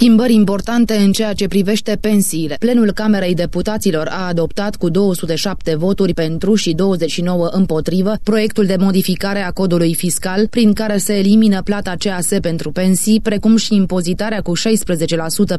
Schimbări importante în ceea ce privește pensiile. Plenul Camerei Deputaților a adoptat cu 207 voturi pentru și 29 împotrivă proiectul de modificare a codului fiscal prin care se elimină plata CAS pentru pensii, precum și impozitarea cu 16%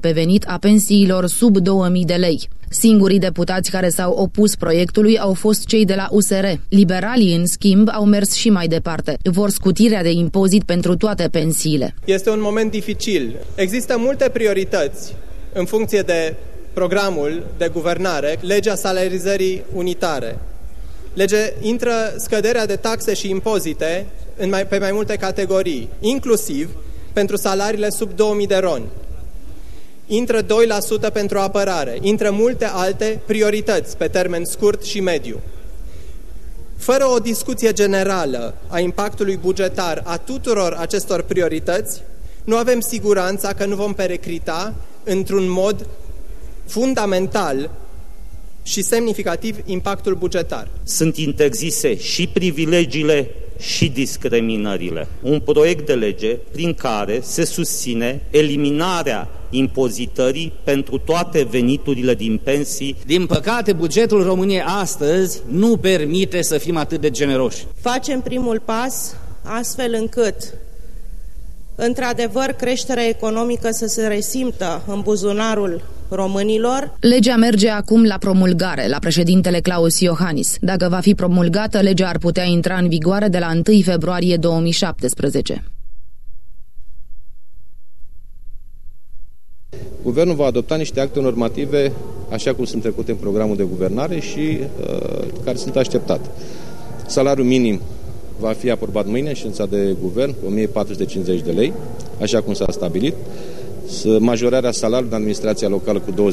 pe venit a pensiilor sub 2000 de lei. Singurii deputați care s-au opus proiectului au fost cei de la USR. Liberalii, în schimb, au mers și mai departe. Vor scutirea de impozit pentru toate pensiile. Este un moment dificil. Există multe priorități în funcție de programul de guvernare, legea salarizării unitare. Lege intră scăderea de taxe și impozite în mai, pe mai multe categorii, inclusiv pentru salariile sub 2000 de roni intră 2% pentru apărare, intră multe alte priorități pe termen scurt și mediu. Fără o discuție generală a impactului bugetar a tuturor acestor priorități, nu avem siguranța că nu vom perecrita într-un mod fundamental și semnificativ impactul bugetar. Sunt interzise și privilegiile și discriminările. Un proiect de lege prin care se susține eliminarea impozitării pentru toate veniturile din pensii. Din păcate, bugetul României astăzi nu permite să fim atât de generoși. Facem primul pas astfel încât într-adevăr creșterea economică să se resimtă în buzunarul românilor. Legea merge acum la promulgare, la președintele Claus Iohannis. Dacă va fi promulgată, legea ar putea intra în vigoare de la 1 februarie 2017. Guvernul va adopta niște acte normative așa cum sunt trecute în programul de guvernare și uh, care sunt așteptate. Salariul minim va fi aprobat mâine în ședința de guvern, 1450 de lei, așa cum s-a stabilit. Majorarea salariului în administrația locală cu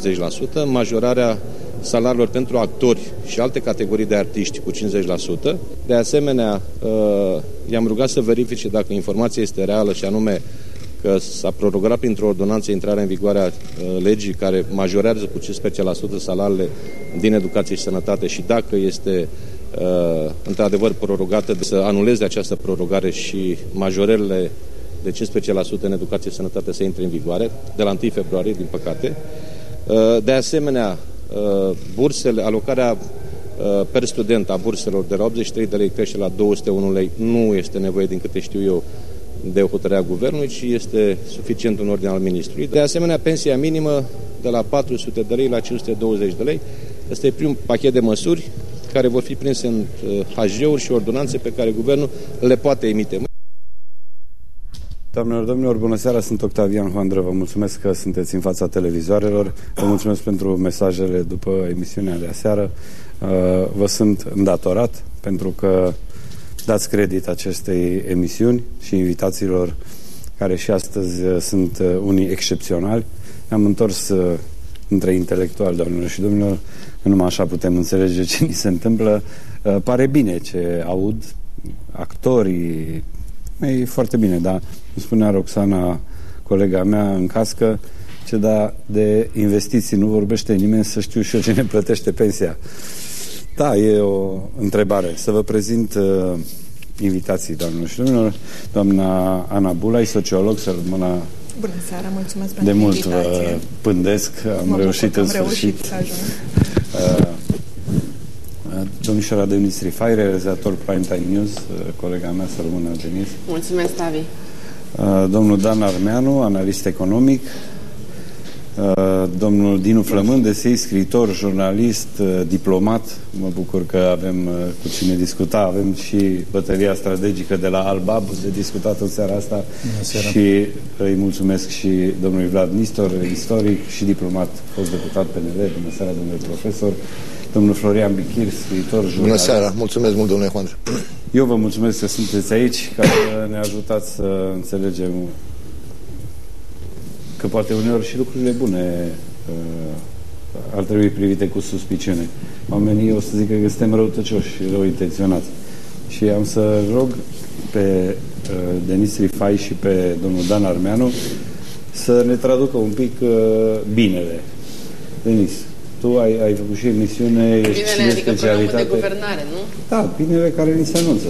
20%, majorarea salariilor pentru actori și alte categorii de artiști cu 50%. De asemenea, uh, i-am rugat să verifice dacă informația este reală și anume că s-a prorogat printr-o ordonanță intrarea în vigoare a uh, legii care majorează cu 15% salariile din educație și sănătate și dacă este uh, într-adevăr prorogată să anuleze această prorogare și majorările de 15% în educație și sănătate să intre în vigoare de la 1 februarie, din păcate. Uh, de asemenea, bursele, alocarea per student a burselor de la 83 de lei crește la 201 lei nu este nevoie, din câte știu eu, de hotărârea guvernului, ci este suficient un ordin al ministrului. De asemenea, pensia minimă de la 400 de lei la 520 de lei. Este e primul pachet de măsuri care vor fi prinse în HG-uri uh, și ordonanțe pe care guvernul le poate emite. Doamnelor, domnilor, bună seara, sunt Octavian Hoandră, vă mulțumesc că sunteți în fața televizoarelor, vă mulțumesc pentru mesajele după emisiunea de aseară, uh, vă sunt îndatorat pentru că dați credit acestei emisiuni și invitațiilor care și astăzi uh, sunt uh, unii excepționali. Ne-am întors uh, între intelectuali, doamnelor și domnilor, că numai așa putem înțelege ce ni se întâmplă. Pare bine ce aud, actorii, e foarte bine, dar îmi spunea Roxana, colega mea în cască, ce da de investiții nu vorbește nimeni să știu și eu ce ne plătește pensia. Da, e o întrebare. Să vă prezint uh, invitații, doamnelor și domnilor. Doamna Ana Bulai, sociolog, să rămână Bună seara, mulțumesc pentru De mult invitație. vă pândesc, am mă reușit în sfârșit. Reușit să ajung. Uh, uh, domnișoara Denis Rifai, realizator Primetime News, uh, colega mea, să rămână Denis. Mulțumesc, Tavi. Uh, domnul Dan Armeanu, analist economic, Uh, domnul Dinu Flămând, desei, scriitor, jurnalist, uh, diplomat. Mă bucur că avem uh, cu cine discuta. Avem și bătălia strategică de la Albab de discutat în seara asta. Seara. Și îi mulțumesc și domnului Vlad Nistor, istoric și diplomat, fost deputat PNV. Bună seara, domnule profesor. Domnul Florian Bichir, scriitor, jurnalist. Bună seara, mulțumesc mult, domnule Juan. Eu vă mulțumesc că sunteți aici, ca să ne ajutați să înțelegem că poate uneori și lucrurile bune uh, ar trebui privite cu suspiciune. Oamenii o să zică că suntem răutăcioși și rău intenționați. Și am să rog pe uh, Denis Rifai și pe domnul Dan Armeanu să ne traducă un pic uh, binele. Denis, tu ai, ai făcut și emisiune, ești binele, de adică specialitate. de guvernare, nu? Da, binele care ni se anunță.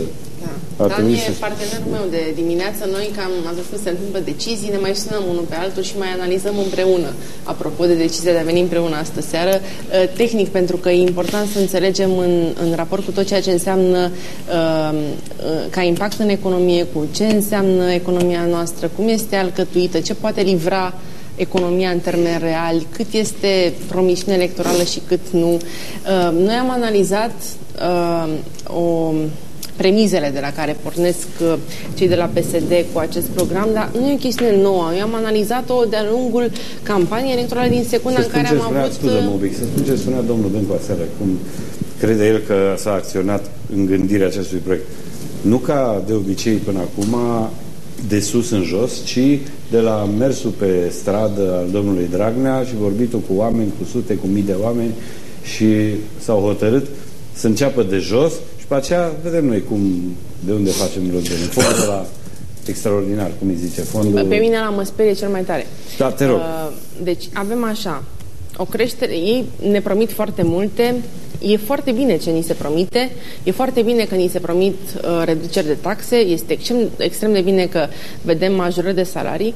Da. ar trebui Dan să... e partenerul meu de dimineață. Noi, cam atunci când se întâmplă decizii, ne mai sunăm unul pe altul și mai analizăm împreună. Apropo de decizia de a veni împreună astă seară, uh, tehnic, pentru că e important să înțelegem în, în raport cu tot ceea ce înseamnă uh, uh, ca impact în economie, cu ce înseamnă economia noastră, cum este alcătuită, ce poate livra economia în termeni reali, cât este promisiune electorală și cât nu. Uh, noi am analizat uh, o premizele de la care pornesc uh, cei de la PSD cu acest program, dar nu e o chestiune nouă. Eu am analizat-o de-a lungul campaniei electorale din secunda în care am spunea, avut... Scuze, mă să spun ce spunea domnul Dâncu aseară, cum crede el că s-a acționat în gândirea acestui proiect. Nu ca de obicei până acum, de sus în jos, ci de la mersul pe stradă al domnului Dragnea și vorbitul cu oameni, cu sute, cu mii de oameni și s-au hotărât să înceapă de jos și pe aceea vedem noi cum, de unde facem rost de Fondul de la extraordinar, cum îi zice, fondul... Pe mine la mă sperie cel mai tare. Da, te rog. Uh, deci avem așa, o creștere, ei ne promit foarte multe, E foarte bine ce ni se promite, e foarte bine că ni se promit uh, reduceri de taxe, este extrem, extrem de bine că vedem majorări de salarii,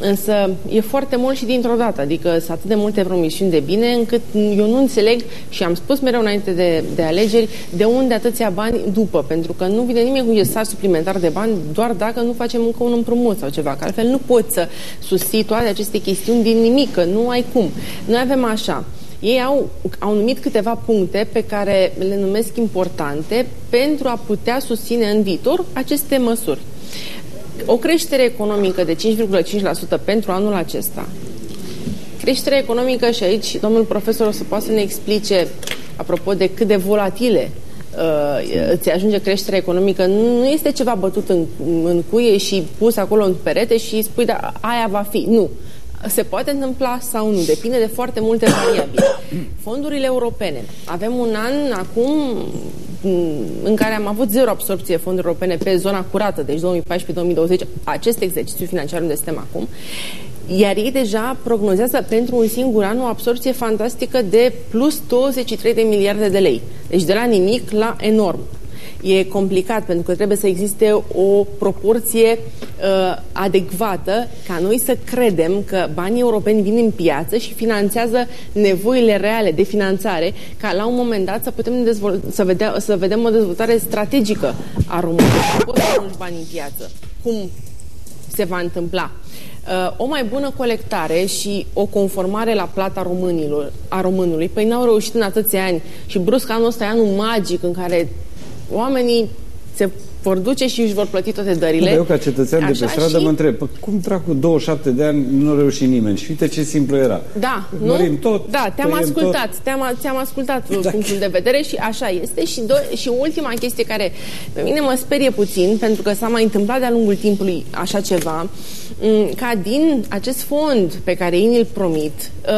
însă e foarte mult și dintr-o dată, adică sunt atât de multe promisiuni de bine încât eu nu înțeleg și am spus mereu înainte de, de alegeri de unde atâția bani după, pentru că nu vine nimeni cu un gestar suplimentar de bani doar dacă nu facem încă un împrumut sau ceva, că altfel nu poți să susții toate aceste chestiuni din nimic, că nu ai cum. Noi avem așa, ei au, au numit câteva puncte pe care le numesc importante pentru a putea susține în viitor aceste măsuri. O creștere economică de 5,5% pentru anul acesta. Creștere economică și aici domnul profesor o să poată să ne explice apropo de cât de volatile uh, îți ajunge creșterea economică, nu este ceva bătut în, în cuie și pus acolo în perete și spui, da, aia va fi. Nu se poate întâmpla sau nu, depinde de foarte multe variabile. Fondurile europene. Avem un an acum în care am avut zero absorpție fonduri europene pe zona curată, deci 2014-2020, acest exercițiu financiar unde suntem acum, iar ei deja prognozează pentru un singur an o absorpție fantastică de plus 23 de miliarde de lei. Deci de la nimic la enorm e complicat pentru că trebuie să existe o proporție uh, adecvată ca noi să credem că banii europeni vin în piață și finanțează nevoile reale de finanțare ca la un moment dat să putem să, vedea, să vedem o dezvoltare strategică a României. Pot să bani în piață. Cum se va întâmpla? Uh, o mai bună colectare și o conformare la plata românilor, a românului. Păi n-au reușit în atâția ani și brusc anul ăsta e anul magic în care oamenii se vor duce și își vor plăti toate dările. Da, eu ca cetățean Așa de pe stradă și... mă întreb, cum dracu 27 de ani nu a reușit nimeni? Și uite ce simplu era. Da, Mărim nu? tot, Da, te-am ascultat, te-am, ți-am ascultat da. punctul de vedere și așa este. Și, do- și ultima chestie care pe mine mă sperie puțin, pentru că s-a mai întâmplat de-a lungul timpului așa ceva, ca din acest fond pe care ei îl promit, uh,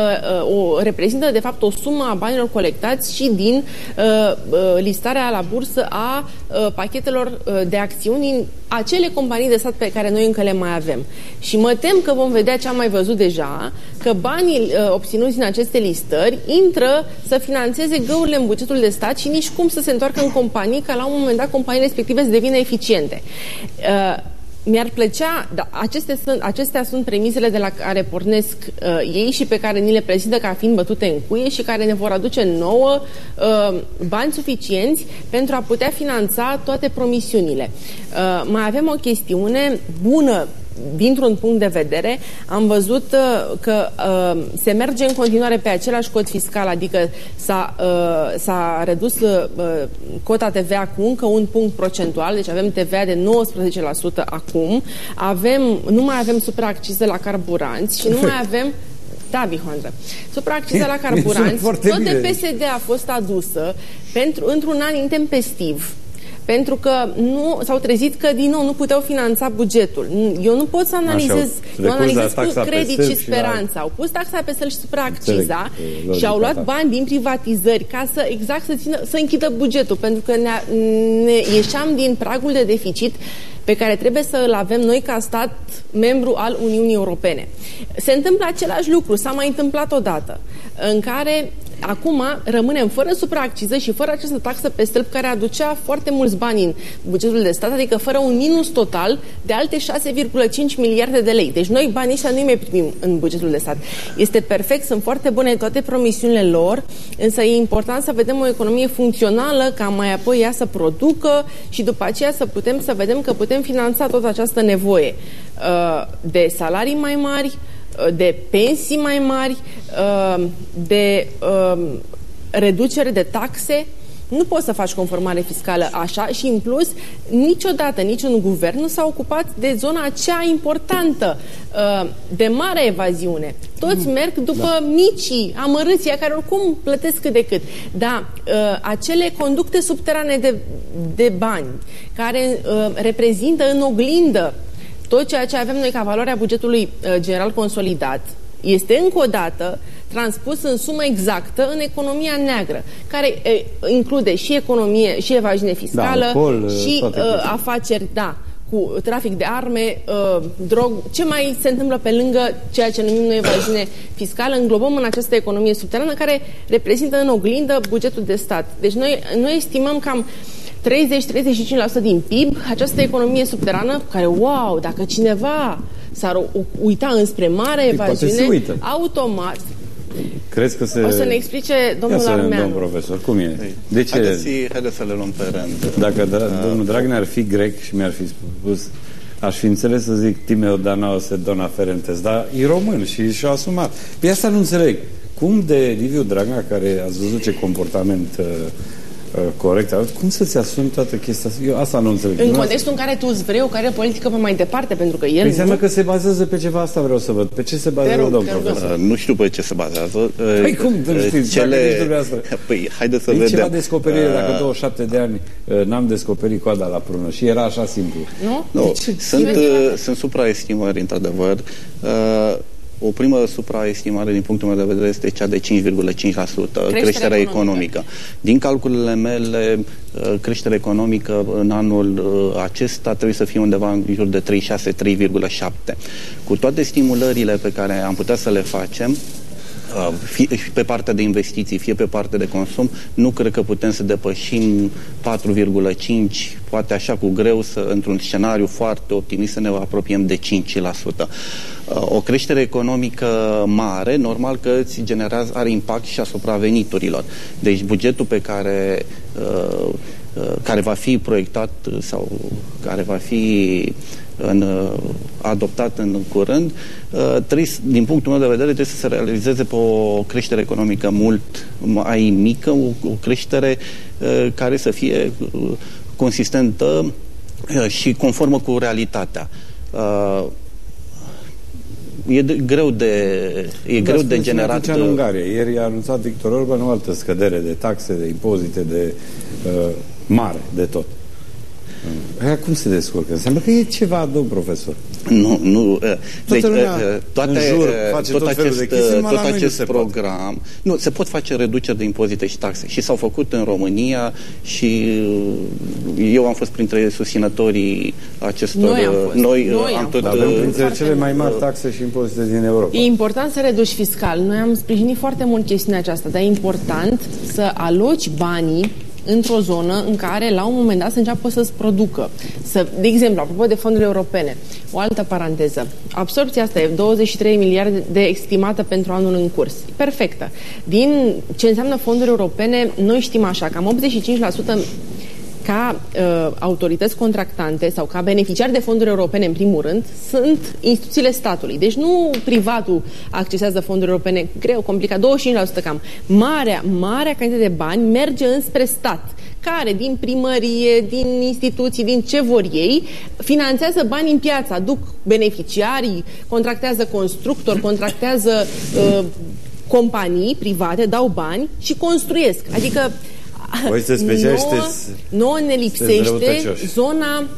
uh, o, reprezintă de fapt o sumă a banilor colectați și din uh, listarea la bursă a pachetelor de acțiuni în acele companii de stat pe care noi încă le mai avem. Și mă tem că vom vedea ce am mai văzut deja, că banii obținuți din aceste listări intră să financeze găurile în bugetul de stat și nici cum să se întoarcă în companii, ca la un moment dat companiile respective să devină eficiente mi-ar plăcea, da, aceste sunt, acestea sunt premisele de la care pornesc uh, ei și pe care ni le prezintă ca fiind bătute în cuie și care ne vor aduce nouă uh, bani suficienți pentru a putea finanța toate promisiunile. Uh, mai avem o chestiune bună dintr-un punct de vedere, am văzut uh, că uh, se merge în continuare pe același cod fiscal, adică s-a, uh, s-a redus uh, cota TVA cu încă un punct procentual, deci avem TVA de 19% acum, avem, nu mai avem supraaccize la carburanți și nu mai avem da, Vihondră. Supraacciza la carburanți, tot de PSD a fost adusă pentru, într-un an intempestiv pentru că nu s-au trezit că din nou nu puteau finanța bugetul. Eu nu pot să analizez, eu analizez cu credit și speranța. La... Au pus taxa pe săl și supraacciza și au luat bani din privatizări ca să exact să, țină, să închidă bugetul, pentru că ne, ne ieșeam din pragul de deficit pe care trebuie să îl avem noi ca stat membru al Uniunii Europene. Se întâmplă același lucru, s-a mai întâmplat odată, în care acum rămânem fără supraacciză și fără această taxă pe stâlp care aducea foarte mulți bani în bugetul de stat, adică fără un minus total de alte 6,5 miliarde de lei. Deci noi banii ăștia nu mai primim în bugetul de stat. Este perfect, sunt foarte bune toate promisiunile lor, însă e important să vedem o economie funcțională ca mai apoi ea să producă și după aceea să putem să vedem că putem finanța toată această nevoie uh, de salarii mai mari, uh, de pensii mai mari, uh, de reducere de taxe nu poți să faci conformare fiscală așa și, în plus, niciodată niciun guvern nu s-a ocupat de zona aceea importantă uh, de mare evaziune. Toți mm. merg după da. micii, amărâții, care oricum plătesc cât de cât. Dar uh, acele conducte subterane de, de bani, care uh, reprezintă în oglindă tot ceea ce avem noi ca valoare a bugetului general consolidat, este încă o dată transpus în sumă exactă în economia neagră, care e, include și economie, și evaziune fiscală, da, alcool, și uh, afaceri, da, cu trafic de arme, uh, drog, ce mai se întâmplă pe lângă ceea ce numim noi evaziune fiscală, înglobăm în această economie subterană care reprezintă în oglindă bugetul de stat. Deci noi, noi estimăm cam 30-35% din PIB, această economie subterană, care, wow, dacă cineva s-ar uita înspre mare păi, evaziune, automat, Crezi că se... O să ne explice domnul Ia Armeanu. domnul profesor, cum e? Păi, de ce? Haideți, haideți să le luăm pe rând. Dacă uh, domnul Dragnea ar fi grec și mi-ar fi spus aș fi înțeles să zic Timeo Danaos et Dona Ferentes, dar e român și și-a asumat. Pe păi asta nu înțeleg. Cum de Liviu Dragnea, care ați văzut ce comportament uh, Uh, corect. Cum să-ți asumi toată chestia asta? Eu asta nu înțeleg. În contextul în care tu îți vrei o carieră politică pe mai departe, pentru că el păi înseamnă că se bazează pe ceva asta vreau să văd. Pe ce se bazează, rog, domnul profesor? Uh, nu știu pe ce se bazează. Uh, păi cum, nu știți, cele... Păi, haideți să e vedem. ceva descoperire, dacă 27 de ani n-am descoperit coada la prună și era așa simplu. Nu? Nu, sunt, sunt supraestimări, într-adevăr. O primă supraestimare din punctul meu de vedere este cea de 5,5% creșterea, creșterea economică. Din calculele mele, uh, creșterea economică în anul uh, acesta trebuie să fie undeva în jur de 3,6-3,7. Cu toate stimulările pe care am putea să le facem, uh, fie pe partea de investiții, fie pe partea de consum, nu cred că putem să depășim 4,5, poate așa cu greu, să, într-un scenariu foarte optimist, să ne apropiem de 5%. Uh, o creștere economică mare, normal că îți generează, are impact și asupra veniturilor. Deci bugetul pe care, uh, uh, care va fi proiectat sau care va fi în, adoptat în curând, trebuie, din punctul meu de vedere, trebuie să se realizeze pe o creștere economică mult mai mică, o, o creștere care să fie consistentă și conformă cu realitatea e de, greu de, e greu de generat... în Ungaria. Ieri a anunțat Victor Orban o altă scădere de taxe, de impozite, de uh, mare, de tot. Aia cum se descurcă? Înseamnă că e ceva, domn profesor. Nu, nu. Deci, toate, în jur face tot, tot acest, de chestii, tot acest program... Nu, se pot face reduceri de impozite și taxe. Și s-au făcut în România și eu am fost printre susținătorii acestor... Noi am fost. Noi, noi am, am tot... Avem printre cele mai mari taxe și impozite din Europa. E important să reduci fiscal. Noi am sprijinit foarte mult chestiunea aceasta, dar e important să aloci banii într-o zonă în care la un moment dat să înceapă să-ți producă. Să, de exemplu, apropo de fonduri europene, o altă paranteză. Absorpția asta e 23 miliarde de estimată pentru anul în curs. Perfectă. Din ce înseamnă fonduri europene, noi știm așa, cam 85% ca uh, autorități contractante sau ca beneficiari de fonduri europene, în primul rând, sunt instituțiile statului. Deci nu privatul accesează fonduri europene greu, complicat, 25% cam. Marea, marea cantitate de bani merge înspre stat care din primărie, din instituții, din ce vor ei, finanțează bani în piață, aduc beneficiarii, contractează constructori, contractează uh, companii private, dau bani și construiesc. Adică voi sunteți specialiști, nouă, nouă ne lipsește zona uh,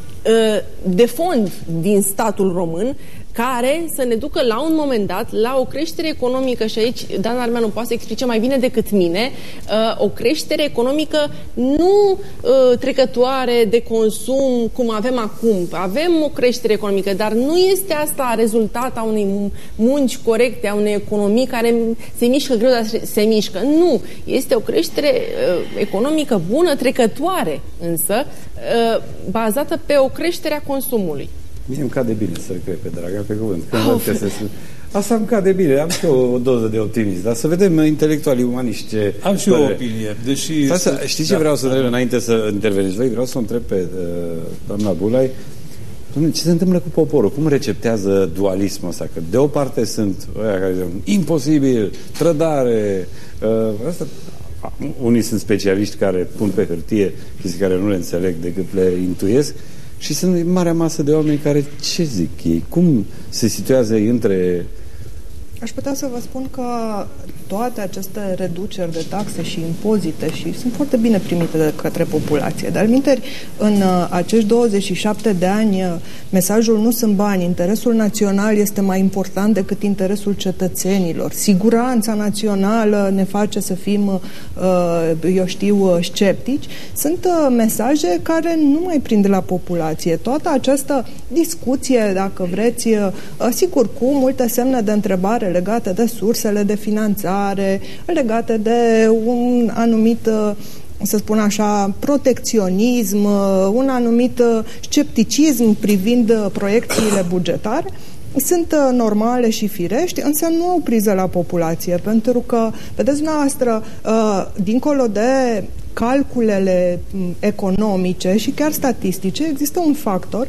de fond din statul român care să ne ducă la un moment dat la o creștere economică și aici Dan Armeanu poate să explice mai bine decât mine, uh, o creștere economică nu uh, trecătoare de consum cum avem acum. Avem o creștere economică, dar nu este asta rezultat a unei munci corecte, a unei economii care se mișcă greu, dar se mișcă. Nu. Este o creștere uh, economică bună, trecătoare, însă, bazată pe o creștere a consumului. Mie îmi cade bine să cred pe draga, pe cuvânt. Când oh, să Asta îmi cade bine, am și eu o doză de optimism, dar să vedem intelectualii umaniști ce... Am și eu o opinie, deși... să, știți ce da, vreau să întreb da. înainte să interveniți voi? Vreau să o întreb pe uh, doamna Bulai, Dom'le, ce se întâmplă cu poporul? Cum receptează dualismul ăsta? Că de o parte sunt ăia care zic, imposibil, trădare, uh, asta, unii sunt specialiști care pun pe hârtie chestii care nu le înțeleg decât le intuiesc și sunt marea masă de oameni care, ce zic ei, cum se situează ei între Aș putea să vă spun că toate aceste reduceri de taxe și impozite și sunt foarte bine primite de către populație. Dar, minteri, în uh, acești 27 de ani, uh, mesajul nu sunt bani. Interesul național este mai important decât interesul cetățenilor. Siguranța națională ne face să fim, uh, eu știu, sceptici. Sunt mesaje care nu mai prind la populație. Toată această discuție, dacă vreți, sigur, cu multe semne de întrebare legate de sursele de finanțare, legate de un anumit să spun așa, protecționism, un anumit scepticism privind proiecțiile bugetare, sunt normale și firești, însă nu au priză la populație, pentru că, vedeți dumneavoastră, dincolo de calculele economice și chiar statistice, există un factor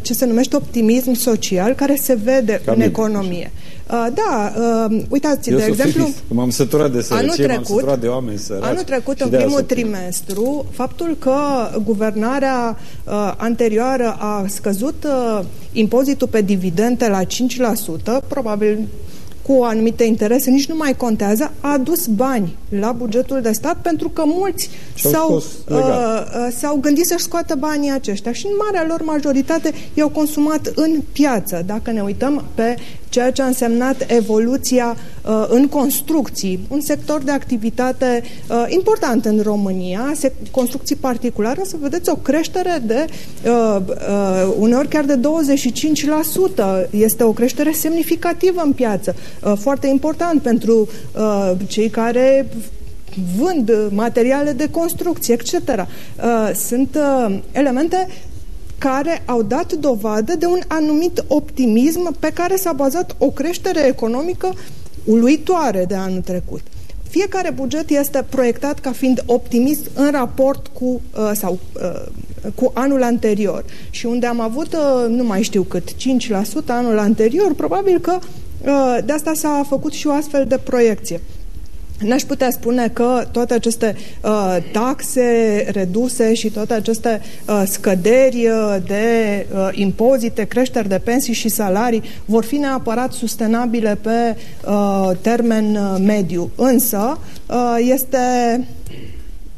ce se numește optimism social, care se vede Cam în economie. Așa. Uh, da, uh, uitați, Eu de exemplu... M-am săturat de sărăcie, m-am săturat de oameni săraci. Anul trecut, în primul trimestru, faptul că guvernarea uh, anterioară a scăzut uh, impozitul pe dividende la 5%, probabil cu anumite interese, nici nu mai contează, a adus bani la bugetul de stat pentru că mulți s-au, uh, uh, s-au gândit să-și scoată banii aceștia și în marea lor majoritate i-au consumat în piață. Dacă ne uităm pe ceea ce a însemnat evoluția uh, în construcții, un sector de activitate uh, important în România, construcții particulare, să vedeți o creștere de uh, uh, uneori chiar de 25%. Este o creștere semnificativă în piață, uh, foarte important pentru uh, cei care vând materiale de construcție, etc. Uh, sunt uh, elemente care au dat dovadă de un anumit optimism pe care s-a bazat o creștere economică uluitoare de anul trecut. Fiecare buget este proiectat ca fiind optimist în raport cu, uh, sau, uh, cu anul anterior. Și unde am avut, uh, nu mai știu cât, 5% anul anterior, probabil că de asta s-a făcut și o astfel de proiecție. N-aș putea spune că toate aceste uh, taxe reduse și toate aceste uh, scăderi uh, de uh, impozite, creșteri de pensii și salarii vor fi neapărat sustenabile pe uh, termen uh, mediu. Însă uh, este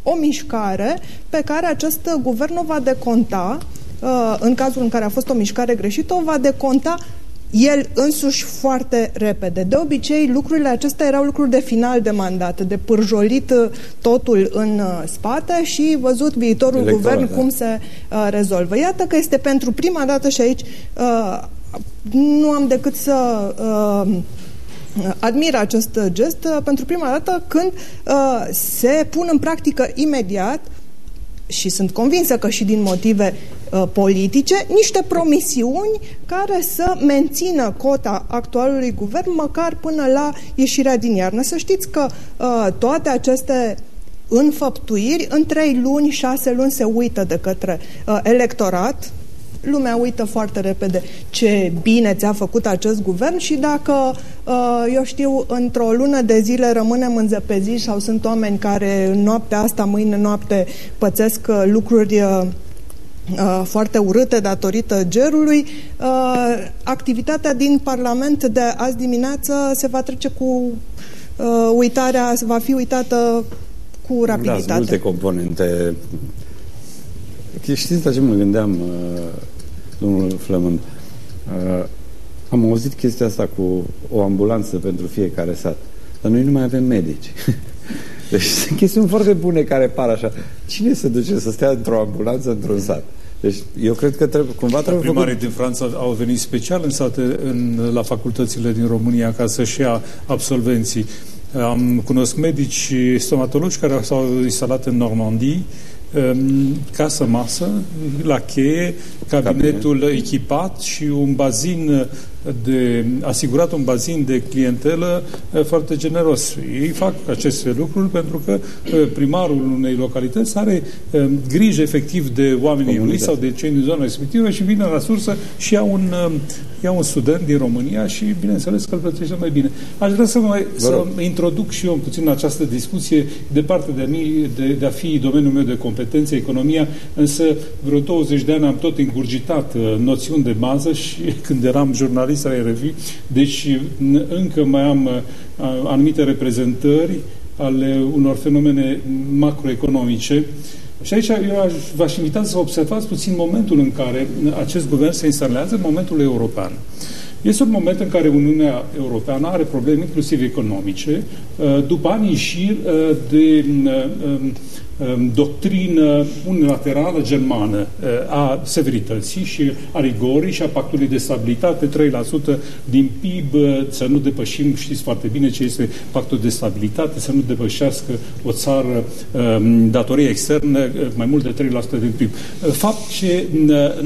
o mișcare pe care acest guvern o va deconta uh, în cazul în care a fost o mișcare greșită, o va deconta el însuși foarte repede. De obicei, lucrurile acestea erau lucruri de final de mandat, de pârjolit uh, totul în uh, spate și văzut viitorul Electoral, guvern da. cum se uh, rezolvă. Iată că este pentru prima dată și aici uh, nu am decât să uh, admir acest gest uh, pentru prima dată când uh, se pun în practică imediat și sunt convinsă că și din motive uh, politice, niște promisiuni care să mențină cota actualului guvern măcar până la ieșirea din iarnă. Să știți că uh, toate aceste înfăptuiri în trei luni, șase luni se uită de către uh, electorat, lumea uită foarte repede ce bine ți-a făcut acest guvern și dacă, uh, eu știu, într-o lună de zile rămânem înzăpeziți sau sunt oameni care în noaptea asta, mâine noapte, pățesc uh, lucruri uh, foarte urâte datorită gerului, activitatea din Parlament de azi dimineață se va trece cu uitarea, va fi uitată cu rapiditate. Da, multe componente. Știți la ce mă gândeam? domnul Flămând. Uh, Am auzit chestia asta cu o ambulanță pentru fiecare sat. Dar noi nu mai avem medici. Deci sunt chestiuni foarte bune care par așa. Cine se duce să stea într-o ambulanță într-un sat? Deci eu cred că trebuie, cumva trebuie Primarii făcut... din Franța au venit special în sate, în, la facultățile din România ca să-și ia absolvenții. Am cunosc medici stomatologi care s-au instalat în Normandie Ehm, casă masă, la cheie, cabinetul Cabinet. echipat și un bazin de, asigurat un bazin de clientelă eh, foarte generos. Ei fac aceste lucruri pentru că eh, primarul unei localități are ehm, grijă efectiv de oamenii lui sau de cei din zona respectivă și vine la sursă și ia un, ehm, ia un student din România și bineînțeles că îl plătește mai bine. Aș vrea să, mai, să introduc și eu puțin această discuție departe de, mii, de, de a fi domeniul meu de competențe, economia, însă vreo 20 de ani am tot ingurgitat uh, noțiuni de bază și când eram jurnalist la RFI, deci încă mai am uh, anumite reprezentări ale unor fenomene macroeconomice. Și aici eu aș, v-aș invita să observați puțin momentul în care acest guvern se instalează, momentul european. Este un moment în care Uniunea Europeană are probleme inclusiv economice, uh, după ani și de um, Um, doctrină unilaterală germană uh, a severității și a rigorii și a pactului de stabilitate, 3% din PIB, uh, să nu depășim, știți foarte bine ce este pactul de stabilitate, să nu depășească o țară um, datorie externă uh, mai mult de 3% din PIB. Fapt ce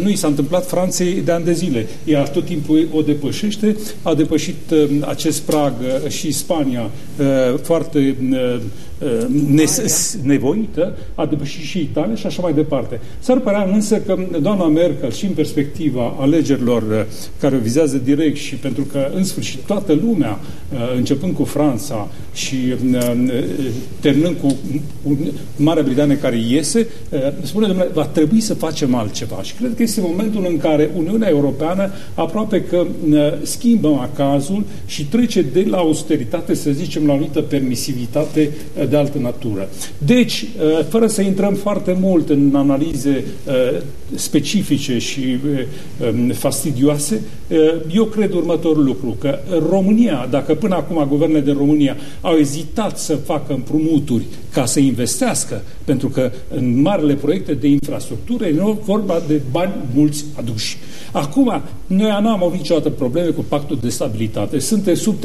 nu i s-a întâmplat Franței de ani de zile. Ea tot timpul o depășește, a depășit um, acest prag și Spania foarte nevoită, a depășit și Italia și așa mai departe. S-ar părea însă că doamna Merkel și în perspectiva alegerilor uh, care o vizează direct și pentru că în sfârșit toată lumea, uh, începând cu Franța și uh, terminând cu Marea Britanie care iese, spune, domnule, va trebui să facem altceva. Și cred că este momentul în care Uniunea Europeană aproape că schimbă acazul și trece de la austeritate, să zicem, la o anumită permisivitate de altă natură. Deci, uh, fără să intrăm foarte mult în analize uh, specifice și uh, um, fastidioase, eu cred următorul lucru, că România, dacă până acum guvernele de România au ezitat să facă împrumuturi ca să investească, pentru că în marile proiecte de infrastructură e vorba de bani mulți aduși. Acum, noi nu am avut niciodată probleme cu pactul de stabilitate. Suntem sub 3%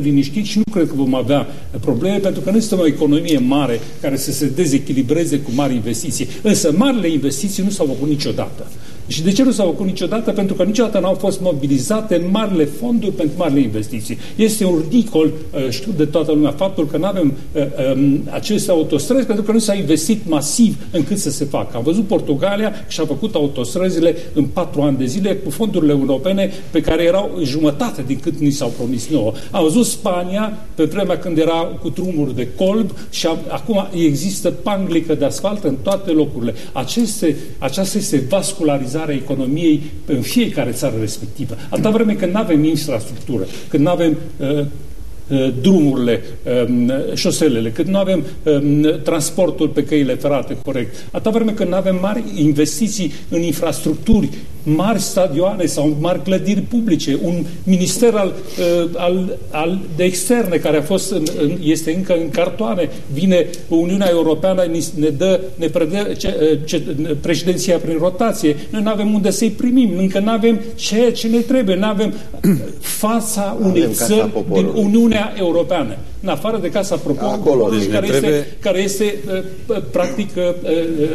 liniștiți și nu cred că vom avea probleme, pentru că nu este o economie mare care să se dezechilibreze cu mari investiții. Însă marile investiții nu s-au făcut niciodată. Și de ce nu s-au făcut niciodată? Pentru că niciodată n-au fost mobilizate marile fonduri pentru marile investiții. Este un ridicol, uh, știu de toată lumea, faptul că nu avem uh, um, aceste autostrăzi pentru că nu s-a investit masiv încât să se facă. Am văzut Portugalia și a făcut autostrăzile în patru ani de zile cu fondurile europene pe care erau jumătate din cât ni s-au promis nouă. Am văzut Spania pe vremea când era cu drumuri de colb și am, acum există panglică de asfalt în toate locurile. Aceste, aceasta este vascularizare modernizarea economiei în fiecare țară respectivă. Atâta vreme când nu avem infrastructură, când nu avem uh, uh, drumurile, um, șoselele, când nu avem um, transportul pe căile ferate corect, atâta vreme când nu avem mari investiții în infrastructuri mari stadioane sau mari clădiri publice, un minister al, uh, al, al de externe care a fost în, în, este încă în cartoane, vine Uniunea Europeană, ne dă, ne predă ce, uh, ce, președinția prin rotație, noi nu avem unde să-i primim, încă nu avem ceea ce ne trebuie, nu avem fața unei țări din Uniunea Europeană. În afară de Casa Poporului, deci care, trebuie... este, care este uh, practic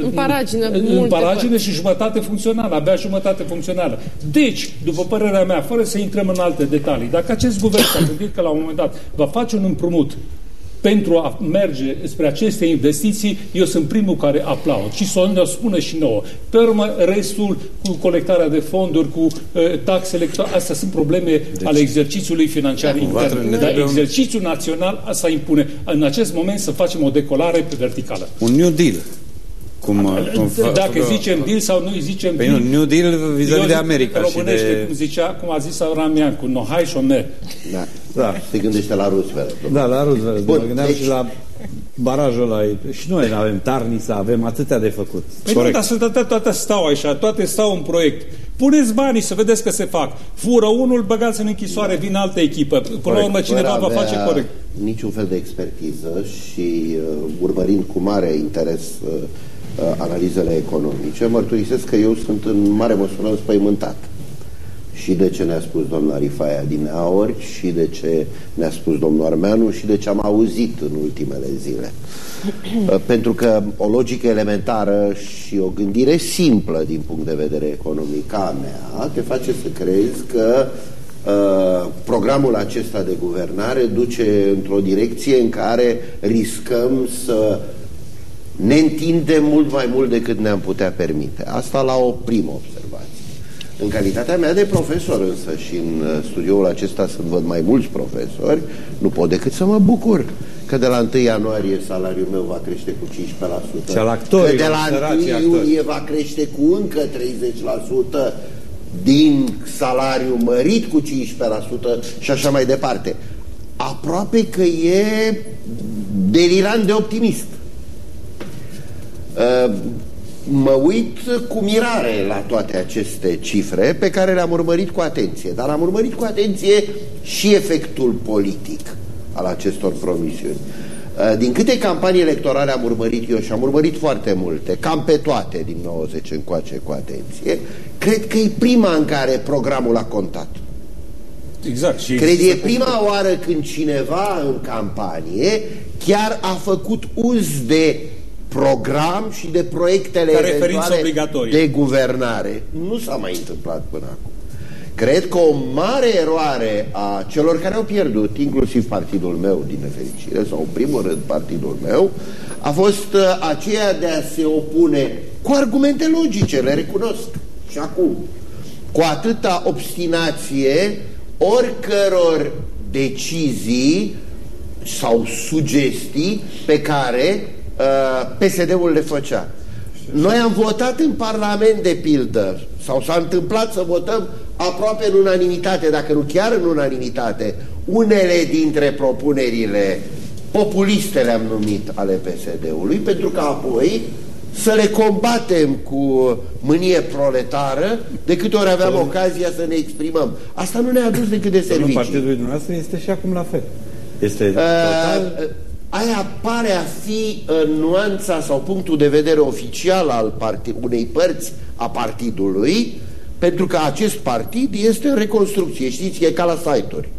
în paragină, în paragină și jumătate funcțională, abia jumătate funcțională. Deci, după părerea mea, fără să intrăm în alte detalii, dacă acest guvern s-a gândit că la un moment dat va face un împrumut pentru a merge spre aceste investiții, eu sunt primul care aplaud. Și să ne spună și nouă. Pe urmă, restul cu colectarea de fonduri, cu uh, taxe electorale, astea sunt probleme deci, ale exercițiului financiar intern. Dar exercițiul național, asta impune în acest moment să facem o decolare pe verticală. Un New Deal. Cum, cum Dacă zicem deal sau nu zicem păi deal. Nu, New Deal vis-a-vis de America. Românește, și de... cum, zicea, cum a zis Avramian, cu nohai și omer. Da. da. Se gândește la Roosevelt. Da, la Roosevelt. Bun, mă gândeam deci... și la barajul ăla. Și noi avem Tarnița, avem atâtea de făcut. Păi Corect. nu, dar toate, toate stau așa, toate stau în proiect. Puneți banii să vedeți că se fac. Fură unul, băgați în închisoare, vin altă echipă. Până corect. la urmă cineva va face corect. niciun fel de expertiză și uh, urmărind cu mare interes uh, uh, analizele economice, mărturisesc că eu sunt în mare măsură înspăimântat și de ce ne-a spus doamna Rifaia din Aur și de ce ne-a spus domnul Armeanu și de ce am auzit în ultimele zile. Uh, pentru că o logică elementară și o gândire simplă din punct de vedere economic a mea te face să crezi că uh, programul acesta de guvernare duce într-o direcție în care riscăm să ne întindem mult mai mult decât ne-am putea permite. Asta la o primă observație. În calitatea mea de profesor însă și în uh, studioul acesta să văd mai mulți profesori, nu pot decât să mă bucur că de la 1 ianuarie salariul meu va crește cu 15%, că actorii, de la 1 iulie va crește cu încă 30% din salariu mărit cu 15% și așa mai departe. Aproape că e delirant de optimist. Uh, mă uit cu mirare la toate aceste cifre pe care le-am urmărit cu atenție, dar am urmărit cu atenție și efectul politic al acestor promisiuni. Uh, din câte campanii electorale am urmărit eu și am urmărit foarte multe, cam pe toate din 90 încoace cu atenție, cred că e prima în care programul a contat. Exact. Și cred e prima oară când cineva în campanie chiar a făcut uz de program și de proiectele de guvernare. Nu s-a mai întâmplat până acum. Cred că o mare eroare a celor care au pierdut, inclusiv partidul meu, din nefericire, sau în primul rând partidul meu, a fost uh, aceea de a se opune cu argumente logice, le recunosc și acum, cu atâta obstinație oricăror decizii sau sugestii pe care uh, PSD-ul le făcea. Noi am votat în Parlament de pildă, sau s-a întâmplat să votăm aproape în unanimitate, dacă nu chiar în unanimitate, unele dintre propunerile populiste le-am numit ale PSD-ului, pentru că apoi să le combatem cu mânie proletară de câte ori aveam ocazia să ne exprimăm. Asta nu ne-a adus decât de servicii. Partidul dumneavoastră este și acum la fel. Este uh, total... Uh, aia pare a fi uh, nuanța sau punctul de vedere oficial al partid, unei părți a partidului, pentru că acest partid este în reconstrucție. Știți, e ca la site-uri.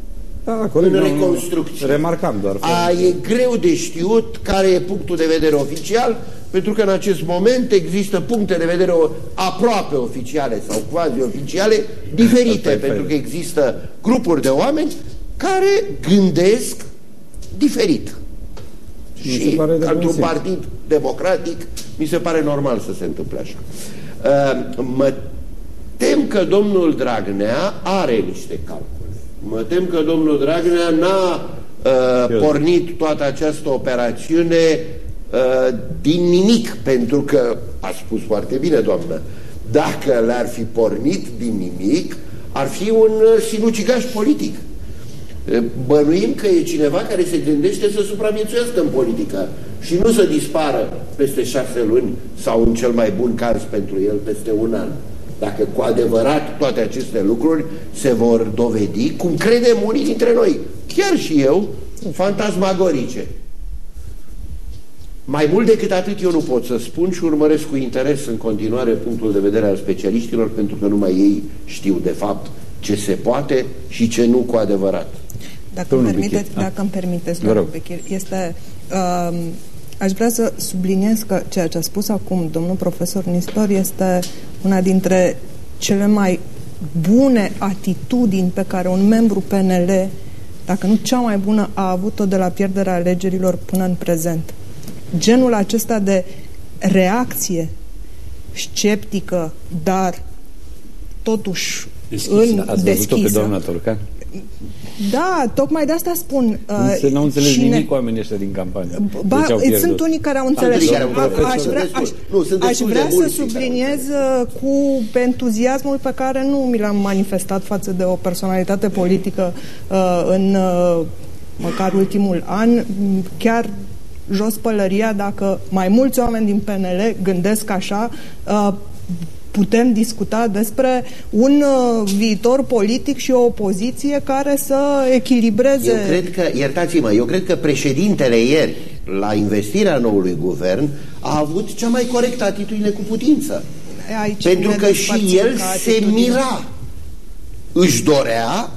Da, în reconstrucție. Remarcam doar. A, e greu de știut care e punctul de vedere oficial, pentru că în acest moment există puncte de vedere aproape oficiale sau quasi oficiale diferite, pentru că există grupuri de oameni care gândesc diferit. Și într-un partid democratic mi se pare normal să se întâmple așa. Uh, mă tem că domnul Dragnea are niște calcule. Mă tem că domnul Dragnea n-a uh, pornit toată această operațiune uh, din nimic, pentru că, a spus foarte bine, doamnă, dacă le-ar fi pornit din nimic, ar fi un uh, sinucigaș politic. Uh, bănuim că e cineva care se gândește să supraviețuiască în politică și nu să dispară peste șase luni sau în cel mai bun caz pentru el peste un an. Dacă cu adevărat toate aceste lucruri se vor dovedi, cum credem unii dintre noi, chiar și eu, fantasmagorice. Mai mult decât atât eu nu pot să spun și urmăresc cu interes în continuare punctul de vedere al specialiștilor, pentru că numai ei știu de fapt ce se poate și ce nu cu adevărat. Dacă, îmi permiteți, da. dacă îmi permiteți, domnul Bechir, este... Uh, Aș vrea să subliniez că ceea ce a spus acum domnul profesor Nistor este una dintre cele mai bune atitudini pe care un membru PNL, dacă nu cea mai bună, a avut-o de la pierderea alegerilor până în prezent. Genul acesta de reacție sceptică, dar totuși deschisă. în Ați deschisă. pe doamna Torcan? Da, tocmai de asta spun. Uh, nu, n-au înțeles cine... nimic oamenii ăștia din campanie. Ba, deci sunt unii care au înțeles. Care aș vrea, aș, nu, aș vrea să subliniez uh, cu entuziasmul pe care nu mi l-am manifestat față de o personalitate politică uh, în uh, măcar ultimul an. Chiar jos pălăria dacă mai mulți oameni din PNL gândesc așa, uh, putem discuta despre un uh, viitor politic și o opoziție care să echilibreze... Eu cred că, iertați-mă, eu cred că președintele ieri, la investirea noului guvern, a avut cea mai corectă atitudine cu putință. Aici Pentru că și el se mira. Își dorea,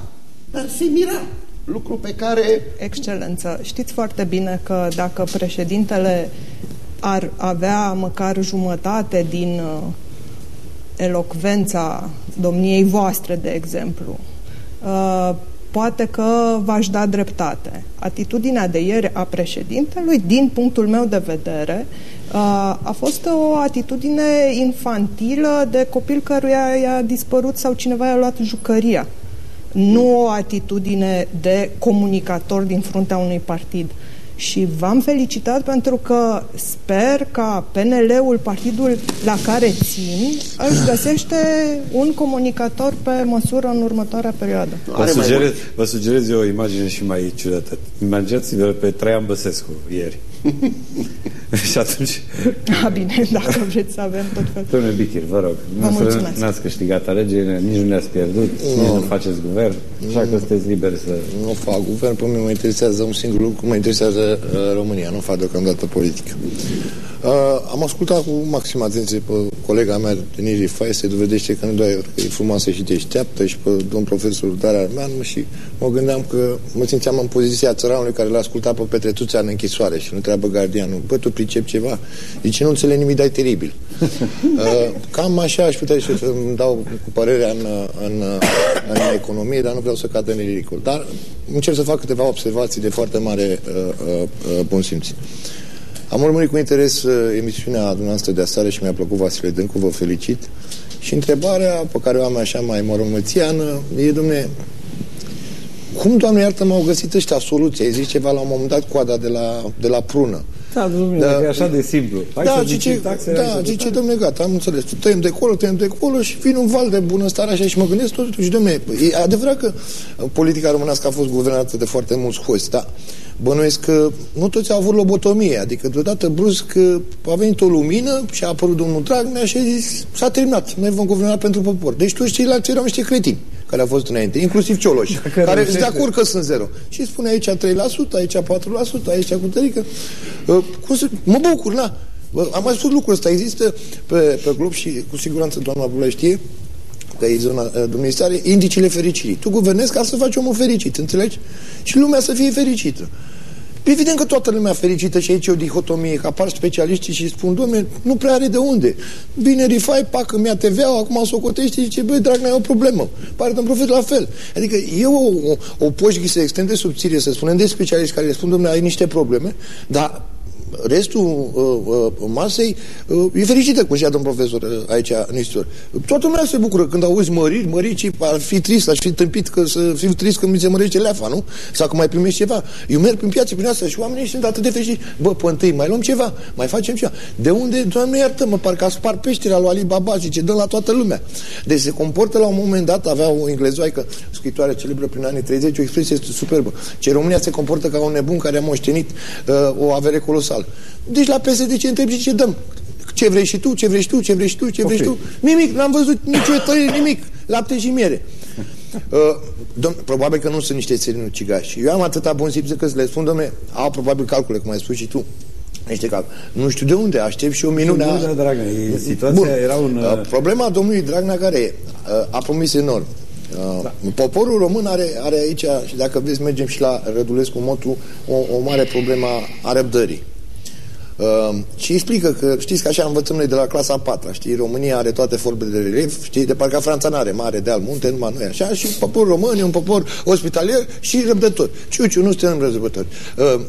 dar se mira. Lucru pe care... Excelență, știți foarte bine că dacă președintele ar avea măcar jumătate din uh, elocvența domniei voastre, de exemplu, uh, poate că v-aș da dreptate. Atitudinea de ieri a președintelui, din punctul meu de vedere, uh, a fost o atitudine infantilă de copil căruia i-a dispărut sau cineva i-a luat jucăria. Nu o atitudine de comunicator din fruntea unui partid și v-am felicitat pentru că sper ca PNL-ul, partidul la care țin, își găsește un comunicator pe măsură în următoarea perioadă. Vă sugerez, vă sugerez eu o imagine și mai ciudată. Imaginați-vă pe Traian Băsescu ieri. și atunci... A, bine, dacă vreți să avem tot felul. Domnule Bichir, vă rog, n-ați câștigat alegerile, nici nu ne-ați pierdut, no. nici nu faceți guvern, așa că sunteți liberi să... Nu fac guvern, pe mine mă interesează un singur lucru, mă interesează uh, România, nu fac deocamdată politică. Uh, am ascultat cu maximă atenție pe colega mea, Denise Fai, se dovedește că nu doar că e frumoasă și deșteaptă și pe domn profesor Dar Armean și mă gândeam că mă simțeam în poziția țăranului care l-a ascultat pe Petretuța în închisoare și nu întreabă gardianul, bă, tu pricep ceva? Zice, nu înțeleg nimic, dai teribil. uh, cam așa aș putea să îmi dau cu părerea în, în, în economie, dar nu vreau să cad în ridicol. Dar încerc să fac câteva observații de foarte mare uh, uh, uh, bun simț. Am urmărit cu interes uh, emisiunea dumneavoastră de aseară și mi-a plăcut Vasile Dâncu, vă felicit. Și întrebarea pe care o am așa mai moromățiană e, domne, cum, Doamne iartă, m-au găsit ăștia soluția? Ai zis ceva la un moment dat coada de la, de la prună. Da, domnule, da, e așa de simplu. Hai da, zice, taxe, da, zice, domnule, gata, am înțeles. Tu tăiem de acolo, tăiem de acolo și vine un val de bunăstare așa și mă gândesc totuși, domnule, e adevărat că politica românească a fost guvernată de foarte mulți hoți, dar bănuiesc că nu toți au avut lobotomie, adică deodată brusc a venit o lumină și a apărut domnul Dragnea și a zis, s-a terminat, noi vom guverna pentru popor. Deci toți ceilalți erau niște cretini care au fost înainte, inclusiv Cioloș, Dacă care îți de acord că sunt zero. Și spune aici 3%, aici 4%, aici cu tărică. Uh, cum să, mă bucur, na. Am mai spus lucrul ăsta, există pe, pe glob și cu siguranță doamna Bulă știe, că e zona uh, dumneavoastră, indicile fericirii. Tu guvernezi ca să faci omul fericit, înțelegi? Și lumea să fie fericită. Evident că toată lumea fericită și aici e o dihotomie, că apar specialiștii și spun, domne, nu prea are de unde. Vine Rifai, pacă mi-a TVA, acum o cotește și zice, băi, drag, n-ai o problemă. Pare un profet la fel. Adică e o, o, o poșghi extrem de subțire, să spunem, de specialiști care le spun, domne, ai niște probleme, dar restul uh, uh, masei uh, e fericită cu domn profesor uh, aici în istorie. Toată lumea se bucură când auzi măriri, mărici, ar fi trist, aș fi tâmpit că să fiu trist când mi se mărește leafa, nu? Sau că mai primești ceva. Eu merg prin piață prin asta și oamenii sunt atât de fericiți. Bă, pe întâi, mai luăm ceva, mai facem ceva. De unde, Doamne iartă, mă, parcă a spart peștera lui Ali Baba și ce dă la toată lumea. Deci se comportă la un moment dat, avea o englezoaică scritoare celebră prin anii 30, o expresie superbă. Ce România se comportă ca un nebun care a moștenit uh, o avere colosală electoral. Deci la PSD ce întrebi ce dăm? Ce vrei și tu, ce vrei și tu, ce vrei și tu, ce vrei okay. și tu? Nimic, n-am văzut nicio tărie, nimic. Lapte și miere. Uh, domn, probabil că nu sunt niște țărini cigași. Eu am atâta bun simț că le spun, domne, au probabil calcule, cum ai spus și tu. Niște cal. Nu știu de unde, aștept și o minune. Nu, Dragnea, e, situația Bun. era un... Uh, problema domnului Dragnea care e? Uh, a promis enorm. Uh, da. Poporul român are, are aici, și dacă vreți mergem și la Rădulescu Motu, o, o mare problemă a răbdării. Uh, și explică că, știți că așa învățăm noi de la clasa a patra, știi, România are toate formele de relief, știi, de parcă Franța nu are mare de al munte, numai noi așa, și poporul român e un popor ospitalier și răbdător. Ciuciu, nu suntem răzbători. Uh,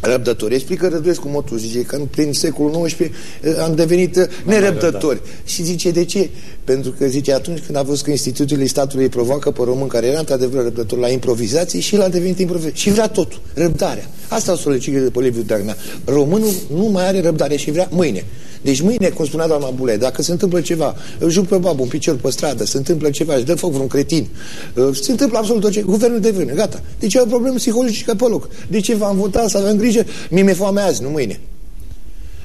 răbdători. Explică Rădulescu Motu, zice că prin secolul XIX uh, am devenit uh, nerăbdători. Și zice de ce? Pentru că zice atunci când a văzut că instituțiile statului îi provoacă pe român care era într-adevăr răbdător la improvizații și el a devenit improvizație. Și vrea totul, răbdarea. Asta o solicit de pe Liviu Dragnea. Românul nu mai are răbdare și vrea mâine. Deci mâine, cum spunea doamna Bule, dacă se întâmplă ceva, îl juc pe babă un picior pe stradă, se întâmplă ceva, își dă foc vreun cretin, uh, se întâmplă absolut tot ce... Guvernul de vreme, gata. Deci e o problemă psihologică pe loc. De ce v-am votat să avem grijă? Mie mi-e foame azi, nu mâine.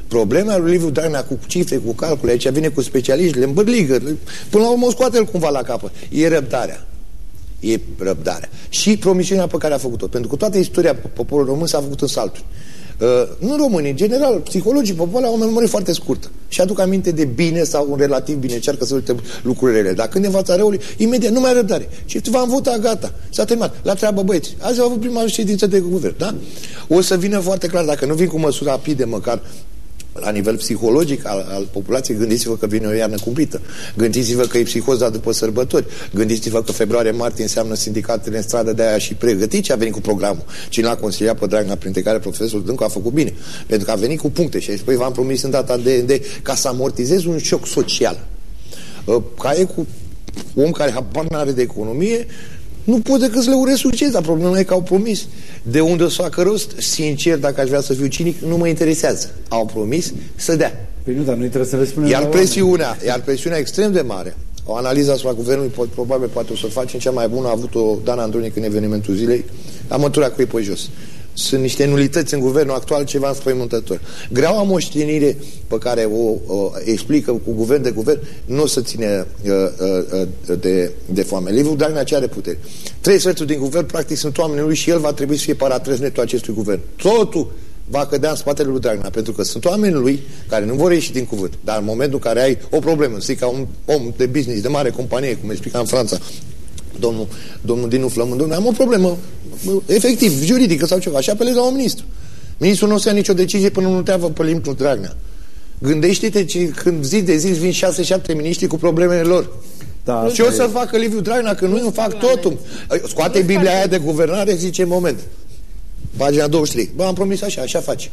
Problema lui Liviu Dragnea cu cifre, cu calcule, aici vine cu specialiști, le îmbărligă, până la urmă scoate el cumva la capăt. E răbdarea. E răbdarea. Și promisiunea pe care a făcut-o. Pentru că toată istoria poporului român s-a făcut în salturi. Uh, nu românii, în general, psihologii poporului au o memorie foarte scurtă și aduc aminte de bine sau un relativ bine, încearcă să uite lucrurile. Dar când e în fața răului, imediat, nu mai răbdare. Și v-am votat, gata, s-a terminat. La treabă, băieți. Azi au avut prima ședință de guvern, da? O să vină foarte clar, dacă nu vin cu măsuri rapide, măcar la nivel psihologic al, al populației, gândiți-vă că vine o iarnă cumplită. Gândiți-vă că e psihoza după sărbători. Gândiți-vă că februarie-martie înseamnă sindicatele în stradă de aia și pregătit ce a venit cu programul. Cine l-a consiliat pe Dragnea, printre care profesorul Dâncu a făcut bine. Pentru că a venit cu puncte și a zis, păi v-am promis în data de, de ca să amortizez un șoc social. Uh, ca e cu om care habar are de economie, nu pot decât să le urez succes, dar problema e că au promis. De unde o să facă rost, sincer, dacă aș vrea să fiu cinic, nu mă interesează. Au promis să dea. Păi nu, dar noi trebuie să le spunem iar presiunea, iar presiunea extrem de mare, o analiză asupra guvernului, probabil poate o să facem cea mai bună, a avut-o Dana Andronic în evenimentul zilei, am măturat cu ei pe jos sunt niște nulități în guvernul actual ceva înspăimântător. Greaua moștenire pe care o, o explică cu guvern de guvern nu o să ține uh, uh, uh, de, de foame. Liviu Dragnea ce are putere? Trei sferturi din guvern practic sunt oamenii lui și el va trebui să fie paratreznetul acestui guvern. Totul va cădea în spatele lui Dragnea, pentru că sunt oamenii lui care nu vor ieși din cuvânt. Dar în momentul în care ai o problemă, să ca un om de business, de mare companie, cum explica în Franța, domnul, domnul Dinu Flămând, domnule, am o problemă efectiv, juridică sau ceva, și apelezi la un ministru. Ministrul nu o să ia nicio decizie până nu te pe limpul Dragnea. Gândește-te ce, când zi de zi vin 6-7 miniștri cu problemele lor. Da, și o să facă Liviu Dragnea, că nu îmi fac totul. Scoate Biblia aia de guvernare, zice, moment. Pagina 23. Bă, am promis așa, așa faci.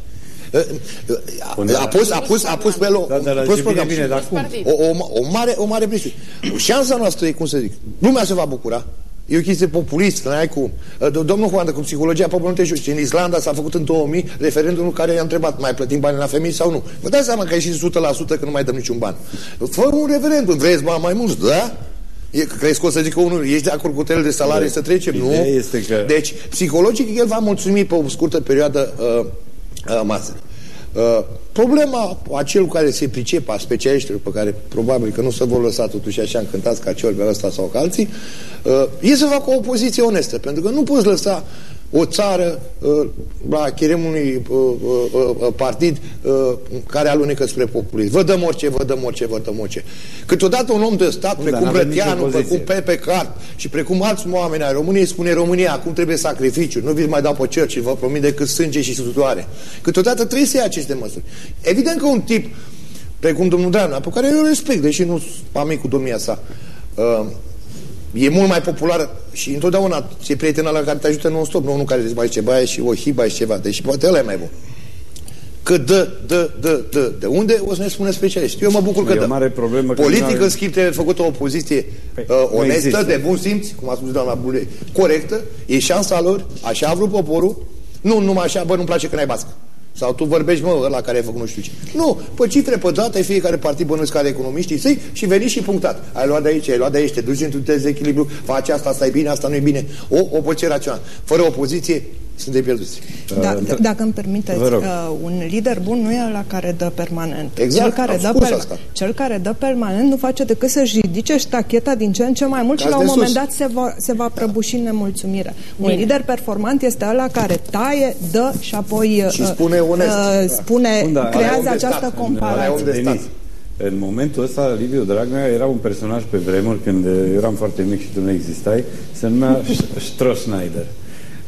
A pus, a pus, a pus pe loc. Da, da, da, pus bine, bine, dar cum? O, o, o, mare, o mare presiune. Șansa noastră e, cum să zic, lumea se va bucura, E o chestie populistă, n-ai cum. Ă, domnul Juan, cu psihologia poporului nu te juci. În Islanda s-a făcut în 2000 referendumul care i-a întrebat mai plătim bani la femei sau nu. Vă dați seama că e și 100% că nu mai dăm niciun ban. Fă un referendum, vreți bani mai mulți, da? E, crezi că o să zică unul, ești de acord cu tele de salarii de, să trecem? Nu. Este că... Deci, psihologic, el va mulțumi pe o scurtă perioadă uh, uh, masă. Uh, problema acelui care se pricepe, a specialiștilor pe care probabil că nu se vor lăsa totuși așa încântați ca cel pe ăsta sau ca alții, uh, e să facă o opoziție onestă, pentru că nu poți lăsa o țară uh, la cherem unui uh, uh, uh, partid uh, care alunecă spre populism. Vă dăm orice, vă dăm orice, vă dăm orice. Câteodată un om de stat, Bun, precum Brătianu, precum Pepe Cart și precum alți oameni ai României, spune România, acum trebuie sacrificiu, nu vi mai dau pe cer, ci vă promit decât sânge și sudoare. Câteodată trebuie să ia aceste măsuri. Evident că un tip precum domnul Dreana, pe care eu respect, deși nu am cu domnia sa, uh, e mult mai popular și întotdeauna e prietena la care te ajută non-stop, nu unul care zice, ce baie și o hiba și ceva, deci poate ăla e mai bun. Că dă, dă, dă, dă. De unde? O să ne spună specialiști. Eu mă bucur că e dă. O mare problemă Politic, în schimb, trebuie făcută o poziție păi, uh, onestă, de bun simț, cum a spus doamna Bule, corectă, e șansa lor, așa a vrut poporul, nu numai așa, bă, nu-mi place că n-ai bască. Sau tu vorbești, mă, ăla care ai făcut nu știu ce. Nu, pe cifre, pe date, fiecare partid bănuiesc care economiștii săi și veni și punctat. Ai luat de aici, ai luat de aici, te duci într-un dezechilibru, faci asta, asta e bine, asta nu e bine. O opoziție rațională. Fără opoziție, sunt de pierduți. Da, uh, dacă îmi permiteți, uh, un lider bun nu e la care dă permanent. Exact, cel care, dă per, asta. cel care dă permanent nu face decât să-și ridice ștacheta din ce în ce mai mult Cazi și la un moment sus. dat se va, se va prăbuși în nemulțumire. Un lider performant este ăla care taie, dă și apoi și spune, onest. Uh, spune da. creează această comparație. În momentul ăsta, Liviu Dragnea era un personaj pe vremuri, când eram foarte mic și tu nu existai, se numea Strossneider.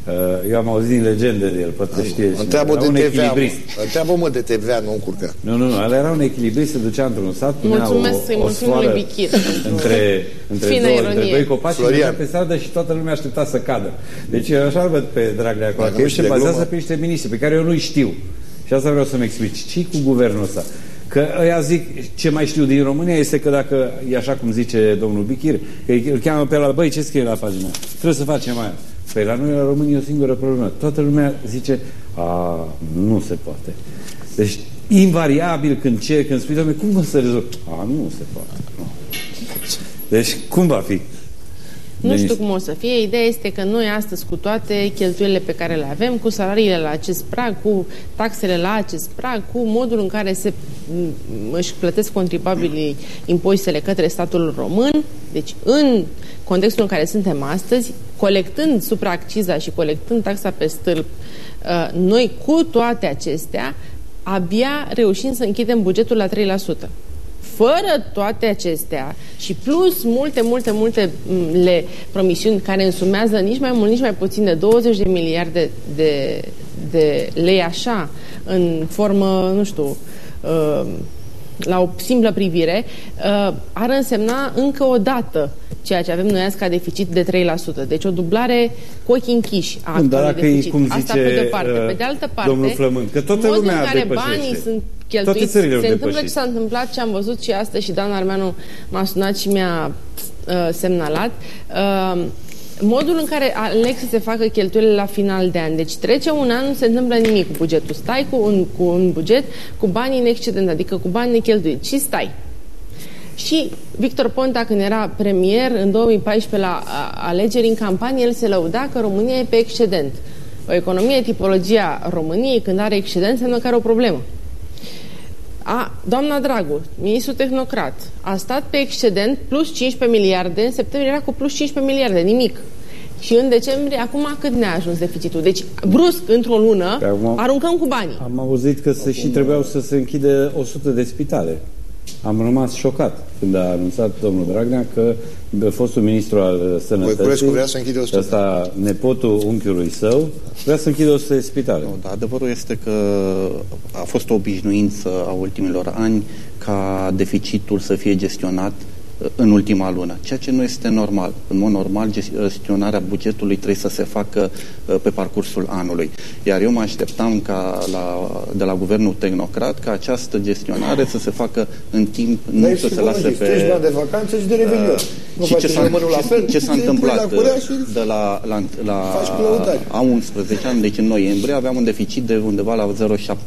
Uh, eu am auzit din legende de el, poate știe. Întreabă de TVA, întreabă-mă de TVA, nu încurcă. Nu, nu, nu, ăla era un echilibrist, se ducea într-un sat, punea Mulțumesc o, o sfoară între, între, două, între doi copaci și mergea pe stradă și toată lumea aștepta să cadă. Deci eu așa văd pe Dragnea acolo, că el se bazează pe niște miniștri pe care eu nu-i știu. Și asta vreau să-mi explici. ce cu guvernul ăsta? Că ăia zic, ce mai știu din România este că dacă e așa cum zice domnul Bichir, că îl cheamă pe la băi, ce scrie la pagina? Trebuie să facem mai Păi la noi, la România, e o singură problemă. Toată lumea zice, a, nu se poate. Deci, invariabil când cer, când spui, doamne, cum o să rezolv? A, nu se poate. Nu. Deci, cum va fi? Nu știu cum o să fie. Ideea este că noi astăzi, cu toate cheltuielile pe care le avem, cu salariile la acest prag, cu taxele la acest prag, cu modul în care se își plătesc contribuabilii impozitele către statul român, deci în contextul în care suntem astăzi, colectând supraacciza și colectând taxa pe stâlp, uh, noi cu toate acestea, abia reușim să închidem bugetul la 3%. Fără toate acestea și plus multe, multe, multe le promisiuni care însumează nici mai mult, nici mai puțin de 20 de miliarde de, de lei așa, în formă, nu știu, uh, la o simplă privire, uh, ar însemna încă o dată ceea ce avem noi azi ca deficit de 3%. Deci o dublare cu ochii închiși a actualului deficit. Cum zice, Asta pe de parte. Pe de altă parte, domnul Flământ, că toată modul lumea în care depășește. banii sunt cheltuiți, se întâmplă ce s-a întâmplat, ce am văzut și astăzi și doamna Armeanu m-a sunat și mi-a uh, semnalat. Uh, modul în care aleg să se facă cheltuielile la final de an. Deci trece un an, nu se întâmplă nimic cu bugetul. Stai cu un, cu un buget cu banii în excedent, adică cu banii necheltuiți. Și stai. Și Victor Ponta, când era premier în 2014 la alegeri în campanie, el se lăuda că România e pe excedent. O economie tipologia României, când are excedent, înseamnă că are o problemă. A, doamna Dragu, ministrul tehnocrat, a stat pe excedent plus 15 miliarde, în septembrie era cu plus 15 miliarde, nimic. Și în decembrie, acum cât ne-a ajuns deficitul? Deci, brusc, într-o lună, acum, aruncăm cu banii. Am auzit că se și trebuiau să se închide 100 de spitale. Am rămas șocat când a anunțat domnul Dragnea că fostul ministru al sănătății, vrea să închide 100. ăsta, nepotul unchiului său, vrea să închide 100 de spitale. Nu, dar adevărul este că a fost o obișnuință a ultimilor ani ca deficitul să fie gestionat în ultima lună, ceea ce nu este normal. În mod normal, gestionarea bugetului trebuie să se facă uh, pe parcursul anului. Iar eu mă așteptam ca la, de la guvernul tehnocrat ca această gestionare să se facă în timp, nu Dar să se lase pe... de vacanță și de revelion. Uh, și ce s-a, ce, ce s-a întâmplat la de la, la, la a 11 ani, deci în noiembrie, aveam un deficit de undeva la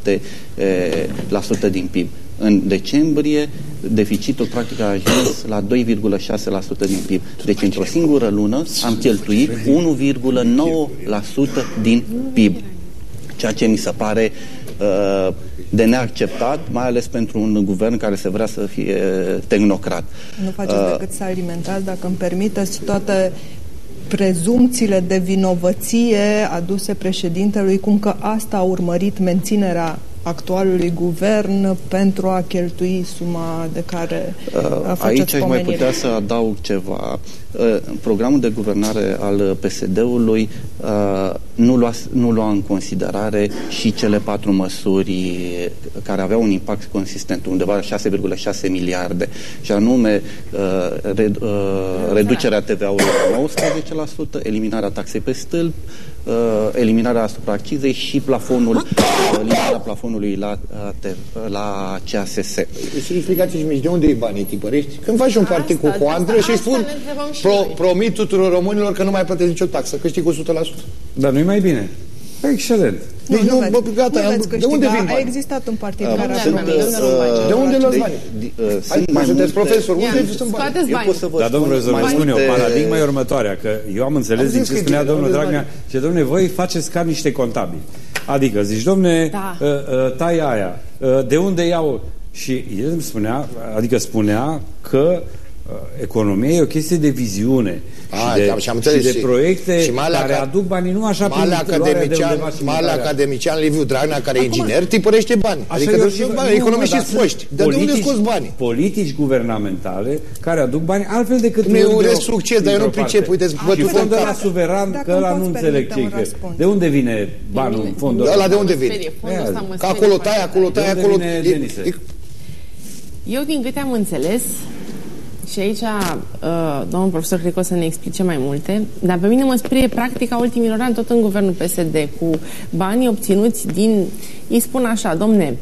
0,7% la sută din PIB. În decembrie, deficitul practic a ajuns la 2,6% din PIB. Deci, într-o singură lună, am cheltuit 1,9% din PIB. Ceea ce mi se pare uh, de neacceptat, mai ales pentru un guvern care se vrea să fie tehnocrat. Nu faceți uh, decât să alimentați, dacă îmi permiteți, toate prezumțiile de vinovăție aduse președintelui, cum că asta a urmărit menținerea actualului guvern pentru a cheltui suma de care uh, Aici aș mai putea să adaug ceva. Uh, programul de guvernare al PSD-ului uh, nu lua, nu lua în considerare și cele patru măsuri care aveau un impact consistent, undeva la 6,6 miliarde, și anume uh, red, uh, reducerea TVA-ului la 19%, eliminarea taxei pe stâlp, uh, eliminarea asupra accizei și plafonul, uh, eliminarea plafonului la, uh, la CASS. Deci explicați și de unde e banii tipărești? Când faci un partid cu Hoandră și spun pro, promit tuturor românilor că nu mai plătesc nicio taxă, câștig cu 100%. Dar nu-i mai bine. Excelent. Deci nu, nu, bă, gata, nu am, de unde vin A existat un partid uh, care a sunt, uh, De unde luați banii? Uh, sunt mai sunteți profesor, unde sunt banii? Eu pot să vă Dar domnul profesor, vă spun eu, paradigma e următoarea, că eu am înțeles din ce spunea domnul Dragnea, ce domnule, voi faceți ca niște contabili. Adică zici, domne, da. uh, uh, tai aia, uh, de unde iau? Și el îmi spunea, adică spunea că uh, economia e o chestie de viziune A, și, de, și, am înțeles, și de proiecte și mai care ca, aduc banii nu așa mai la academician, mai la academician Liviu Dragnea, care e inginer, tipărește bani. Adică de bani, economiști foști. Dar de unde scoți banii? Politici guvernamentale care aduc bani altfel decât... Nu e un rest succes, dar eu nu pricep. Uite, și fondul ăla suveran, că ăla nu înțeleg ce De unde vine banul? Fondul ăla de unde vine? Că acolo tai, acolo tai, acolo... Eu, din câte am înțeles, și aici uh, domnul profesor cred că o să ne explice mai multe, dar pe mine mă sprie practica ultimilor ani tot în guvernul PSD cu banii obținuți din, îi spun așa, domne,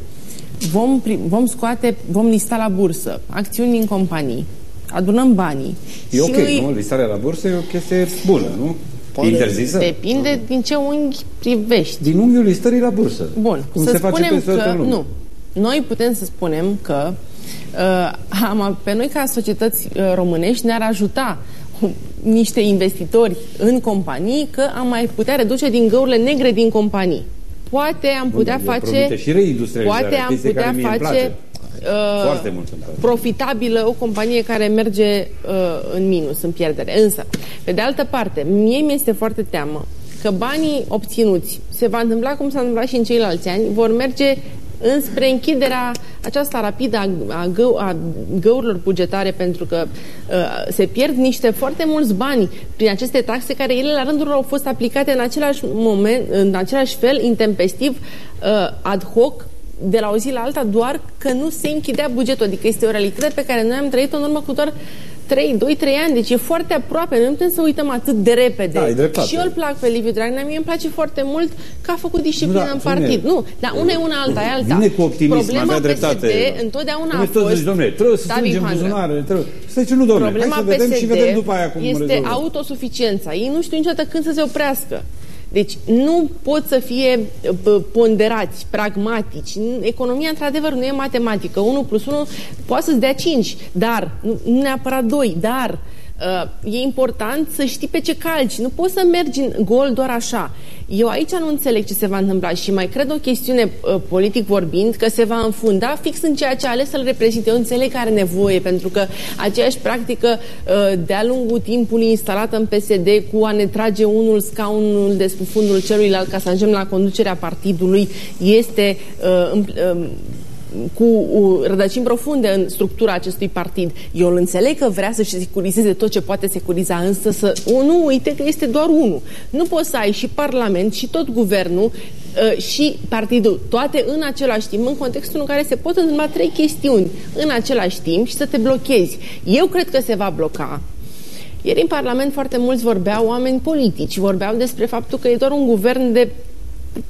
vom, vom scoate, vom lista la bursă acțiuni din companii, adunăm banii. E ok, îi... nu? Listarea la bursă e o chestie bună, nu? Poate interzisă? Depinde din ce unghi privești. Din unghiul listării la bursă. Bun. Cum să se spunem face că, nu. Noi putem să spunem că Uh, pe noi ca societăți uh, românești ne-ar ajuta niște investitori în companii că am mai putea reduce din găurile negre din companii. Poate am putea Bun, face și poate am putea face uh, mult profitabilă o companie care merge uh, în minus, în pierdere. Însă, pe de altă parte, mie mi este foarte teamă că banii obținuți se va întâmpla cum s-a întâmplat și în ceilalți ani, vor merge înspre închiderea aceasta rapidă a, a, gău, a găurilor bugetare pentru că uh, se pierd niște foarte mulți bani prin aceste taxe care ele la rândul lor au fost aplicate în același moment, în același fel, intempestiv, uh, ad hoc, de la o zi la alta, doar că nu se închidea bugetul. Adică este o realitate pe care noi am trăit-o în urmă cu doar 3, 2, 3 ani, deci e foarte aproape, nu putem să uităm atât de repede. Da, și eu îl plac pe Liviu Dragnea, mie îmi place foarte mult că a făcut disciplină da, în partid. Nu, dar una e una alta, e alta. Vine cu optimism, Problema avea dreptate. PSD întotdeauna a fost... Zici, domnule, trebuie să strângem buzunare, trebuie... Stai ce nu, domnule, Problema hai să vedem PSD și vedem după aia cum este rezolvă. autosuficiența. Ei nu știu niciodată când să se oprească. Deci nu pot să fie ponderați, pragmatici. Economia, într-adevăr, nu e matematică. 1 plus 1 poate să-ți dea 5, dar, nu neapărat 2, dar uh, e important să știi pe ce calci. Nu poți să mergi în gol doar așa. Eu aici nu înțeleg ce se va întâmpla și mai cred o chestiune uh, politic vorbind că se va înfunda fix în ceea ce a ales să-l reprezinte. Eu înțeleg că are nevoie, pentru că aceeași practică uh, de-a lungul timpului instalată în PSD cu a ne trage unul scaunul de fundul celuilalt ca să ajungem la conducerea partidului este uh, uh, cu rădăcini profunde în structura acestui partid. Eu îl înțeleg că vrea să-și securizeze tot ce poate securiza, însă să nu uite că este doar unul. Nu poți să ai și Parlament și tot guvernul uh, și partidul, toate în același timp, în contextul în care se pot întâmpla trei chestiuni în același timp și să te blochezi. Eu cred că se va bloca ieri în Parlament foarte mulți vorbeau oameni politici, vorbeau despre faptul că e doar un guvern de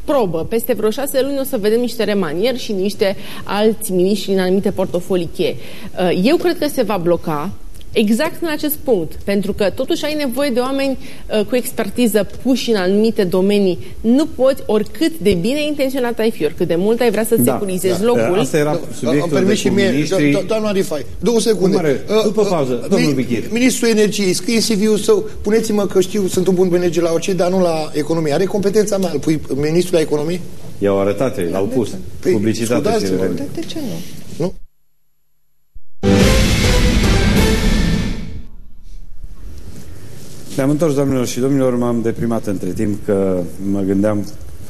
probă. Peste vreo șase luni o să vedem niște remanieri și niște alți miniștri în anumite portofolii cheie. Uh, eu cred că se va bloca exact în acest punct, pentru că totuși ai nevoie de oameni uh, cu expertiză puși în anumite domenii. Nu poți, oricât de bine intenționat ai fi, oricât de mult ai vrea să-ți da, securizezi da. locul. Asta era subiectul de și mie, ministrii... Do doamna Rifai, două secunde. Mare, uh, după pauză, uh, domnul Bichir. Ministrul Energiei, scrie CV-ul său, puneți-mă că știu, sunt un bun manager la orice, dar nu la economie. Are competența mea, îl pui ministrul la economie? I-au arătat, l-au pus. Păi, Publicitate. De ce nu? Nu? Ne-am întors, doamnelor și domnilor, m-am deprimat între timp că mă gândeam,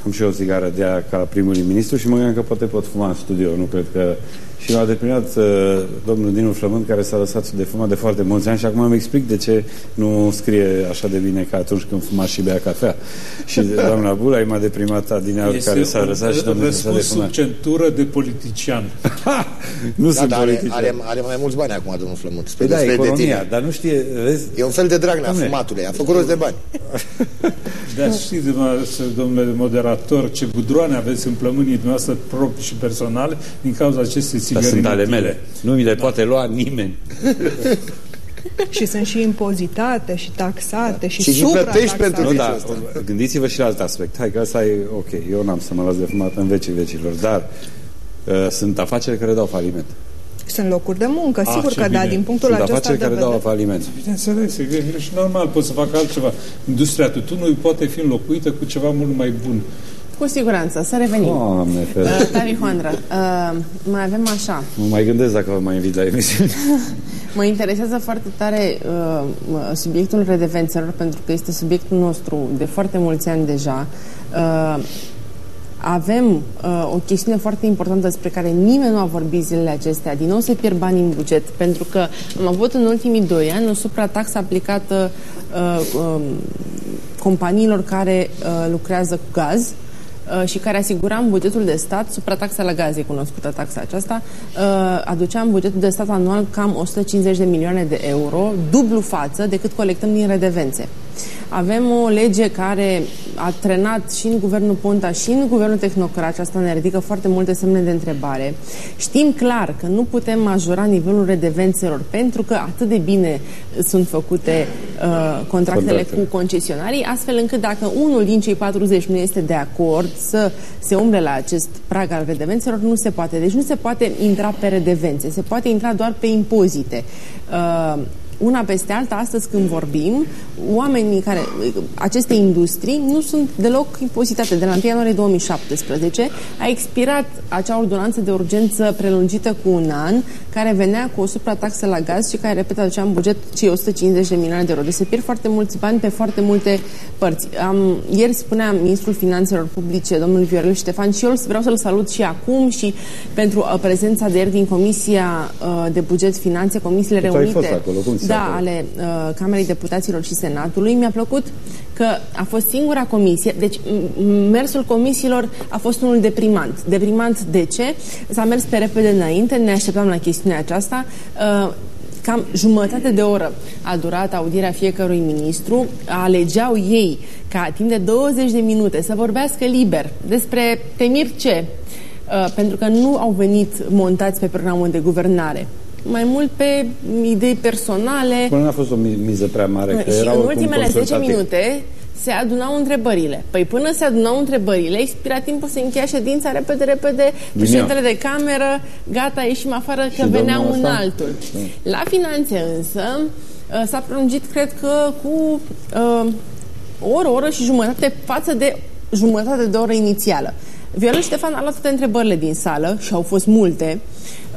am și eu o țigară de aia ca primul ministru și mă gândeam că poate pot fuma în studio. Nu cred că și m-a deprimat uh, domnul Dinu Flământ, care s-a lăsat de fumat de foarte mulți ani și acum îmi explic de ce nu scrie așa de bine ca atunci când fuma și bea cafea. Și doamna Bulai m-a deprimat adineaur care s-a lăsat și domnul s-a sub centură de politician. nu da, sunt da, politician. Are, are, mai mulți bani acum domnul Flământ. Spre păi da, economia, dar nu știe... Vezi? E un fel de drag la fumatului. A făcut rost de bani. Da, știți, domnule moderator, ce budroane aveți în plămânii noastre proprii și personale din cauza acestei Dar sunt ale mele. Nu mi le da. poate lua nimeni. și sunt și impozitate și taxate da. și, și suprataxate. pentru nu, da, Gândiți-vă și la alt aspect. Hai că asta e ok. Eu n-am să mă las de fumat în vecii vecilor, dar uh, sunt afaceri care dau faliment. Sunt locuri de muncă, A, sigur că bine. da, din punctul Sunt acesta afaceri care dau faliment. Bineînțeles, e și normal, pot să facă altceva. Industria tutunului poate fi înlocuită cu ceva mult mai bun. Cu siguranță, să revenim. Doamne, uh, Tavi Hoandră, uh, mai avem așa. Mă mai gândesc dacă vă mai invit la emisiune. mă interesează foarte tare uh, subiectul redevențelor, pentru că este subiectul nostru de foarte mulți ani deja. Uh, avem uh, o chestiune foarte importantă despre care nimeni nu a vorbit zilele acestea. Din nou se pierd bani în buget, pentru că am avut în ultimii doi ani o suprataxă aplicată uh, um, companiilor care uh, lucrează cu gaz uh, și care asigura în bugetul de stat, suprataxa la gaze, cunoscută taxa aceasta, uh, aducea în bugetul de stat anual cam 150 de milioane de euro, dublu față decât colectăm din redevențe. Avem o lege care a trenat și în guvernul Ponta și în guvernul tehnocrat și asta ne ridică foarte multe semne de întrebare. Știm clar că nu putem majora nivelul redevențelor pentru că atât de bine sunt făcute uh, contractele Contracte. cu concesionarii, astfel încât dacă unul din cei 40 nu este de acord să se umble la acest prag al redevențelor, nu se poate. Deci nu se poate intra pe redevențe, se poate intra doar pe impozite. Uh, una peste alta, astăzi când vorbim, oamenii care, aceste industrii nu sunt deloc impozitate. De la 1 ianuarie 2017 a expirat acea ordonanță de urgență prelungită cu un an, care venea cu o suprataxă la gaz și care, repet, aducea în buget cei 150 de milioane de euro. Deci se pierd foarte mulți bani pe foarte multe părți. Am, ieri spunea ministrul Finanțelor Publice, domnul Viorel Ștefan, și eu vreau să-l salut și acum și pentru uh, prezența de ieri din Comisia uh, de Buget Finanțe, Comisiile tu Reunite. Ai fost acolo, cum da, ale uh, Camerei Deputaților și Senatului. Mi-a plăcut că a fost singura comisie, deci mersul comisiilor a fost unul deprimant. Deprimant de ce? S-a mers pe repede înainte, ne așteptam la chestiunea aceasta. Uh, cam jumătate de oră a durat audierea fiecărui ministru. Alegeau ei ca timp de 20 de minute să vorbească liber despre temir ce, uh, pentru că nu au venit montați pe programul de guvernare mai mult pe idei personale. Până n-a fost o miză prea mare. Că și era în ultimele 10 minute se adunau întrebările. Păi până se adunau întrebările, expira timpul, se încheia ședința, repede, repede, președintele de cameră, gata, ieșim afară, că și venea un asta? altul. Da. La finanțe însă ă, s-a prelungit, cred că, cu uh, o oră, o oră și jumătate față de jumătate de oră inițială. Viorel Ștefan a luat toate întrebările din sală și au fost multe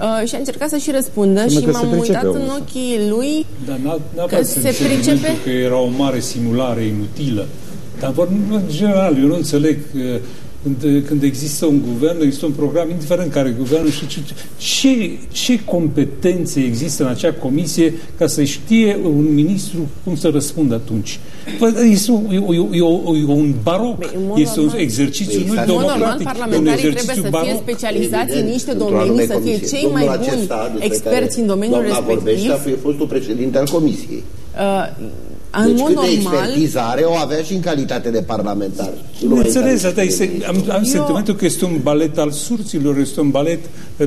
uh, și a încercat să și răspundă Până și m-am uitat în ochii lui Dar n-a că se pricepe că era o mare simulare inutilă. Dar în general, eu nu înțeleg uh, când, când există un guvern, există un program, indiferent care guvernul și ce, ce, ce competențe există în acea comisie ca să știe un ministru cum să răspundă atunci. Păi, este un, e, e, e, un baroc, Băi, este un exercițiu nu democratic, un exercițiu trebuie să fie specializați în niște domenii, să fie cei mai buni experți în domeniul respectiv. Vorbește, a fost un președinte al comisiei. Uh, în deci mod cât de expertiză are, o avea și în calitate de parlamentar. Înțeles, asta este, am, am Eu... sentimentul că este un balet al surților, este un balet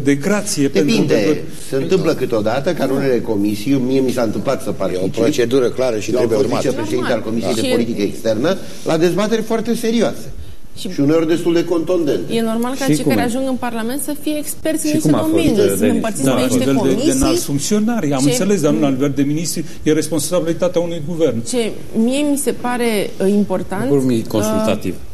de grație. Depinde, pentru că... se întâmplă câteodată ca în unele comisii, mie mi s-a întâmplat să participe. E o procedură clară și trebuie urmată. Eu am fost vicepreședinte al Comisiei da. de Politică Externă la dezbateri foarte serioase. Și, și uneori destul de contundente. E normal ca cei care ajung în Parlament să fie experți în niște domenii, să împărțiți da, pe niște comisii. De, de înalți funcționari, am ce... înțeles, dar nu la nivel de ministri, e responsabilitatea unui guvern. Ce mie mi se pare uh, important... Uh, consultativ. Uh,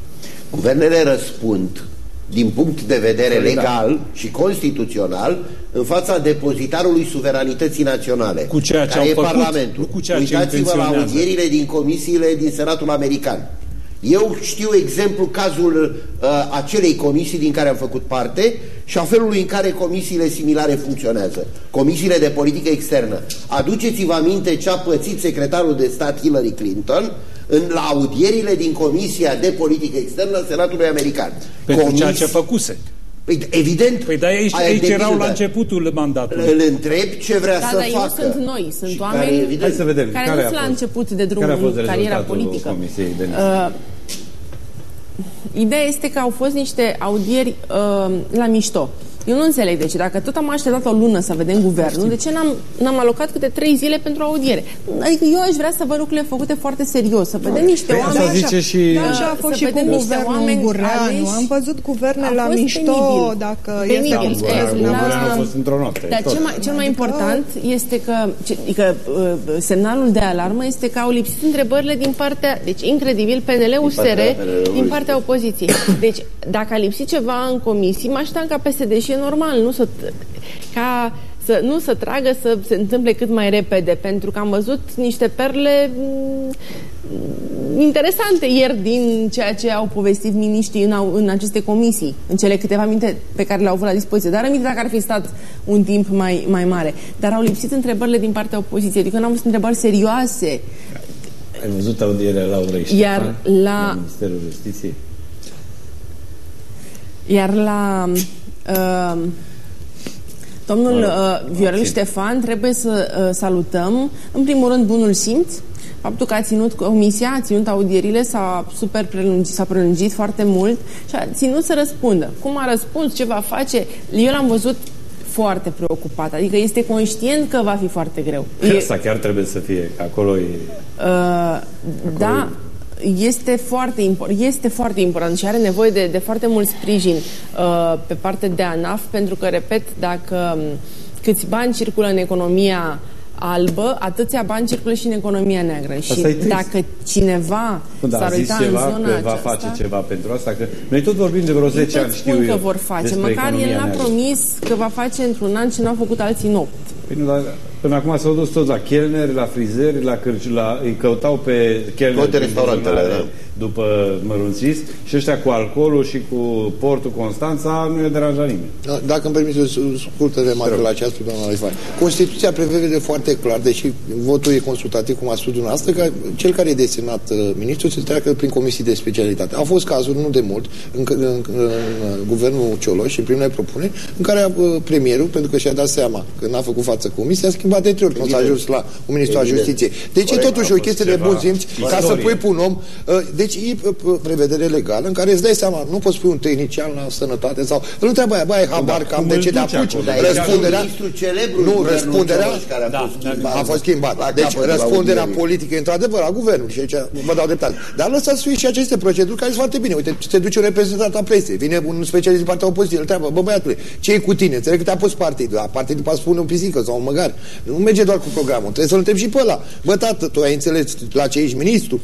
Guvernele răspund din punct de vedere legal da. și constituțional în fața depozitarului suveranității naționale, cu ceea ce care au e făcut, Parlamentul. Cu ceea Uitați-vă la audierile din comisiile din Senatul American. Eu știu exemplu cazul uh, acelei comisii din care am făcut parte și a felului în care comisiile similare funcționează. Comisiile de politică externă. Aduceți-vă aminte ce a pățit secretarul de stat Hillary Clinton în la audierile din Comisia de Politică Externă a Senatului American. Pentru Comis... ceea ce făcuse. Păi, evident. Păi da, aici, aici erau la începutul mandatului. Îl întreb ce vrea da, să dar facă. sunt noi, sunt și oameni care, evident, Hai să vedem. care care nu sunt la început de drum în cariera politică. Comisiei de uh, Ideea este că au fost niște audieri uh, la mișto. Eu nu înțeleg de ce. Dacă tot am așteptat o lună să vedem guvernul, de ce n-am, alocat câte trei zile pentru audiere? Adică eu aș vrea să văd lucrurile făcute foarte serios, să vedem niște păi oameni... Așa, zice și... Da, așa a fost și cu guvernul Ungureanu. Am văzut guverne la mișto, penibil. dacă penibil. este... Ungureanu a fost într-o noapte. Dar cel mai, cel mai important este că, că uh, semnalul de alarmă este că au lipsit întrebările din partea, deci incredibil, PNL-USR, din partea opoziției. Deci, dacă a lipsit ceva în comisii, mă așteptam ca PSD și normal, nu să, ca să nu să tragă să se întâmple cât mai repede, pentru că am văzut niște perle mm, interesante ieri din ceea ce au povestit miniștrii în, în aceste comisii, în cele câteva minute pe care le-au avut la dispoziție. Dar aminte dacă ar fi stat un timp mai, mai mare. Dar au lipsit întrebările din partea opoziției, adică nu au fost întrebări serioase. Ai văzut audierea la Ștefan, Iar la... la Ministerul Justiției? Iar la Uh, domnul uh, Viorel Ștefan trebuie să uh, salutăm, în primul rând, bunul simț, faptul că a ținut comisia, a ținut audierile, s-a super prelungit, s-a prelungit foarte mult și a ținut să răspundă. Cum a răspuns, ce va face, eu l-am văzut foarte preocupat. Adică este conștient că va fi foarte greu. Asta chiar trebuie să fie. Acolo e... Uh, acolo da, e... este foarte, este foarte important și are nevoie de, de foarte mult sprijin uh, pe partea de ANAF, pentru că, repet, dacă um, câți bani circulă în economia albă, atâția bani circulă și în economia neagră. Asta și dacă cineva da, s-ar uita ceva, în zona că aceasta... va face ceva pentru asta, că noi tot vorbim de vreo 10 ani, știu că eu, vor face, măcar el n-a promis că va face într-un an ce n-au făcut alții în 8. Păi nu, dar până acum s-au dus toți la chelneri, la frizeri, la, cârci, la îi căutau pe chelneri. Toate restaurantele, da după mărunțiți și ăștia cu alcoolul și cu portul Constanța nu i-a deranjat nimeni. Da, dacă îmi permiteți scurtă remarcă la această, doamna Leifan. Constituția prevede foarte clar, deși votul e consultativ, cum a spus dumneavoastră, că cel care e desemnat uh, ministrul se treacă prin comisii de specialitate. Au fost cazuri, nu de mult, în, în, în, în guvernul Cioloș, în primele propuneri, în care uh, premierul, pentru că și-a dat seama că n-a făcut față comisia, a schimbat de trei ori, nu s-a ajuns la un ministru al justiției. Deci Corect, e totuși o chestie de bun simț ca să pui pe un om uh, deci e prevedere legală în care îți dai seama, nu poți pui un tehnician la sănătate sau îl întreabă aia, băi, habar da, cam de ce te apuci. Răspunderea, nu, răspunderea da, a fost schimbat. Deci răspunderea politică, într-adevăr, a guvernului și aici vă dau dreptate. Dar lăsați să și aceste proceduri care sunt foarte bine. Uite, se duce un reprezentant a presei, vine un specialist din partea opoziției, îl întreabă, bă, băiatule, ce e cu tine? Înțeleg că te-a pus partidul. La partidul poate spune un pisică sau un măgar. Nu merge doar cu programul. Trebuie să-l întrebi și pe ăla. Bă, tată, tu ai înțeles la ce ești ministru?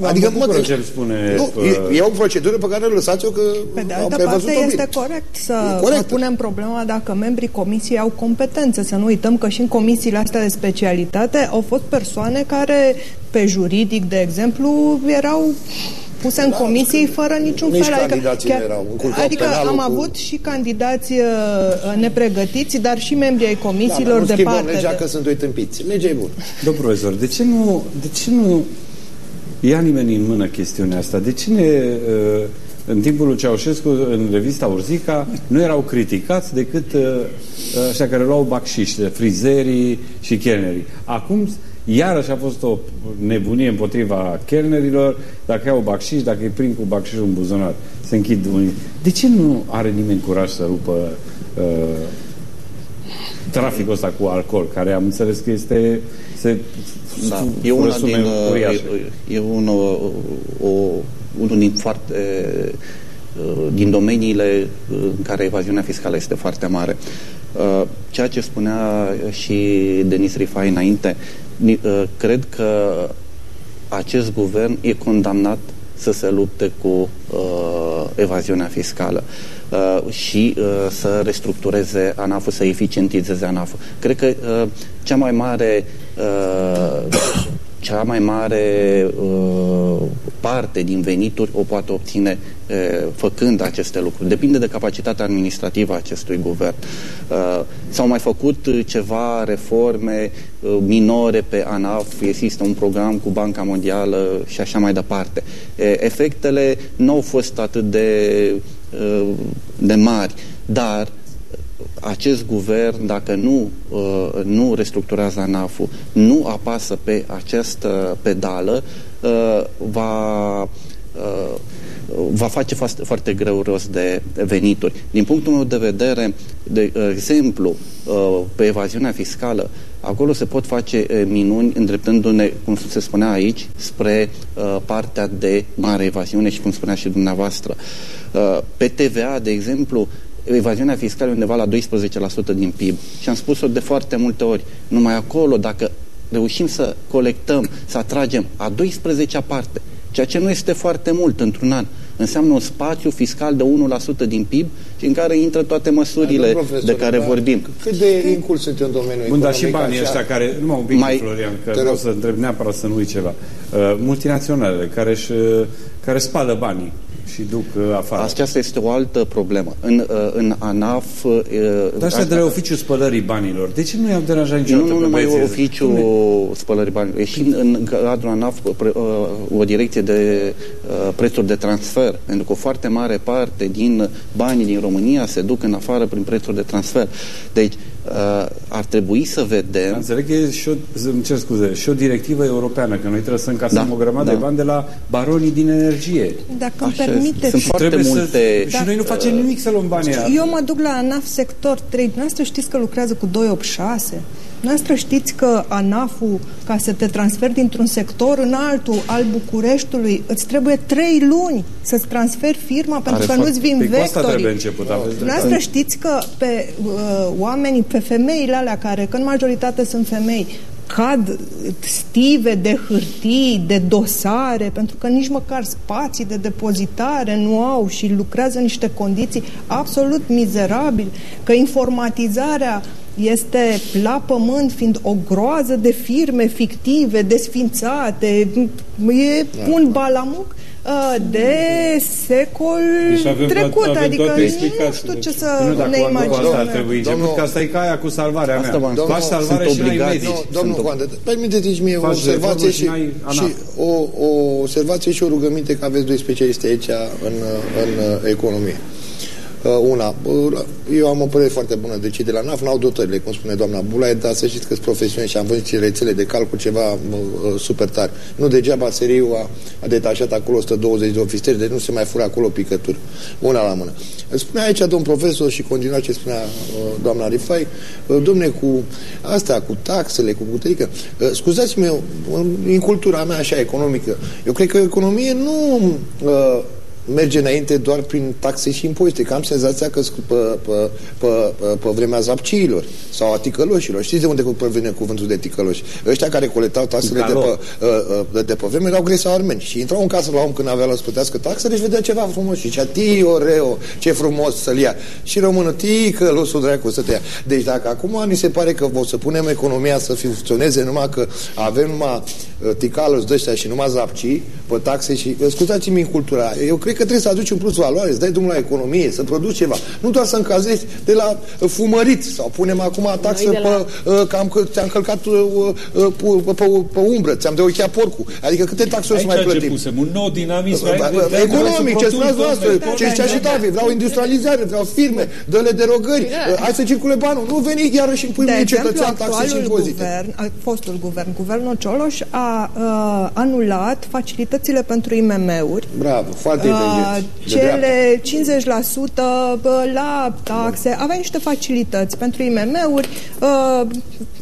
Adică, mă, ce spune... Nu, e, e o procedură pe care lăsați-o că Pe de altă parte este bine. corect să, corect. să punem problema dacă membrii comisiei au competențe. Să nu uităm că și în comisiile astea de specialitate au fost persoane care, pe juridic, de exemplu, erau puse în da, comisii fără niciun nici fel. Adică, chiar, erau, adică am cu... avut și candidați uh, nepregătiți, dar și membrii ai comisiilor da, de parte. legea de... că sunt doi tâmpiți. Legea e bună. Domnul profesor, de ce nu, de ce nu ia nimeni în mână chestiunea asta. De cine uh, în timpul lui Ceaușescu, în revista Urzica, nu erau criticați decât uh, ăștia care luau bacșiște, frizerii și chelnerii. Acum, iarăși a fost o nebunie împotriva chelnerilor, dacă iau bacșiș, dacă îi prind cu bacșiș în buzunar, se închid unii. De ce nu are nimeni curaj să rupă uh, traficul ăsta cu alcool, care am înțeles că este se da. E una din, e, e un, o, unul din foarte uh, din domeniile uh, în care evaziunea fiscală este foarte mare. Uh, ceea ce spunea și Denis Rifai înainte, cred că acest guvern e condamnat să se lupte cu evaziunea fiscală și să restructureze ANAF-ul, să eficientizeze ANAF-ul. Cred că cea mai mare uh, cea mai mare uh, parte din venituri o poate obține uh, făcând aceste lucruri. Depinde de capacitatea administrativă a acestui guvern. Uh, s-au mai făcut ceva reforme uh, minore pe ANAF, există un program cu Banca Mondială și așa mai departe. Uh, efectele nu au fost atât de, uh, de mari, dar uh, acest guvern, dacă nu, uh, nu restructurează ANAF-ul, nu apasă pe această pedală, uh, va, uh, va face foarte, foarte greu rost de venituri. Din punctul meu de vedere, de exemplu, pe evaziunea fiscală, acolo se pot face minuni îndreptându-ne, cum se spunea aici, spre partea de mare evaziune și cum spunea și dumneavoastră. Pe TVA, de exemplu, evaziunea fiscală undeva la 12% din PIB. Și am spus-o de foarte multe ori. Numai acolo, dacă reușim să colectăm, să atragem a 12-a parte, ceea ce nu este foarte mult într-un an, înseamnă un spațiu fiscal de 1% din PIB și în care intră toate măsurile profesor, de care da, vorbim. Cât de incul sunt în domeniul Bun, dar și banii ăștia care, nu un pic, mai, Florian, că vreau să întreb neapărat să nu uit ceva. Uh, multinaționale care, își, uh, care spală banii și duc uh, afară. Aceasta este o altă problemă. În, uh, în ANAF... Uh, Dar asta de la oficiul spălării banilor. De ce nu i-am deranjat niciodată Nu, nu numai oficiul spălării banilor. E și în, în cadrul ANAF o direcție de prețuri de transfer. Pentru că o foarte mare parte din banii din România se duc în afară prin prețuri de transfer. Deci, uh, ar trebui să vedem... Înțeleg că e și o, îmi cer scuze, și o directivă europeană, că noi trebuie să încasăm da, o grămadă da. de bani de la baronii din energie. Dacă îmi permite... Sunt foarte multe... Să, și noi nu facem nimic să luăm banii Eu mă duc la ANAF sector 3. Noastră știți că lucrează cu 286? Noastră știți că ANAF-ul, ca să te transferi dintr-un sector în altul al Bucureștiului, îți trebuie trei luni să-ți transferi firma pentru Are că nu-ți vin păi vectorii. început, Noastră știți că pe uh, oamenii, pe femeile alea care, că în majoritate sunt femei, cad stive de hârtii, de dosare, pentru că nici măcar spații de depozitare nu au și lucrează în niște condiții absolut mizerabile, că informatizarea este la pământ, fiind o groază de firme fictive, desfințate, e da, un balamuc uh, de secol deci avem trecut, avem adică nu știu ce să nu, ne imaginăm. Asta ar trebui început, că asta e caia cu salvarea mea. Domnul, Faci salvare și n-ai medici. Domnul Coande, permiteți-mi mie o observație și, și o, o observație și o rugăminte că aveți doi specialiști aici în, în economie. Uh, una, uh, eu am o părere foarte bună de cei de la NAF, n-au dotările, cum spune doamna Bulaie, dar să știți că sunt profesioniști și am văzut și rețele de calcul ceva uh, super tare. Nu degeaba seriul a, a detașat acolo 120 de ofițeri, deci nu se mai fură acolo picături. Una la mână. Spunea aici domn profesor și continua ce spunea uh, doamna Rifai, uh, domne, cu asta, cu taxele, cu puterică. Uh, scuzați-mă, în cultura mea așa economică, eu cred că economie nu uh, merge înainte doar prin taxe și impozite, că am senzația că pe, pe, pe, pe, pe vremea zapciilor sau a ticăloșilor. Știți de unde provine cuvântul de ticăloși? Ăștia care colectau taxele de pe, uh, uh, de, de pe vreme erau grei sau armeni și intrau în casă la om când avea la să plătească taxele și vedea ceva frumos și zicea, tio, reo, ce frumos să-l ia. Și românul, ticălosul dracu să te ia. Deci dacă acum ni se pare că o să punem economia să funcționeze numai că avem numai uh, ticăloși de ăștia și numai zapcii pe taxe și, scuzați-mi cultura, eu cred că trebuie să aduci un plus valoare, să dai drumul la economie, să produci ceva. Nu doar să încazezi de la fumărit sau punem acum taxă pe la... Uh, că am, ți-am călcat uh, uh, pe, pe, pe umbră, ți-am de ochia porcul. Adică câte taxe o să mai plătim? Pusem un nou dinamism economic, ce spuneați noastră, ce zicea și David, vreau industrializare, vreau firme, dă-le derogări, hai să circule banul, nu veni iarăși în pui cetățean taxe și impozite. Guvern, fostul guvern, guvernul Cioloș a uh, anulat facilitățile pentru IMM-uri. Bravo, foarte uh, cele 50% la taxe, avea niște facilități pentru IMM-uri, uh,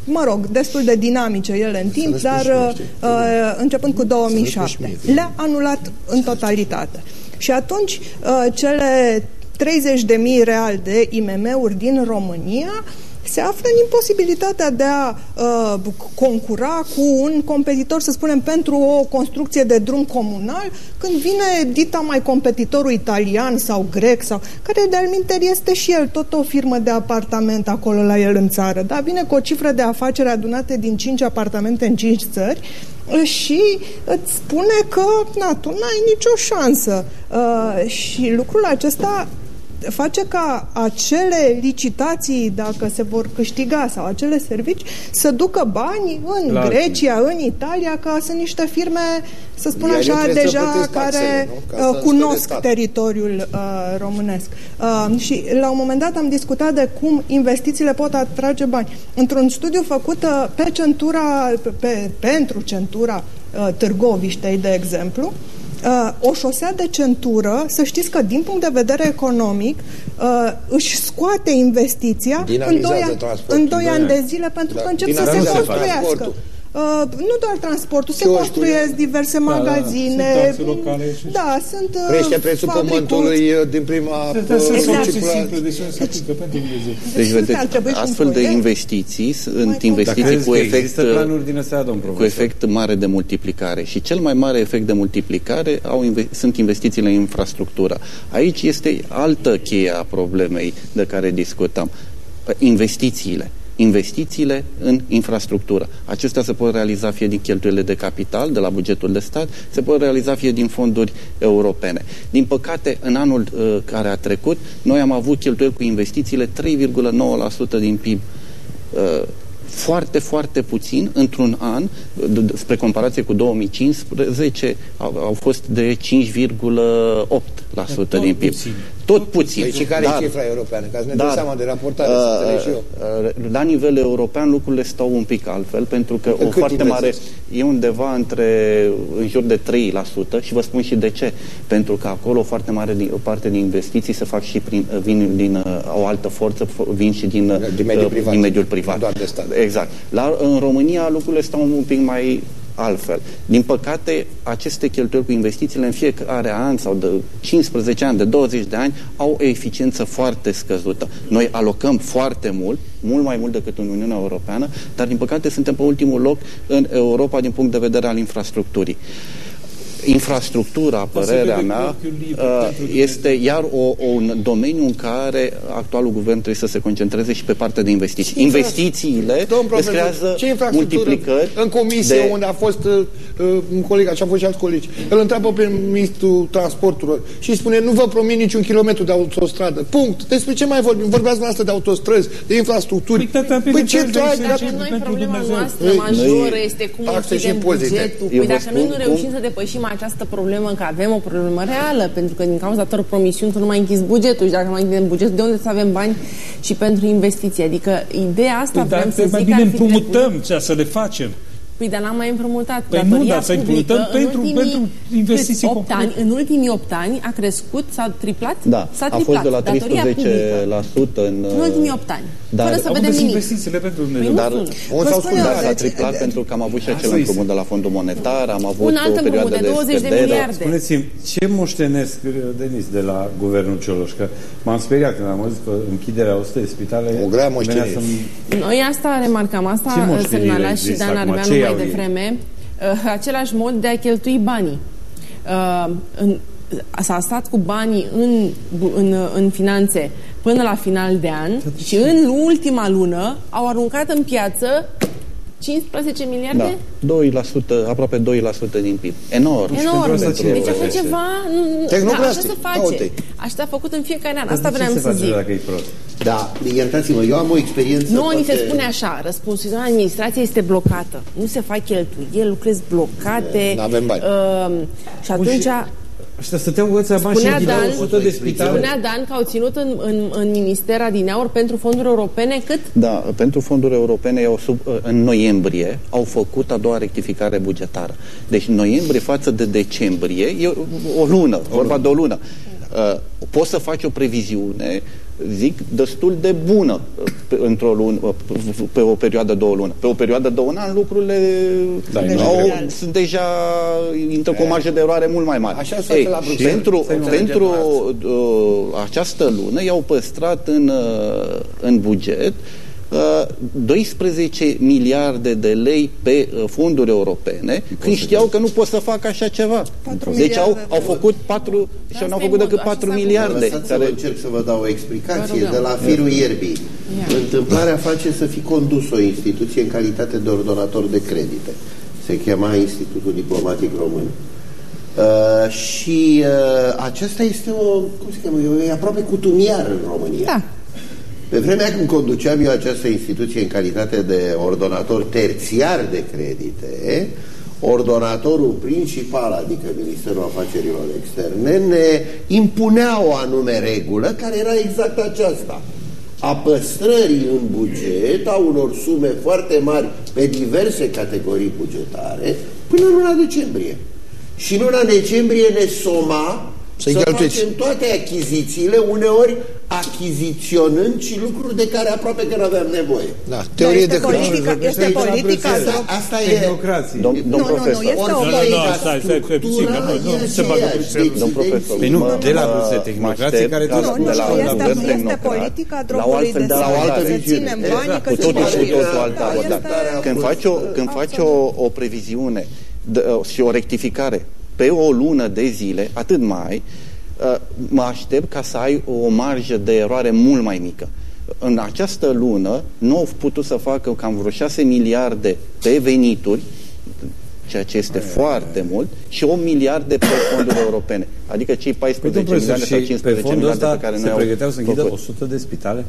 mă rog, destul de dinamice ele în timp, dar uh, începând cu 2007. Le-a anulat în totalitate. Și atunci uh, cele 30.000 real de IMM-uri din România se află în imposibilitatea de a uh, concura cu un competitor, să spunem, pentru o construcție de drum comunal, când vine dita mai competitorul italian sau grec, sau care de-al este și el tot o firmă de apartament acolo la el în țară, dar vine cu o cifră de afaceri adunate din 5 apartamente în 5 țări și îți spune că na, tu n-ai nicio șansă. Uh, și lucrul acesta face ca acele licitații, dacă se vor câștiga, sau acele servicii, să ducă bani în La Grecia, în Italia, că sunt niște firme, să spun Iar așa, deja care Ca uh, cunosc teritoriul uh, românesc. Uh, și la un moment dat am discutat de cum investițiile pot atrage bani. Într-un studiu făcut uh, pe centura, pe, pe, pentru centura uh, Târgoviștei, de exemplu, uh, o șosea de centură, să știți că din punct de vedere economic uh, își scoate investiția în doi, ani, în doi ani de zile pentru da. că încep să se construiască. Uh, nu doar transportul, se construiesc diverse da, magazine. Da, locale și... da sunt uh, Crește prețul fabricuți. pământului uh, din prima da, da, uh, exact. simplu, deci se aplică pentru Deci, vedeți, astfel de investiții sunt investiții cu efect, cu efect mare de multiplicare și cel mai mare efect de multiplicare au, sunt investițiile în infrastructură. Aici este altă cheie a problemei de care discutăm. Investițiile investițiile în infrastructură. Acestea se pot realiza fie din cheltuielile de capital, de la bugetul de stat, se pot realiza fie din fonduri europene. Din păcate, în anul uh, care a trecut, noi am avut cheltuieli cu investițiile 3,9% din PIB. Uh, foarte, foarte puțin într-un an, spre comparație cu 2015, au, au fost de 5,8% din PIB. Puțin tot puțin. Deci care dar, e cifra europeană? Ca să ne dar, dăm seama de raportare, uh, să și eu. Uh, la nivel european lucrurile stau un pic altfel, pentru că în o foarte mare e undeva între în jur de 3% și vă spun și de ce. Pentru că acolo o foarte mare din, o parte din investiții se fac și prin, vin din uh, o altă forță, vin și din, din mediul privat. Din mediul privat. Doar de stat. Exact. La, în România lucrurile stau un pic mai altfel. Din păcate, aceste cheltuieli cu investițiile în fiecare an sau de 15 ani, de 20 de ani, au o eficiență foarte scăzută. Noi alocăm foarte mult, mult mai mult decât în Uniunea Europeană, dar din păcate suntem pe ultimul loc în Europa din punct de vedere al infrastructurii. Uh, infrastructura, părerea mea, uh, este iar o, un domeniu în care actualul guvern trebuie să se concentreze și pe partea de investiții. Ce Investițiile îți creează ce multiplicări. În comisie de... unde a fost uh, uh, un coleg, așa a fost și alți colegi, îl întreabă pe ministrul transporturilor și spune, nu vă promit niciun kilometru de autostradă. Punct. Despre ce mai vorbim? Vorbeați noastră de autostrăzi, de infrastructuri. Păi, păi ce Noi problema noastră majoră este cum închidem bugetul. Păi dacă noi nu reușim să depășim această problemă, că avem o problemă reală, pentru că din cauza tăr promisiuni tu nu mai închizi bugetul și dacă nu mai închidem bugetul, de unde să avem bani și pentru investiții? Adică ideea asta păi, vrem să zic mai bine împrumutăm ce să le facem. Păi, dar n-am mai împrumutat. Păi nu, dar să împrumutăm pentru, ultimii, pentru investiții 8 ani, În ultimii 8 ani a crescut, s-a triplat? Da, s-a a fost de la 310% în... În ultimii 8 ani. Dar, fără să vedem nimic. investițiile pentru Dumnezeu. Păi dar, o s-au spus, da, s-a triplat pentru că am avut și acel împrumut de la Fondul Monetar, am avut o perioadă de 20 de miliarde. Spuneți-mi, ce moștenesc, Denis, de la guvernul Cioloș? Că m-am speriat când am auzit că închiderea 100 de spitale... O grea moștenire. Noi asta remarcam, asta semnala și Dan Armeanu mai devreme. Uh, același mod de a cheltui banii. Uh, în, s-a stat cu banii în, în, în finanțe până la final de an și în ultima lună au aruncat în piață 15 miliarde? Da, 2%, aproape 2% din PIB. Enorm. Enorm. Deci așa ceva... Da, așa se face. Așa s-a făcut în fiecare an. Asta vreau să zic. Dacă e prost? Da, iertați-mă, eu am o experiență... Nu, ni se spune așa, răspunsul administrația este blocată. Nu se fac cheltuieli, lucrezi blocate. Nu avem bani. Uh, și atunci... Ăștia stăteau ăția bani și Dan, 100 de spitale. Spunea Dan că au ținut în, în, în Ministera Adineaur pentru fonduri europene cât? Da, pentru fonduri europene au sub, în noiembrie au făcut a doua rectificare bugetară. Deci noiembrie față de decembrie e o lună, o vorba lună. de o lună. Uh, poți să faci o previziune zic, destul de bună într-o lună, pe o perioadă două luni. Pe o perioadă de un an lucrurile da, au, sunt deja intră cu o marjă de eroare mult mai mare. Așa Ei, la pentru pentru uh, această lună i-au păstrat în, uh, în buget 12 miliarde de lei pe uh, fonduri europene, când știau că nu pot să facă așa ceva. Deci au, au făcut 4 și nu au făcut decât 4 miliarde. Care... să încerc să vă dau o explicație de la firul ierbii. Întâmplarea face să fi condus o instituție în calitate de ordonator de credite. Se chema Institutul Diplomatic Român. Uh, și uh, acesta este o, cum se cheamă, e aproape cutumiar în România. Da. Pe vremea când conduceam eu această instituție în calitate de ordonator terțiar de credite, ordonatorul principal, adică Ministerul Afacerilor Externe, ne impunea o anume regulă care era exact aceasta a păstrării în buget a unor sume foarte mari pe diverse categorii bugetare până în luna decembrie. Și în luna decembrie ne soma să, să facem toate achizițiile, uneori achiziționând și lucruri de care aproape că nu aveam nevoie. Da, teorie de politica, este politica asta, asta e tehnocrație. Domn, domn nu, profesor. Nu, nu, este o politica. Stai, stai, stai, puțin, nu, nu se bagă Domn profesor. Păi nu, de la Bruxelles tehnocrație care nu, nu, nu, este politica drogului de la o altă să ținem banii, că totul cu totul altă abordare. Când faci o, când faci o, o previziune și o rectificare pe o lună de zile, atât mai, Uh, mă aștept ca să ai o marjă de eroare mult mai mică. În această lună nu au putut să facă cam vreo 6 miliarde pe venituri, ceea ce este aia, foarte aia. mult, și 8 miliarde pe fonduri europene. Adică cei 14 milioane sau 15 pe miliarde pe care noi se pregăteau să închidă 100 de spitale?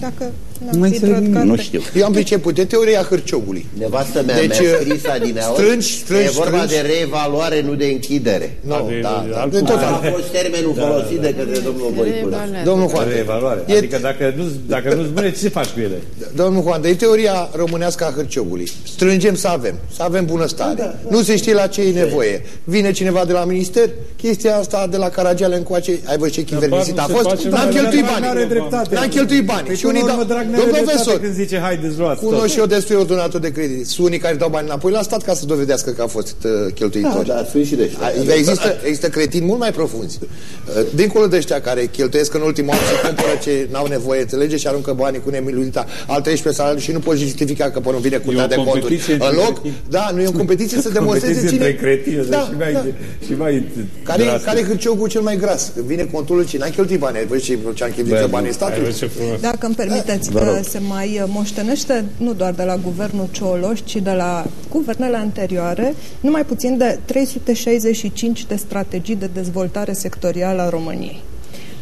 Păi dacă Nu mai înțeleg Nu știu. Eu am priceput de teoria hârciogului. Nevastă mea Deci, mi-a scris adineaori, strângi, strângi, e vorba strângi. de reevaluare, nu de închidere. Nu, da, da, da, da, da. de tot Asta a altfel. fost termenul folosit de către domnul Voiculă. Domnul Hoante. Reevaluare. E- Adică dacă nu dacă nu zbune, ce faci cu ele? Domnul Hoante, e teoria românească a hârciogului. Strângem să avem, să avem bunăstare. Nu se știe la ce e nevoie. Vine cineva de la minister, chestia asta de la Caragiale încoace, ai văzut ce chivernisit a se fost? face N-am mai- cheltuit Dragnea bani. are dreptate. N-am cheltuit bani. Păi Și unii până la dau... urmă, Dragnea Domnul are dreptate profesor, când zice, haideți, luați tot. Cunosc și eu destui ordonator de credit. Sunt unii care dau bani înapoi la stat ca să dovedească că a fost uh, cheltuitori. Da, da, sunt și de ăștia. A- Dar există, există cretini mult mai profunzi. Uh, Dincolo de ăștia care cheltuiesc în ultimul an și cumpără ce n-au nevoie, înțelege, și aruncă banii cu nemiluita al 13 salariu și nu poți justifica că până vine cu E o de conturi. competiție În între loc, cretini. da, nu e o competiție să demonstreze Competiție cine... între cretini, da, și mai, da. și mai Care, drastic. care e hârciogul cel mai gras? Când vine contul cine n-a cheltuit bani. Ai văzut ce, ce am cheltuit Bă, eu banii ai statului? văzut ce frumos. Dacă îmi permiteți Vă că rog. se mai uh, moștenește nu doar de la guvernul Cioloș, ci de la guvernele anterioare, numai puțin de 365 de strategii de dezvoltare sectorială a României.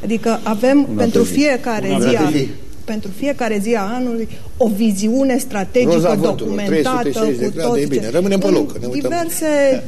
Adică avem Una pentru pe zi. fiecare Una zi, pe a, zi. pentru fiecare zi a anului o viziune strategică Roza vântului, documentată 360 de cu grade, tot e bine, ce- rămânem pe în loc, ne uităm. diverse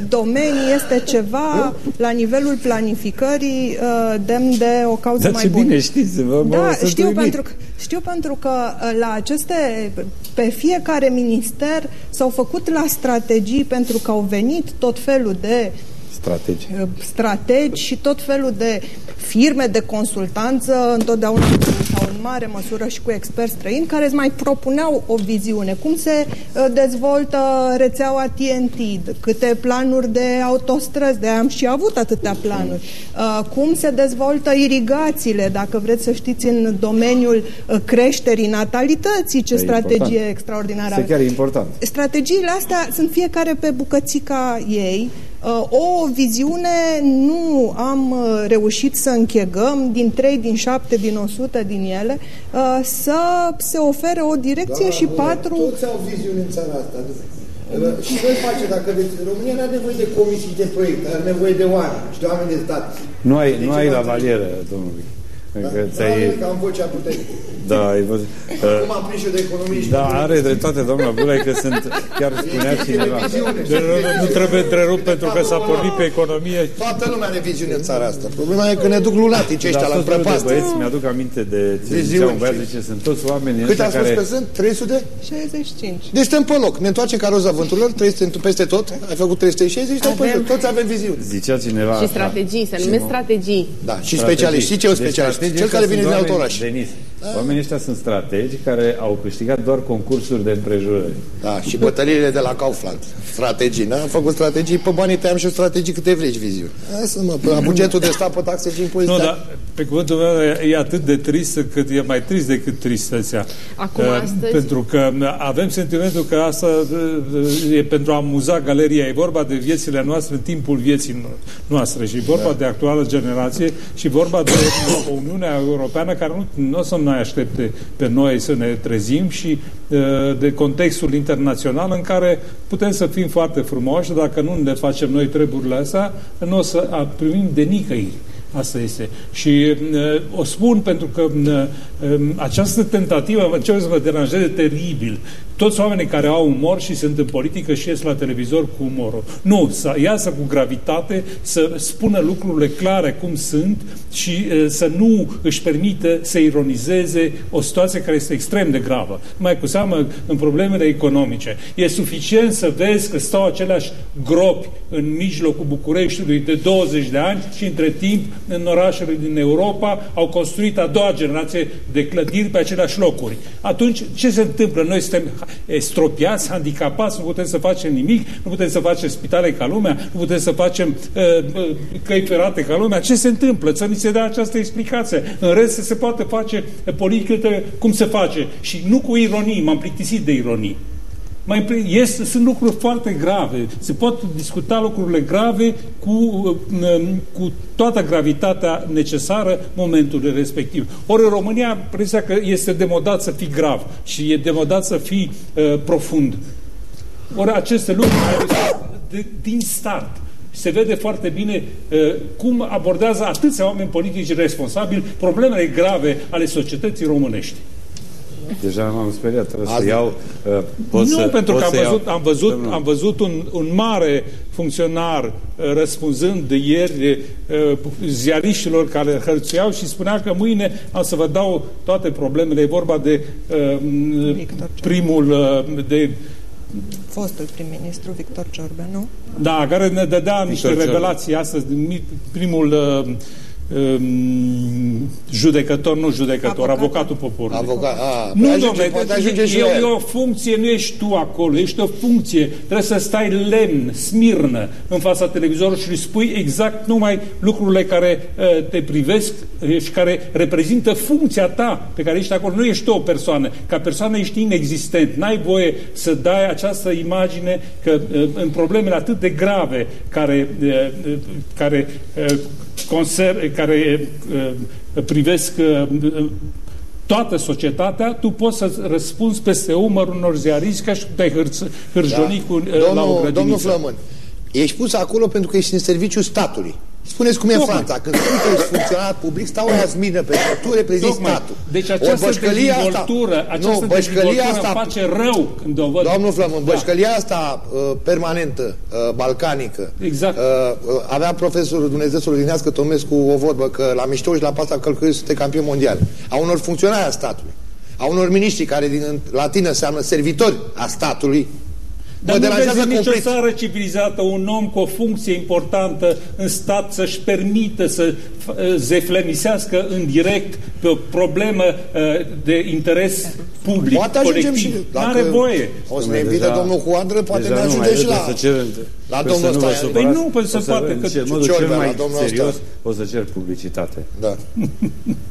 domenii este ceva la nivelul planificării uh, demn de o cauză Dar mai ce bună. bine știți, vă, mă, Da, sunt știu uimit. pentru, că, știu pentru că uh, la aceste, pe fiecare minister s-au făcut la strategii pentru că au venit tot felul de Strategii. uh, strategi și tot felul de firme de consultanță, întotdeauna cu- sau în mare măsură și cu experți străini, care îți mai propuneau o viziune. Cum se uh, dezvoltă rețeaua TNT, de câte planuri de autostrăzi, de am și avut atâtea planuri. Uh, Cum se dezvoltă irigațiile, dacă vreți să știți, în domeniul uh, creșterii natalității, ce E strategie important. extraordinară Este chiar important. Strategiile astea sunt fiecare pe bucățica ei. Uh, O viziune nu am uh, reușit să închegăm din 3, din 7, din 100 din ele, uh, să se ofere o direcție și patru... Toți au viziune în țara asta. Uh, Și voi face, dacă veți, România nu are nevoie de comisii de proiecte, are nevoie de oameni și de oameni de stat. Nu ai, De nu ce ai vă la întreb? valieră, domnului. Adică Da, ți-ai... că am vocea puterii. Da, ai văzut. Cum am prins eu de economie și Da, are dreptate, doamna Bulai, că sunt, chiar spunea cineva. Deci nu, nu trebuie întrerupt pentru că s-a pornit pe economie. Toată lumea are viziune în țara asta. Problema e că ne duc lunatici ăștia Dar la tot felul de prăpastie. băieți, mi-aduc aminte de ce Viziuni zicea un băiat, și- zice, sunt toți oamenii Cât ăștia a spus care... că sunt? 300? 65. Deci suntem pe loc. Ne întoarcem ca roza vânturilor, 300 peste tot. Ai făcut 360, stăm pe Avem- jos. Toți avem viziune. Zicea cineva Și așa. strategii, se numesc strategii. Da, și specialiști. Știi ce e un Deci specialist? strategii Cel care ăștia vine din sunt alt oameni- oraș. Denis, oamenii ăștia sunt strategi care au câștigat doar concursuri de împrejurări. Da, și bătăliile de la Kaufland. Strategii, n-am făcut strategii, pe banii tăiam și o strategii câte vrei și viziune. Hai să mă, pe la bugetul de stat, pe taxe și impozite. Nu, dar pe cuvântul meu e atât de trist cât e mai trist decât tristețea. Acum, Uh, astăzi- Pentru că avem sentimentul că asta uh, e pentru a amuza galeria. E vorba de viețile noastre în timpul vieții no- noastre și e vorba Da. de actuală generație și vorba de o Uniune Europeană care nu, nu o să mai aștepte pe noi să ne trezim și uh, de contextul internațional în care putem să fim foarte frumoși, dacă nu ne facem noi treburile astea, nu o să a- primim de nicăieri. Asta este. Și uh, o spun pentru că uh, um, această tentativă începe să mă deranjeze teribil. Toți oamenii care au umor și sunt în politică și ies la televizor cu umorul. Nu, să iasă cu gravitate, să spună lucrurile clare cum sunt și uh, să nu își permită să ironizeze o situație care este extrem de gravă. Mai cu seamă în problemele economice. E suficient să vezi că stau aceleași gropi în mijlocul Bucureștiului de 20 de ani și între timp în orașele din Europa au construit a doua generație de clădiri pe aceleași locuri. Atunci, ce se întâmplă? Noi suntem estropiați, handicapați, nu putem să facem nimic, nu putem să facem spitale ca lumea, nu putem să facem uh, uh, căi ferate ca lumea. Ce se întâmplă? Să ni se dea această explicație. În rest, se poate face uh, politică cum se face. Și nu cu ironii, m-am plictisit de ironii. Mai pri- este, sunt lucruri foarte grave. Se pot discuta lucrurile grave cu, uh, cu toată gravitatea necesară momentului respectiv. Ori în România, impresia că este demodat să fii grav și e demodat să fii uh, profund. Ori aceste lucruri trebuie să- de, din start. Se vede foarte bine uh, cum abordează atâția oameni politici responsabili problemele grave ale societății românești. Deja m-am speriat, trebuie Azi. să iau... Uh, pot nu, să, pentru că am văzut, am văzut, am văzut un, un mare funcționar uh, răspunzând de ieri uh, ziariștilor care hărțuiau și spunea că mâine am să vă dau toate problemele. E vorba de uh, primul, uh, de fostul prim-ministru Victor Ciorbe, nu? Da, care ne dădea Victor niște revelații astăzi, primul uh, um, judecător, nu judecător, Avocat. avocatul poporului. Avocat, a, nu, domnule, e, e o funcție, nu ești tu acolo, ești o funcție, trebuie să stai lemn, smirnă în fața televizorului și îi spui exact numai lucrurile care uh, te privesc uh, și care reprezintă funcția ta pe care ești acolo. Nu ești tu o persoană, ca persoană ești inexistent. N-ai voie să dai această imagine că uh, în problemele atât de grave care, uh, uh care uh, conser, care uh, privesc uh, toată societatea, tu poți să răspunzi peste umăr unor ziariști ca și cum te-ai hârjoni da. cu, domnul, la o grădiniță. Domnul Flămân, ești pus acolo pentru că ești în serviciul statului. Spuneți cum e în Franța. Când tu ești funcționat public, stau aia mină pe tu reprezinți Tocmai. statul. Deci această dezvoltură, această nu, bășcălia asta face rău când o văd. Domnul Flămân, da. bășcălia asta uh, permanentă, uh, balcanică. Exact. Uh, uh, avea profesorul Dumnezeu să Ludinească Tomescu o vorbă că la mișto și la pasta călcăi sunt campion mondial. A unor funcționari a statului. A unor miniștri care din latină înseamnă servitori a statului, dar nu vezi în nicio țară civilizată un om cu o funcție importantă în stat să-și permită să zeflemisească în direct pe o problemă uh, de interes public, poate colectiv. Și, dacă N-are voie. O să ne invite domnul Huandră, poate ne ajunge și la, cer, la domnul ăsta. Păi nu, păi se poate. Că modul cel mai serios o să cer publicitate. Da.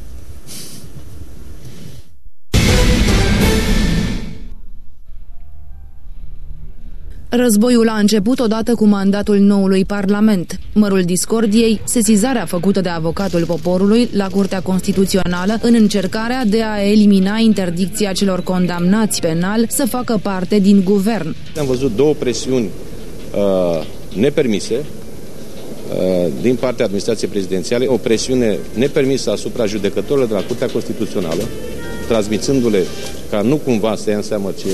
Războiul a început odată cu mandatul noului Parlament. Mărul discordiei, sesizarea făcută de avocatul poporului la Curtea Constituțională în încercarea de a elimina interdicția celor condamnați penal să facă parte din guvern. Am văzut două presiuni uh, nepermise uh, din partea administrației prezidențiale, o presiune nepermisă asupra judecătorilor de la Curtea Constituțională, transmițându-le ca nu cumva să ia în seamă ce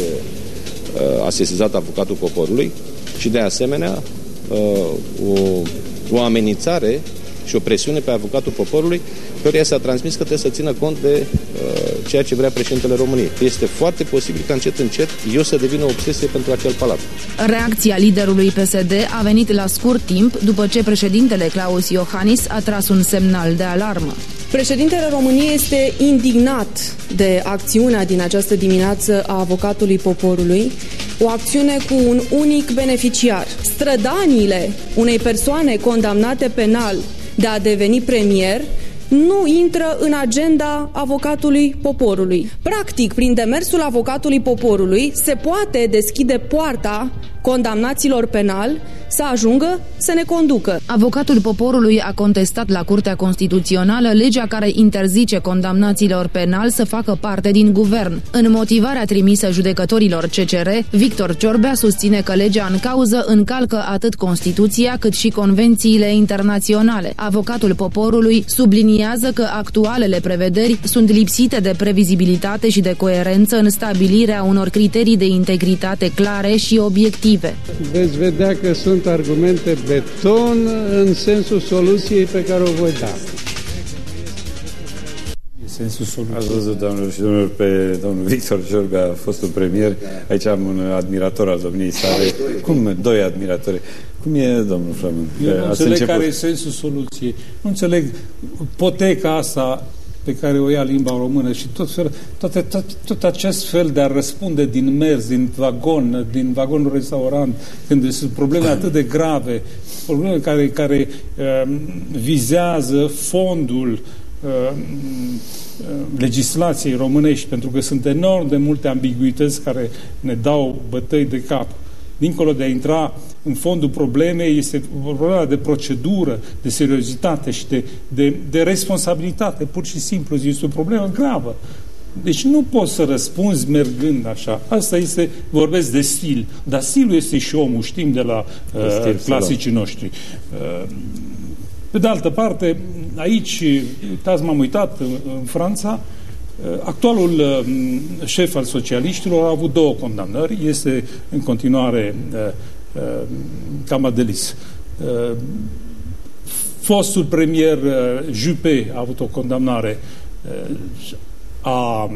a sesizat avocatul poporului și de asemenea uh, o, o amenințare și o presiune pe avocatul poporului căruia s-a transmis că trebuie să țină cont de uh, ceea ce vrea președintele României. Este foarte posibil ca încet, încet eu să devin o obsesie pentru acel palat. Reacția liderului PSD a venit la scurt timp după ce președintele Claus Iohannis a tras un semnal de alarmă. Președintele României este indignat de acțiunea din această dimineață a avocatului poporului, o acțiune cu un unic beneficiar. Strădaniile unei persoane condamnate penal de a deveni premier nu intră în agenda avocatului poporului. Practic, prin demersul avocatului poporului se poate deschide poarta condamnaților penal să ajungă să ne conducă. Avocatul poporului a contestat la Curtea Constituțională legea care interzice condamnaților penal să facă parte din guvern. În motivarea trimisă judecătorilor CCR, Victor Ciorbea susține că legea în cauză încalcă atât Constituția cât și convențiile internaționale. Avocatul poporului subliniază că actualele prevederi sunt lipsite de previzibilitate și de coerență în stabilirea unor criterii de integritate clare și obiective. Veți vedea că sunt sunt argumente beton în sensul soluției pe care o voi da. sensul soluției. Ați văzut, doamnelor și domnilor, pe domnul Victor Ciorbea, fostul premier. Aici am un admirator al domniei sale. Cum? Doi admiratori. Cum e, domnul Flămân? Eu nu înțeleg început... care e sensul soluției. Nu înțeleg poteca asta pe care o ia limba română și tot, fel, toate, tot, tot acest fel de a răspunde din mers, din vagon, din vagonul restaurant, când sunt probleme atât de grave, probleme care, care uh, vizează fondul uh, legislației românești, pentru că sunt enorm de multe ambiguități care ne dau bătăi de cap dincolo de a intra în fondul problemei, este problema de procedură, de seriozitate și de, de, de responsabilitate, pur și simplu. Este o problemă gravă. Deci nu poți să răspunzi mergând așa. Asta este, vorbesc de stil, dar stilul este și omul, știm de la uh, clasicii noștri. Uh, pe de altă parte, aici, uitați, m-am uitat în, în Franța, Actualul șef al socialiștilor a avut două condamnări, este în continuare Camadelis. Fostul premier Juppé a avut o condamnare a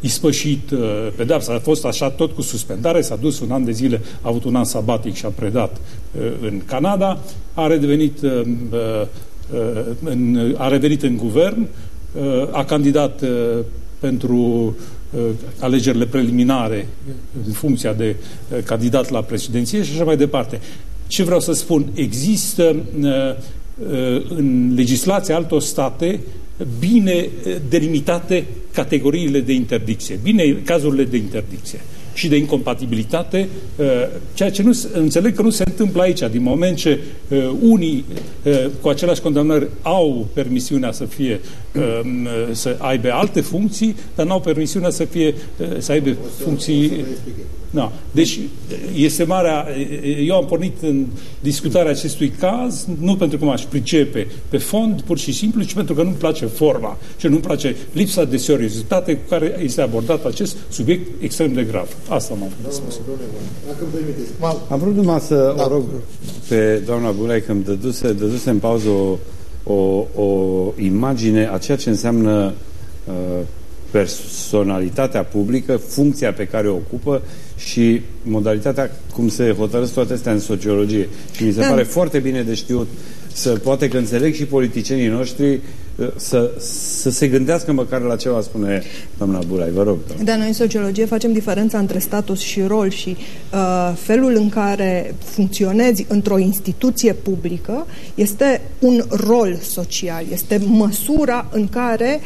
ispășit uh, pedepsa, a fost așa tot cu suspendare, s-a dus un an de zile, a avut un an sabatic și a predat uh, în Canada, a revenit, uh, în, a revenit în guvern, a candidat pentru alegerile preliminare în funcția de candidat la președinție și așa mai departe. Ce vreau să spun? Există în legislația altor state bine eh, delimitate categoriile de interdicție, bine cazurile de interdicție și de incompatibilitate, eh, ceea ce nu, înțeleg că nu se întâmplă aici, din moment ce eh, unii cu aceleași condamnări au permisiunea să fie să aibă alte funcții, dar nu au permisiunea să fie să aibă funcții da. Deci este marea... Eu am pornit în discutarea acestui caz nu pentru că m-aș pricepe pe fond, pur și simplu, ci pentru că nu-mi place forma și nu-mi place lipsa de seriozitate cu care este abordat acest subiect extrem de grav. Asta m-am spus. Am vrut numai să da. o rog pe doamna Bulai că îmi dăduse, dăduse în pauză o, o, o imagine a ceea ce înseamnă uh, personalitatea publică, funcția pe care o ocupă și modalitatea cum se hotărăsc toate astea în sociologie. Și mi se da. pare foarte bine de știut să poate că înțeleg și politicienii noștri uh, să, să se gândească măcar la ce va spune doamna Bulai. Vă rog. Da, noi în sociologie facem diferența între status și rol și uh, felul în care funcționezi într-o instituție publică este un rol social, este măsura în care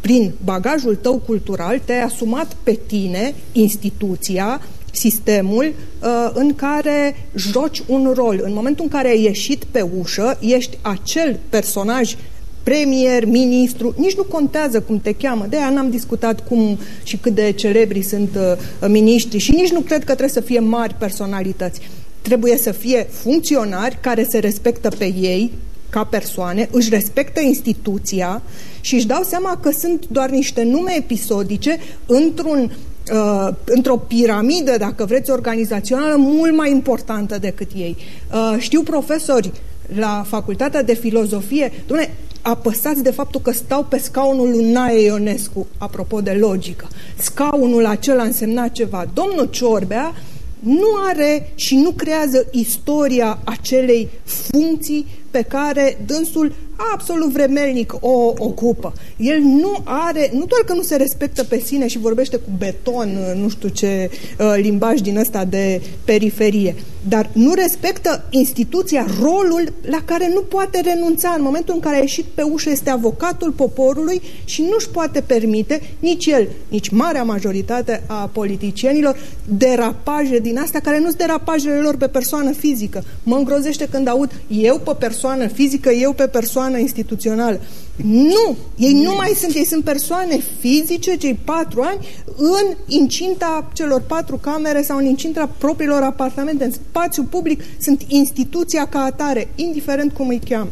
prin bagajul tău cultural, te-ai asumat pe tine, instituția, sistemul uh, în care joci un rol. În momentul în care ai ieșit pe ușă, ești acel personaj premier, ministru, nici nu contează cum te cheamă. De aia n-am discutat cum și cât de celebri sunt uh, miniștri și nici nu cred că trebuie să fie mari personalități. Trebuie să fie funcționari care se respectă pe ei, ca persoane, își respectă instituția și își dau seama că sunt doar niște nume episodice într-un uh, într-o piramidă, dacă vreți, organizațională mult mai importantă decât ei. Uh, știu profesori la Facultatea de Filozofie, dom'le, apăsați de faptul că stau pe scaunul lui Nae Ionescu, apropo de logică. Scaunul acela însemna ceva. Domnul Ciorbea nu are și nu creează istoria acelei funcții pe care dânsul absolut vremelnic o ocupă. El nu are, nu doar că nu se respectă pe sine și vorbește cu beton, nu știu ce uh, limbaj din ăsta de periferie, dar nu respectă instituția, rolul la care nu poate renunța. În momentul în care a ieșit pe ușă este avocatul poporului și nu-și poate permite nici el, nici marea majoritate a politicienilor derapaje din astea care nu sunt derapajele lor pe persoană fizică. Mă îngrozește când aud eu pe persoană fizică, eu pe persoană instituțională. Nu! Ei nu mai sunt, ei sunt persoane fizice, cei patru ani, în incinta celor patru camere sau în incinta propriilor apartamente, în spațiu public, sunt instituția ca atare, indiferent cum îi cheamă.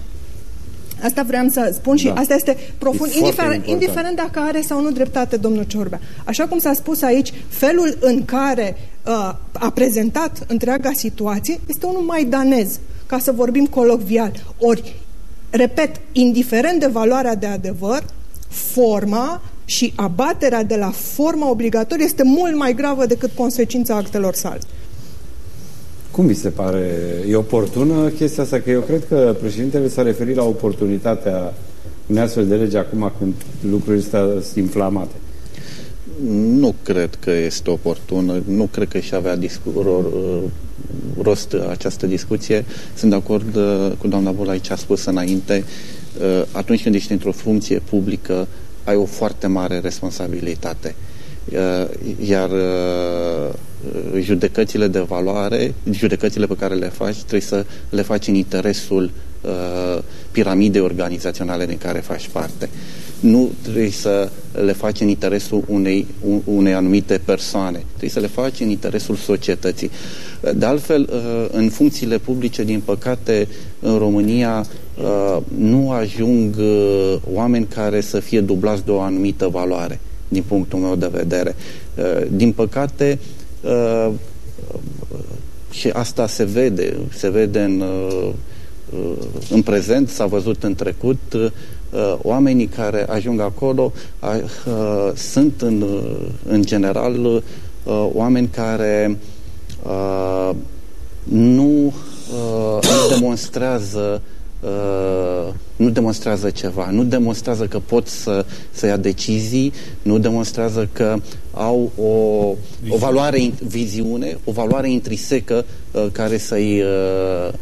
Asta vreau să spun și da. asta este profund, e indiferent, indiferent dacă are sau nu dreptate domnul Ciorbea. Așa cum s-a spus aici, felul în care uh, a prezentat întreaga situație este unul mai danez, ca să vorbim colocvial. Ori repet, indiferent de valoarea de adevăr, forma și abaterea de la forma obligatorie este mult mai gravă decât consecința actelor sale. Cum vi se pare? E oportună chestia asta? Că eu cred că președintele s-a referit la oportunitatea unei astfel de lege acum când lucrurile sunt inflamate. Nu cred că este oportună, nu cred că și avea discuror, rost această discuție. Sunt de acord uh, cu doamna Bulai ce a spus înainte. Uh, atunci când ești într-o funcție publică, ai o foarte mare responsabilitate. Uh, iar judecățile de valoare, judecățile pe care le faci, trebuie să le faci în interesul piramidei organizaționale din care faci parte nu trebuie să le faci în interesul unei, unei anumite persoane, trebuie să le faci în interesul societății. De altfel, uh, în funcțiile publice, din păcate, în România nu ajung oameni care să fie dublați de o anumită valoare, din punctul meu de vedere. Din păcate, și asta se vede, se vede în, în prezent, s-a văzut în trecut, oamenii care ajung acolo sunt în, în general oameni care nu, nu demonstrează Uh, nu demonstrează ceva, nu demonstrează că pot să, să ia decizii, nu demonstrează că au o, o valoare, viziune, o valoare intrinsecă uh, care să-i uh, uh,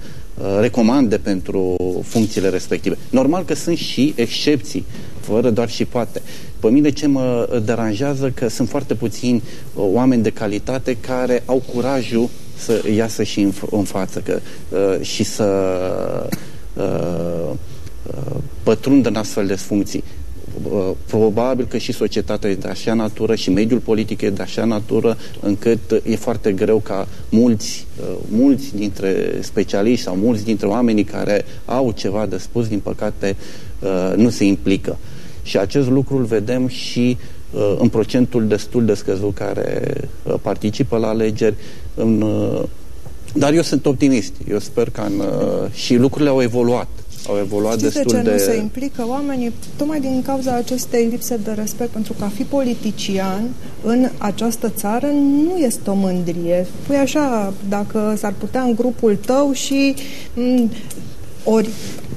recomande pentru funcțiile respective. Normal că sunt și excepții, fără doar și poate. Pe mine ce mă deranjează că sunt foarte puțini uh, oameni de calitate care au curajul să iasă și în, în față că, uh, și să Uh, uh, pătrundă în astfel de funcții. Uh, probabil că și societatea e de așa natură și mediul politic e de așa natură încât e foarte greu ca mulți, mulți dintre specialiști sau mulți dintre oamenii care au ceva de spus, din păcate, nu se implică. Și acest lucru îl vedem și în procentul destul de scăzut care participă la alegeri, în dar eu sunt optimist. Eu sper că în, uh, și lucrurile au evoluat. Au evoluat Știți destul de ce de... nu se implică oamenii? Tocmai din cauza acestei lipse de respect, pentru că a fi politician în această țară nu este o mândrie. Păi așa, dacă s-ar putea în grupul tău și m- ori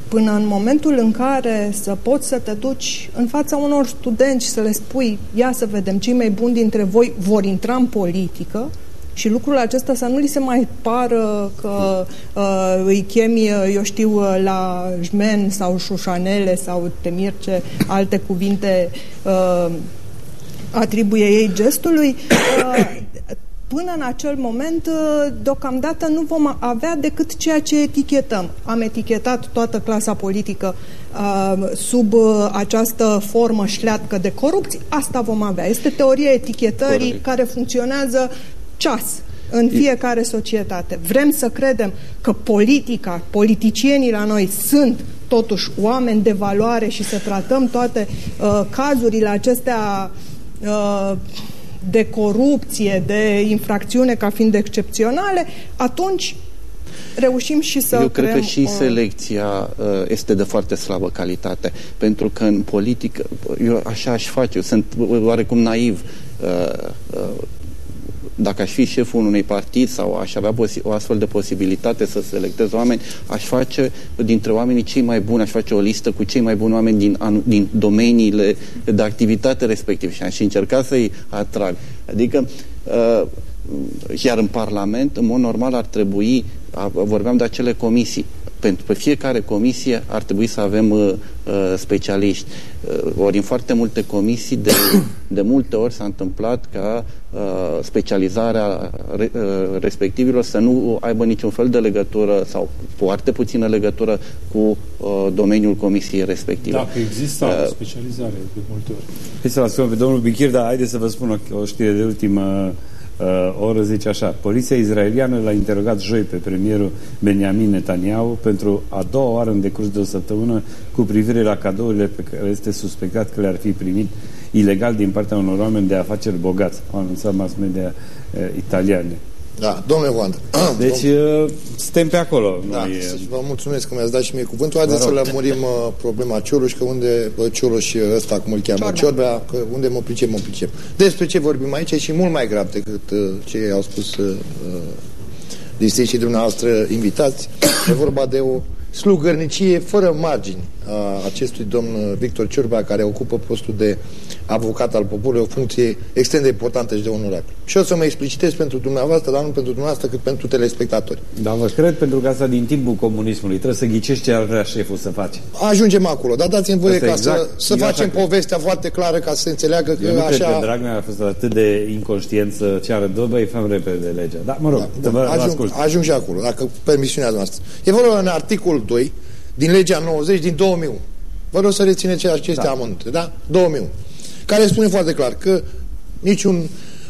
până în momentul în care să poți să te duci în fața unor studenți și să le spui ia să vedem cei mai buni dintre voi vor intra în politică, și lucrul acesta să nu li se mai pară că uh, îi chemi, uh, eu știu, uh, la jmen sau șușanele sau temirce, alte cuvinte uh, atribuie ei gestului. Uh, până în acel moment, uh, deocamdată nu vom avea decât ceea ce etichetăm. Am etichetat toată clasa politică uh, sub uh, această formă șleatcă de corupție. Asta vom avea. Este teoria etichetării Corect. care funcționează ceas în fiecare societate. Vrem să credem că politica, politicienii la noi sunt totuși oameni de valoare și să tratăm toate uh, cazurile acestea uh, de corupție, de infracțiune ca fiind excepționale, atunci reușim și să Eu cred că și o... selecția uh, este de foarte slabă calitate, pentru că în politică, eu așa aș face, eu sunt oarecum naiv, uh, uh, dacă aș fi șeful unui partid sau aș avea o astfel de posibilitate să selectez oameni, aș face dintre oamenii cei mai buni, aș face o listă cu cei mai buni oameni din, din domeniile de activitate respectiv și aș încerca să-i atrag. Adică, uh, iar în Parlament, în mod normal, ar trebui, vorbeam de acele comisii, pentru pe fiecare comisie ar trebui să avem uh, uh, specialiști. Uh, ori în foarte multe comisii de, de multe ori s-a întâmplat ca uh, specializarea re, uh, respectivilor să nu aibă niciun fel de legătură sau foarte puțină legătură cu uh, domeniul comisiei respective. Dacă există uh, specializare de multe ori. Hai să lasă pe domnul Bichir, dar haideți să vă spun o, o știre de ultimă uh, oră zice așa. Poliția izraeliană l-a interogat joi pe premierul Benjamin Netanyahu pentru a doua oară în decurs de o săptămână cu privire la cadourile pe care este suspectat că le-ar fi primit ilegal din partea unor oameni de afaceri bogați, au anunțat mass media uh, italiane. Da, domnule Wanda. Deci uh, suntem pe acolo. Da, noi, vă mulțumesc că mi-ați dat și mie cuvântul. Haideți să lămurim uh, problema Cioloș, că unde uh, Cioloș ăsta, cum îl cheamă, Ciorbea, Ciorbea că unde mă pricep, mă pricep. Despre ce vorbim aici e și mult mai grav decât uh, ce au spus uh, distinși dumneavoastră invitați. E vorba de o slugărnicie fără margini a acestui domn Victor Ciorbea, care ocupă postul de avocat al poporului, o funcție extrem de importantă și de onorabilă. Și o să mă explicitez pentru dumneavoastră, dar nu pentru dumneavoastră, cât pentru telespectatori. Da, vă cred, pentru că asta din timpul comunismului. Trebuie să ghicești ce ar vrea șeful să face. Ajungem acolo, dar dați-mi voie ca exact, să, să facem așa... povestea foarte clară ca să se înțeleagă că Eu nu așa... cred că Dragnea a fost atât de inconștient să ceară dobă, îi făm repede legea. Da, mă rog, da, da, ajung, ajung și acolo, dacă permisiunea noastră. E vorba în articolul 2 din legea 90 din 2001. Vă rog să rețineți aceste da. amănunte, da? 2001 care spune foarte clar că niciun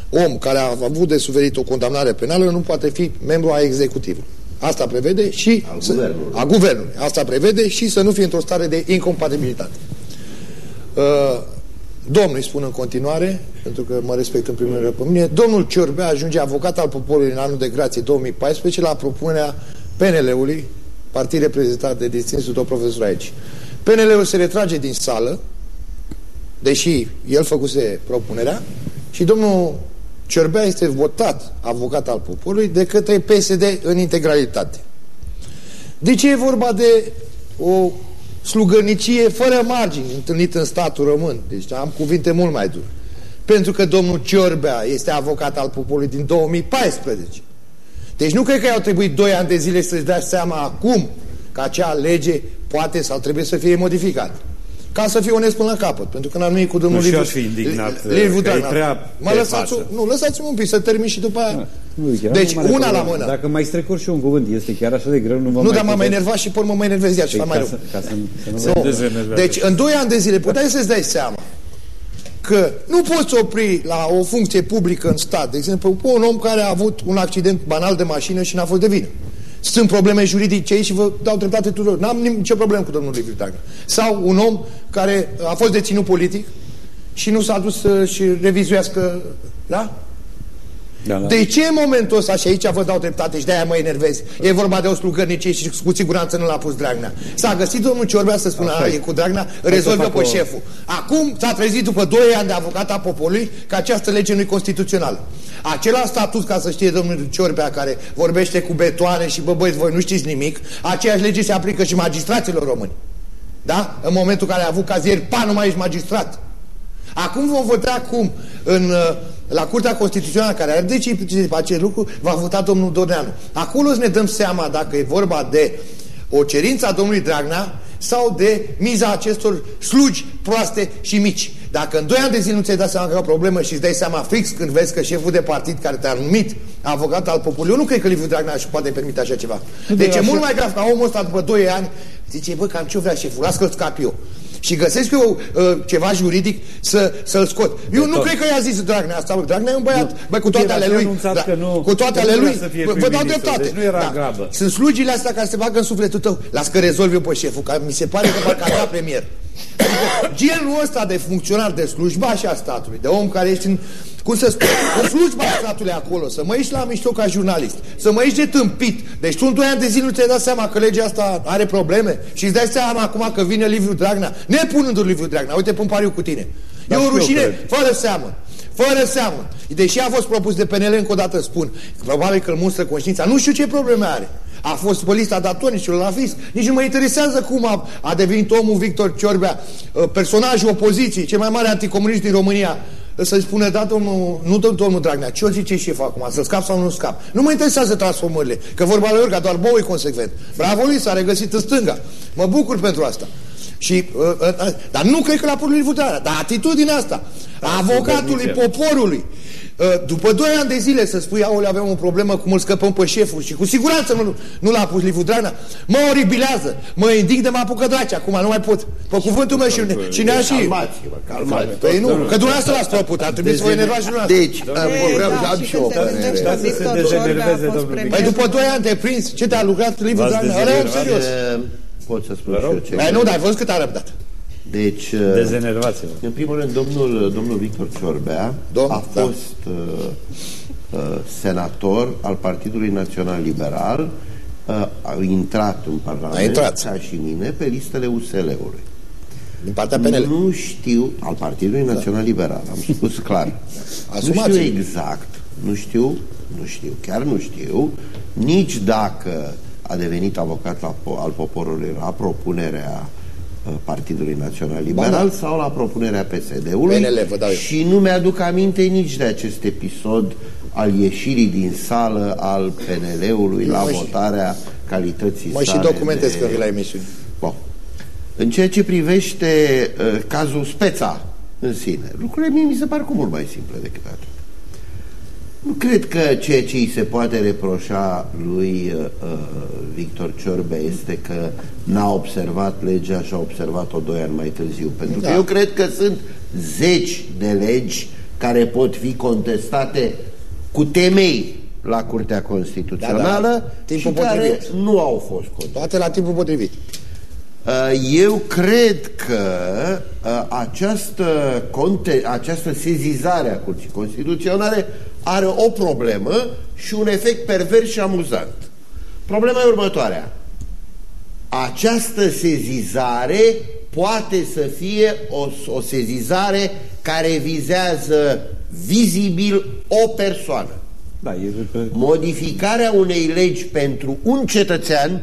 om care a avut de suferit o condamnare penală nu poate fi membru a executivului. Asta prevede și... Al să, guvernului. A guvernului. Asta prevede și să nu fie într-o stare de incompatibilitate. Uh, domnul îi spun în continuare, pentru că mă respect în primul rând pe mine, domnul Ciorbea ajunge avocat al poporului în anul de grație 2014 la propunerea PNL-ului, partid reprezentat de distinsul tot profesor aici. PNL-ul se retrage din sală, deși el făcuse propunerea, și domnul Ciorbea este votat avocat al poporului de către PSD în integralitate. De ce e vorba de o slugărnicie fără margini întâlnită în statul român? Deci am cuvinte mult mai dure. Pentru că domnul Ciorbea este avocat al poporului din 2014. Deci nu cred că au trebuit 2 ani de zile să-și dea seama acum că acea lege poate sau trebuie să fie modificată. Ca să fiu onest până la capăt, pentru că n-am nimic cu domnul Nu și Liviu. aș fi indignat, Liviu că e Dragnea. prea Mă pe lăsați, față. nu, lăsați-mă un pic să termin și după aia. Nu, chiar Deci, nu e mare una la problemă. mână. Dacă mai strecur și un cuvânt, este chiar așa de greu, nu vă Nu, mai dar m-am puteți- enervat și pe urmă mă enervez iar ceva Păi, mai ca rău. să- ca să- să nu Nu. vă dezenervează. Deci în 2 ani de zile puteai să-ți dai seama că nu poți opri la o funcție publică în stat, de exemplu, pe un om care a avut un accident banal de mașină și n-a fost de vină. Sunt probleme juridice aici și vă dau dreptate tuturor. N-am nicio problemă cu domnul Liviu Dragnea. Sau un om care a fost deținut politic și nu s-a dus să-și revizuiască, da? Da, da. De ce în momentul ăsta, și aici vă dau dreptate și de-aia mă enervez, e vorba de o slugărnicie și cu siguranță nu l-a pus Dragnea. S-a găsit domnul Ciorbea să spună, Așa a, e. e cu Dragnea, Hai rezolvă să pe fac o- șeful. Acum s-a trezit după 2 ani de avocat a poporului că această lege nu e constituțională. Acela statut, ca să știe domnul Ciorbea, care vorbește cu betoane și bă băieți, voi nu știți nimic, aceeași lege se aplică și magistraților români. Da? În momentul în care a avut cazier, pa, nu mai ești magistrat. Acum vom vota cum în, uh, la Curtea Constituțională care are decizie pe acest lucru, va vota domnul Dorneanu. Acolo să ne dăm seama dacă e vorba de o cerință a domnului Dragnea sau de miza acestor slugi proaste și mici. Dacă în 2 ani de zile nu ți-ai dat seama că e o problemă și îți dai seama fix când vezi că șeful de partid care te-a numit avocat al poporului, eu nu cred că Liviu Dragnea își poate permite așa ceva. Deci e așa- mult mai grav ca omul ăsta după 2 ani zice, bă, cam ce vrea șeful, las că-l scap eu. Și găsesc eu uh, ceva juridic să, să-l scot. Eu nu tot. cred că i-a zis Dragnea asta, bă, Dragnea e un băiat, bă, cu toate era ale și lui. anunțat că nu- cu toate că nu ale vrea lui, să fie vă, vă dau prim-ministru, dreptate. deci nu era grabă. Sunt slugile astea care se bagă în sufletul tău. Las că rezolv eu pe șeful, că mi se pare că parcă avea premier. Adică, genul ăsta de funcționar de slujbaș a statului, de om care ești în, cum să spun, în slujba statului acolo, să mă ieși la mișto ca jurnalist, să mă ieși de tâmpit. Deci tu în 2 ani de zi nu ți-ai dat seama că legea asta are probleme și îți dai seama acum că vine Liviu Dragnea, nepunându Liviu Dragnea, uite pun pariu cu tine. Da, e și o eu rușine cred. fără seamă. Fără seamă. Deși a fost propus de PNL, încă o dată spun, probabil că îl mustră conștiința. Nu știu ce probleme are. A fost pe lista datonicilor la FIS. Nici nu mă interesează cum a, a devenit omul Victor Ciorbea, uh, personajul opoziției, cel mai mare anticomunist din România. Să-i spune, da, domnul, nu dă- domnul Dragnea, ce o zice șeful acum, să scap sau nu scap? Nu mă interesează transformările, că vorba lui Iorga, doar Bou e consecvent. Bravo lui, s-a regăsit în stânga. Mă bucur pentru asta. Și, uh, uh, uh, dar nu cred că la pornit votarea, dar atitudinea asta, a avocatului poporului, uh, după 2 ani de zile să spui, aole, avem o problemă, cum îl scăpăm pe șeful și cu siguranță nu, nu l-a pus Liviu Dragnea, mă oribilează, mă indignă, mă apucă draci, acum nu mai pot. Pe cuvântul meu și, și ne-a și... Calmați-vă, calmați. Păi nu, că dumneavoastră l-ați propus, ar trebui să vă enervați și dumneavoastră. Deci, uh, vreau să am și eu o părere. Da, să se dezenerveze, domnul Bine. Păi după 2 ani te prins, ce te-a lucrat Liviu V-ați Dragnea? Ăla e dezenervat? serios. Uh, Pot să spun Vă și rog. eu ce Păi nu, dar ai văzut cât a răbdat. Deci, uh, Dezenervați-vă. în primul rând, domnul, domnul Victor Ciorbea Domn- a da. fost uh, uh, senator al Partidului Național Liberal, uh, a intrat în Parlament, A intrat. ca și mine, pe listele USL-ului. Din partea PNL. Nu știu, al Partidului Național Liberal, am spus clar. nu Asumați-l. știu exact, nu știu, nu știu, chiar nu știu, nici dacă a devenit avocat la, po- al poporului la propunerea uh, Partidului Național Liberal da. sau la propunerea PSD-ului PNL, vă dau eu. și nu mi-aduc aminte nici de acest episod al ieșirii din sală al PNL-ului la Mă și- votarea calității Mă și sale documentez de... când vii la emisiune. Bun. În ceea ce privește uh, cazul Speța în sine, lucrurile mie mi se par cu mult mai simple decât atât. Nu cred că ceea ce îi se poate reproșa lui uh, uh, Victor Ciorbe este că n-a observat legea și a observat-o doi ani mai târziu. Pentru că Da. eu cred că sunt zeci de legi care pot fi contestate cu temei la Curtea Constituțională Da, da, timpul și care potrivit. nu au fost controlate. Toate la timpul potrivit. Uh, Eu cred că uh, această, conte, această sezizare a Curții Constituționale are o problemă și un efect pervers și amuzant. Problema e următoarea. Această sezizare poate să fie o, o sezizare care vizează vizibil o persoană. Da, e Modificarea unei legi pentru un cetățean,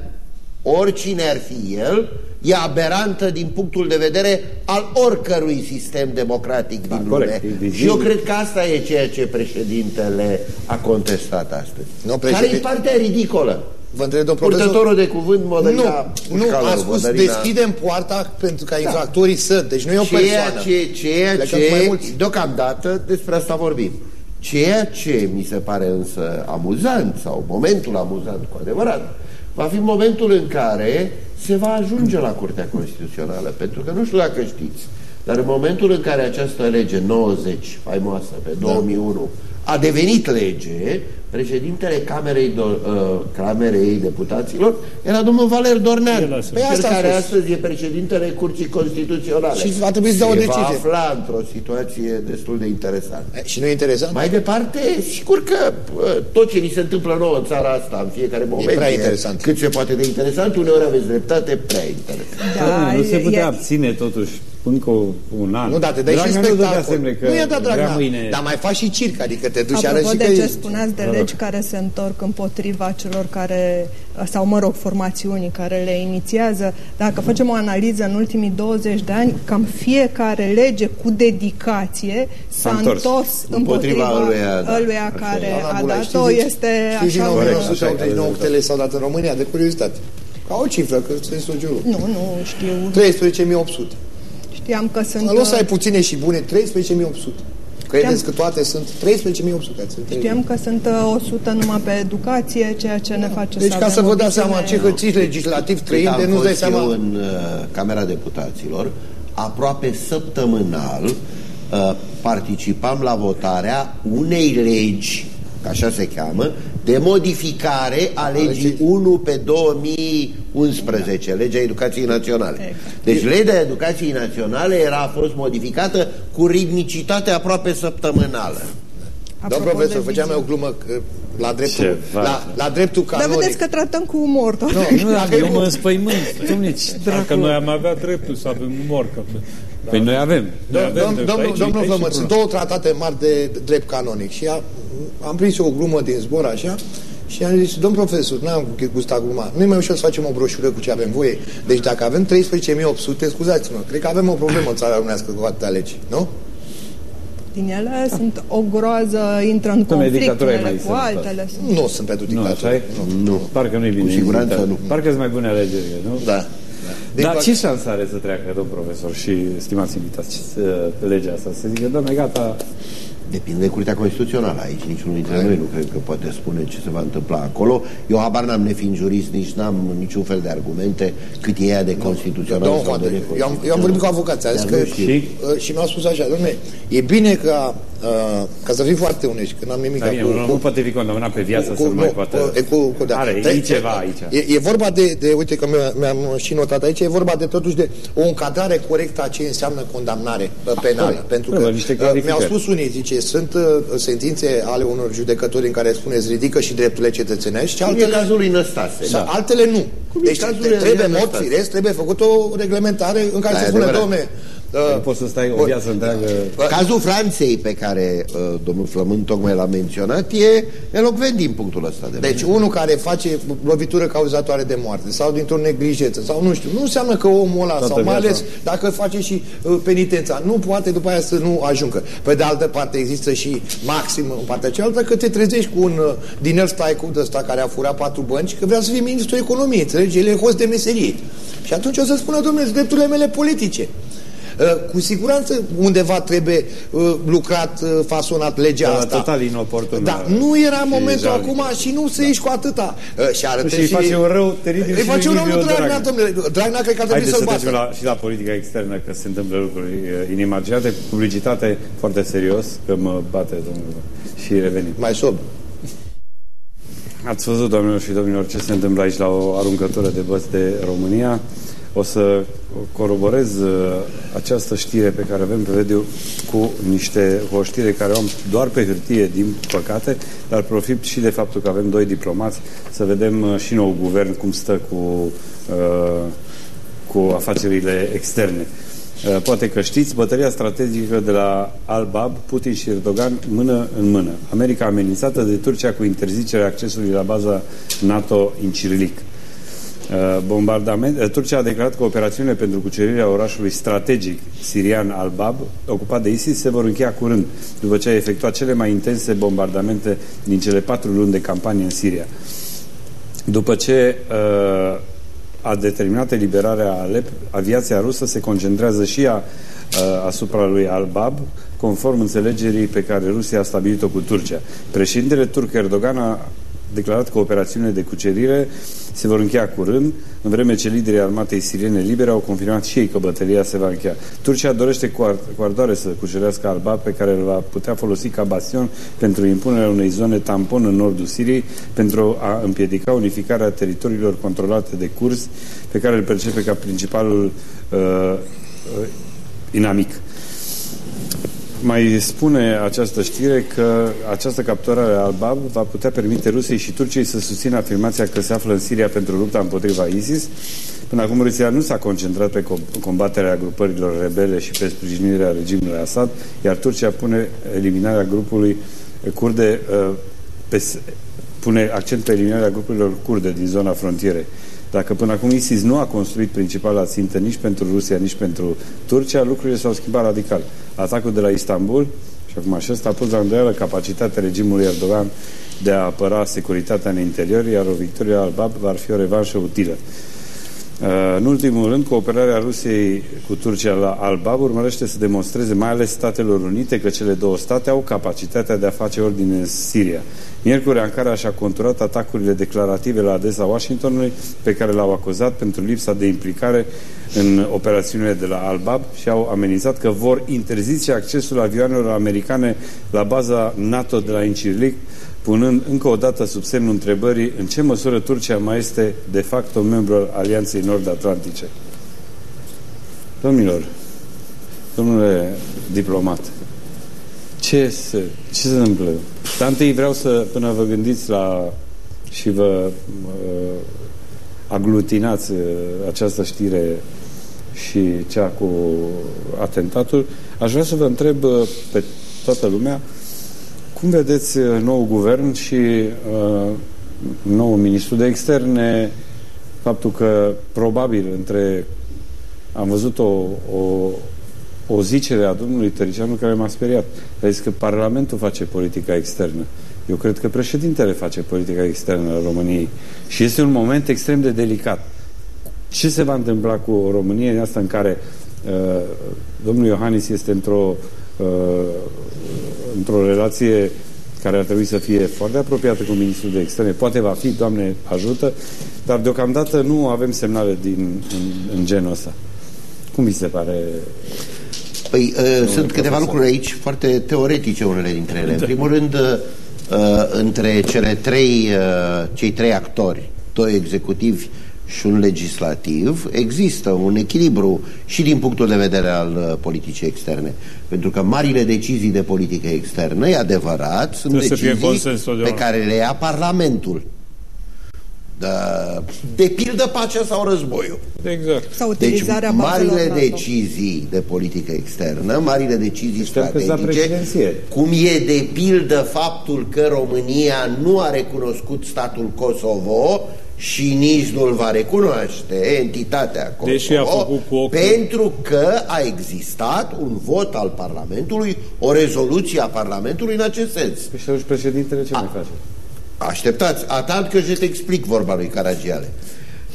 oricine ar fi el, e aberantă din punctul de vedere al oricărui sistem democratic din corect, e lume. vizibil. Și eu cred că asta e ceea ce președintele a contestat astăzi. Nu, Care e președinte- partea ridicolă? Vă întreb, domn profesor... Purtătorul de cuvânt, Mădălina Nu, nu, Pușcalu, a spus Mădălina- deschidem poarta pentru ca infractorii să... Deci nu e o ceea persoană. ce, ceea Plecăm cu mai ce mulți. deocamdată despre asta vorbim. Ceea ce mi se pare însă amuzant sau momentul amuzant cu adevărat va fi momentul în care se va ajunge la Curtea Constituțională pentru că nu știu dacă știți dar în momentul în care această lege 90 faimoasă pe 2001 a devenit lege președintele Camerei, do, uh, Camerei Deputaților era domnul Valer Dornean El a spus. pe Păi asta care a spus. astăzi e președintele Curții Constituționale Și va trebui să dea o Se decizie. va afla într-o situație destul de interesantă. E, Și nu e interesant? Mai departe, sigur că bă, tot ce ni se întâmplă nouă în țara asta, în fiecare moment, prea interesant. cât se poate de interesant, uneori aveți dreptate, prea interesant. Da, nu se e- putea e- abține totuși încă un an. Nu, da, te dai și Dragnea nu dădea spectacol. semne că nu e dat vrea Dragnea, mâine... dar mai faci și circ, adică te duci și Apropo arăți și de că ce ești. spuneați de Mă rog. legi care se întorc împotriva celor care, sau mă rog, formațiunii care le inițiază, dacă facem o analiză în ultimii 20 de ani, cam fiecare lege cu dedicație s-a S-a întors. întors Împotriva împotriva ăluia, da. ăluia Așa care e. Doamna a Bulai, dat-o. știți- Este știți din așa... Corect, 1989 așa e, câtele s-au dat în România, de curiozitate. Ca o cifră, că sunt sociolog. Nu, nu știu. 13.800. Știam că sunt... Nu o să ai puține și bune, 13.800. Credeți Știam- că toate sunt 13.800? ați înțeles? Știam că sunt uh, 100 numai pe educație, ceea ce ne face Deci să ca să avem vă o dați seama viziune- ce hățiți legislativ trăim, Cât am de nu-ți dai fost eu seama... în uh, Camera Deputaților, aproape săptămânal uh, participam la votarea unei legi, că așa se cheamă, de modificare a legii 1 pe 2011, legea educației naționale. Deci legea educației naționale era, a fost modificată cu ritmicitate aproape săptămânală. Domn Apropo profesor, de făceam viziune. eu glumă că la dreptul, Ceva. la, la dreptul Dar canonic. vedeți că tratăm cu umor tot. Nu, dar eu mă înspăimânt. Dom'le, ce Dacă dracu? noi am avea dreptul să avem umor, că Păi noi avem. Noi Dom- avem dom- drept. Domnul, Aici- domnul aici e Flămăt, sunt problema. două tratate mari de drept canonic și a, am prins eu o glumă din zbor așa și am zis, domn profesor, n-am gustat gluma, nu e mai ușor să facem o broșură cu ce avem voie. Deci dacă avem 13.800, scuzați-mă, cred că avem o problemă în țara românească cu atâtea legi, nu? Din ele sunt o groază, intră în Dom'le, conflict dictatura e unele mai cu sănătoasă. altele. Sunt. Nu sunt pentru Nu, așa dictatură. e? Nu. Parcă nu-i bine. Cu siguranță invitat. nu. Parcă sunt mai bune alegerile, nu? Da. Din Dar pac- ce șansă are să treacă, domn profesor și stimați invitați, uh, legea asta? Să zică, doamne, gata, Depinde de Curtea Constituțională. Aici niciunul dintre noi nu cred că poate spune ce se va întâmpla acolo. Eu habar n-am nefiind jurist, nici n-am niciun fel de argumente cât e ea de constituțional Domnul sau de Hoate, eu, am, eu am vorbit cu avocații, a zis Dar că, nu știu. și, și mi-au spus așa, domnule, e bine ca, uh, ca să fii foarte unești, că n-am nimic Dar bine, cu, nu, nu poate fi condamnat pe viață să nu mai poată... e cu, cu, da. Are, Tre- e ceva aici. E, e vorba de, de, uite că mi- mi-am și notat aici, e vorba de totuși de o încadrare corectă a ce înseamnă condamnare uh, penală. Corect. pentru Trebuie că niște uh, clarificări. mi-au spus unii, zice, sunt uh, sentințe ale unor judecători în care spuneți ridică și drepturile cetățenești și Cum e altele, cazul lui Năstase. da. altele nu. Cum e Deci cazul te- lui trebuie, Adrian mod Năstase? firesc, trebuie făcut o reglementare în care Da, se e spune, adevărat. domne, Nu poți să stai o viață întreagă... Cazul Franței pe care uh, domnul Flământ tocmai l-a menționat e elocvent din punctul ăsta de Deci vedere. unul care face lovitură cauzatoare de moarte sau dintr-o neglijență sau nu știu, nu înseamnă că omul ăla Toată sau mai viața. ales dacă face și uh, penitența, nu poate după aia să nu ajungă. Pe de altă parte există și maxim în partea cealaltă că te trezești cu un uh, diner cu de ăsta care a furat patru bănci că vrea să fie ministrul economiei, înțelegi? El e host de meserie. Și atunci o să spună, domnule, drepturile mele politice. Uh, Cu siguranță undeva trebuie uh, lucrat, uh, fasonat legea Dar asta. total inoportună. Da, nu era și momentul jalnic. acum și nu să ieși cu atâta. Uh, Și arătă Și îi face un rău teribil Îi și face lui un rău Liviu lui Dragnea, Dragnea. domnule. Dragnea cred că ar trebui Haideți să să-l trecem bată. la, și la politica externă, că se întâmplă lucruri uh, inimaginate, publicitate foarte serios, că mă bate domnul și revenim. Mai sob. Ați văzut, doamnelor și domnilor, ce se întâmplă aici la o aruncătură de băți de România. O să coroborez uh, această știre pe care avem pe video cu niște cu o știre care o am doar pe hârtie, din păcate, dar profit și de faptul că avem doi diplomați să vedem uh, și nou guvern cum stă cu, uh, cu afacerile externe. Uh, poate că știți, bătălia strategică de la Al-Bab, Putin și Erdogan, mână în mână. America amenințată de Turcia cu interzicerea accesului la baza NATO în Cirilic. Uh, bombardament. Uh, Turcia a declarat că operațiunile pentru cucerirea orașului strategic sirian Al-Bab, ocupat de ISIS, se vor încheia curând, după ce a efectuat cele mai intense bombardamente din cele patru luni de campanie în Siria. După ce uh, a determinat eliberarea Alep, aviația rusă se concentrează și ea uh, asupra lui Al-Bab, conform înțelegerii pe care Rusia a stabilit-o cu Turcia. Președintele turc Erdogan a declarat că operațiunile de cucerire se vor încheia curând, în vreme ce liderii armatei siriene libere au confirmat și ei că bătălia se va încheia. Turcia dorește cu, ar cu ardoare să cucerească Alba, pe care îl va putea folosi ca bastion pentru impunerea unei zone tampon în nordul Siriei, pentru a împiedica unificarea teritoriilor controlate de curs, pe care îl percepe ca principalul uh, uh, inamic. Mai spune această știre că această capturare a Al-Bab va putea permite Rusiei și Turciei să susțină afirmația că se află în Siria pentru lupta împotriva ISIS. Până acum Rusia nu s-a concentrat pe combaterea grupărilor rebele și pe sprijinirea regimului Assad, iar Turcia pune eliminarea grupului kurde uh, pe, pune accent pe eliminarea grupurilor kurde din zona frontierei. Dacă până acum ISIS nu a construit principala țintă nici pentru Rusia, nici pentru Turcia, lucrurile s-au schimbat radical. Atacul de la Istanbul, și acum și ăsta a pus la îndoială capacitatea regimului Erdogan de a apăra securitatea în interior, iar o victorie al BAB va fi o revanșă utilă. Uh, în ultimul rând, cooperarea Rusiei cu Turcia la Al-Bab urmărește să demonstreze, mai ales Statelor Unite, că cele două state au capacitatea de a face ordine în Siria. Miercuri, Ankara și-a conturat atacurile declarative la adresa Washingtonului, pe care l-au acuzat pentru lipsa de implicare în operațiunile de la Al-Bab și au amenințat că vor interzice accesul avioanelor americane la baza NATO de la Incirlic, punând încă o dată sub semnul întrebării în ce măsură Turcia mai este de facto membru al Alianței Nord-Atlantice. Domnilor, domnule diplomat, ce se, ce se întâmplă? Dar întâi vreau să, până vă gândiți la și vă uh, aglutinați uh, această știre și cea cu atentatul, aș vrea să vă întreb uh, pe toată lumea cum vedeți uh, nou guvern și uh, nou ministru de externe faptul că probabil între am văzut o, o, o zicere a domnului Tăricianu care m-a speriat. A zis că Parlamentul face politica externă. Eu cred că președintele face politica externă a României. Și este un moment extrem de delicat. Ce se va întâmpla cu România în asta în care uh, domnul Iohannis este într-o uh, într-o relație care ar trebui să fie foarte apropiată cu ministrul de externe. Poate va fi, Doamne ajută, dar deocamdată nu avem semnale din, în, în genul ăsta. Cum vi se pare Păi, uh, sunt câteva lucruri aici foarte teoretice, unele dintre ele. În da. primul rând, uh, uh, între cele trei, uh, cei trei actori, doi executivi și un legislativ, există un echilibru și din punctul de vedere al uh, politicii externe. Pentru că marile decizii de politică externă, e adevărat, sunt Trebuie decizii pe care le ia Parlamentul de, de pildă pacea sau războiul. Exact. Sau utilizarea deci, marile decizii de politică externă, marile decizii strategice, cum e de pildă faptul că România nu a recunoscut statul Kosovo și nici nu-l va recunoaște entitatea Kosovo, Deși a făcut cu pentru că a existat un vot al Parlamentului, o rezoluție a Parlamentului în acest sens. Păi și președintele ce a. mai face? Așteptați, atât că je te explic vorba lui Caragiale.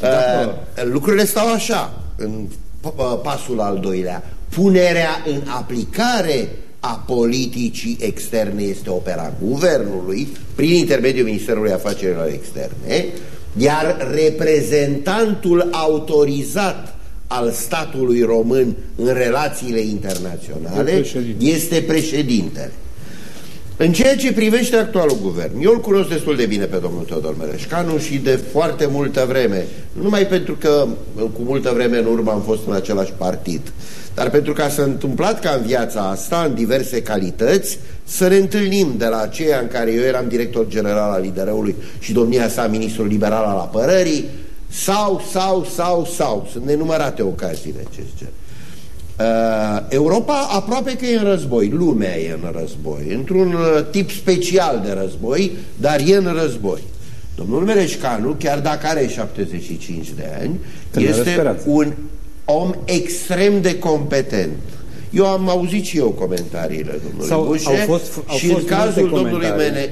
Uh, lucrurile stau așa, în uh, pasul al doilea. Punerea în aplicare a politicii externe este opera guvernului prin intermediul Ministerului Afacerilor Externe, iar reprezentantul autorizat al statului român în relațiile internaționale este președintele. În ceea ce privește actualul guvern, eu îl cunosc destul de bine pe domnul Teodor Mereșcanu și de foarte multă vreme, nu numai pentru că cu multă vreme în urmă am fost în același partid, dar pentru că s-a întâmplat ca în viața asta, în diverse calități, să ne întâlnim de la aceea în care eu eram director general al liderăului și domnia sa ministrul liberal al apărării, sau, sau, sau, sau. Sunt nenumărate ocazii de acest gen. Uh, Europa aproape că e în război, lumea e în război, într-un uh, tip special de război, dar e în război. Domnul Mereșcanu, chiar dacă are 75 de ani, Când este un om extrem de competent. Eu am auzit și eu comentariile domnului Sau Bușe au fost, au și fost în cazul domnului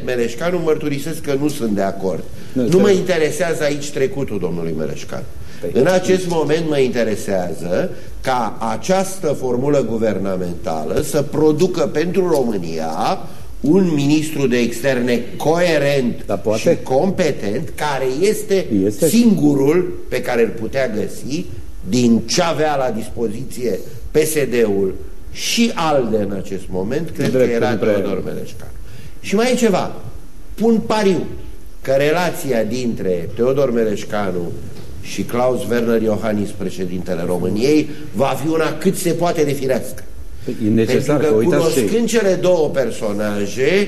Mereșcanu mărturisesc că nu sunt de acord. Nu, nu mă interesează aici trecutul domnului Mereșcanu. Păi, în acest moment mă interesează ca această formulă guvernamentală să producă pentru România un ministru de externe coerent da, poate. și competent, care este, este singurul pe care îl putea găsi din ce avea la dispoziție PSD-ul și ALDE în acest moment, cred Drept, că era Teodor Meleșcan. Și mai e ceva, pun pariu că relația dintre Teodor Meleșcanu și Klaus Werner Iohannis, președintele României, va fi una cât se poate de firească. E necesar Pentru că, că cunoscând cele două personaje,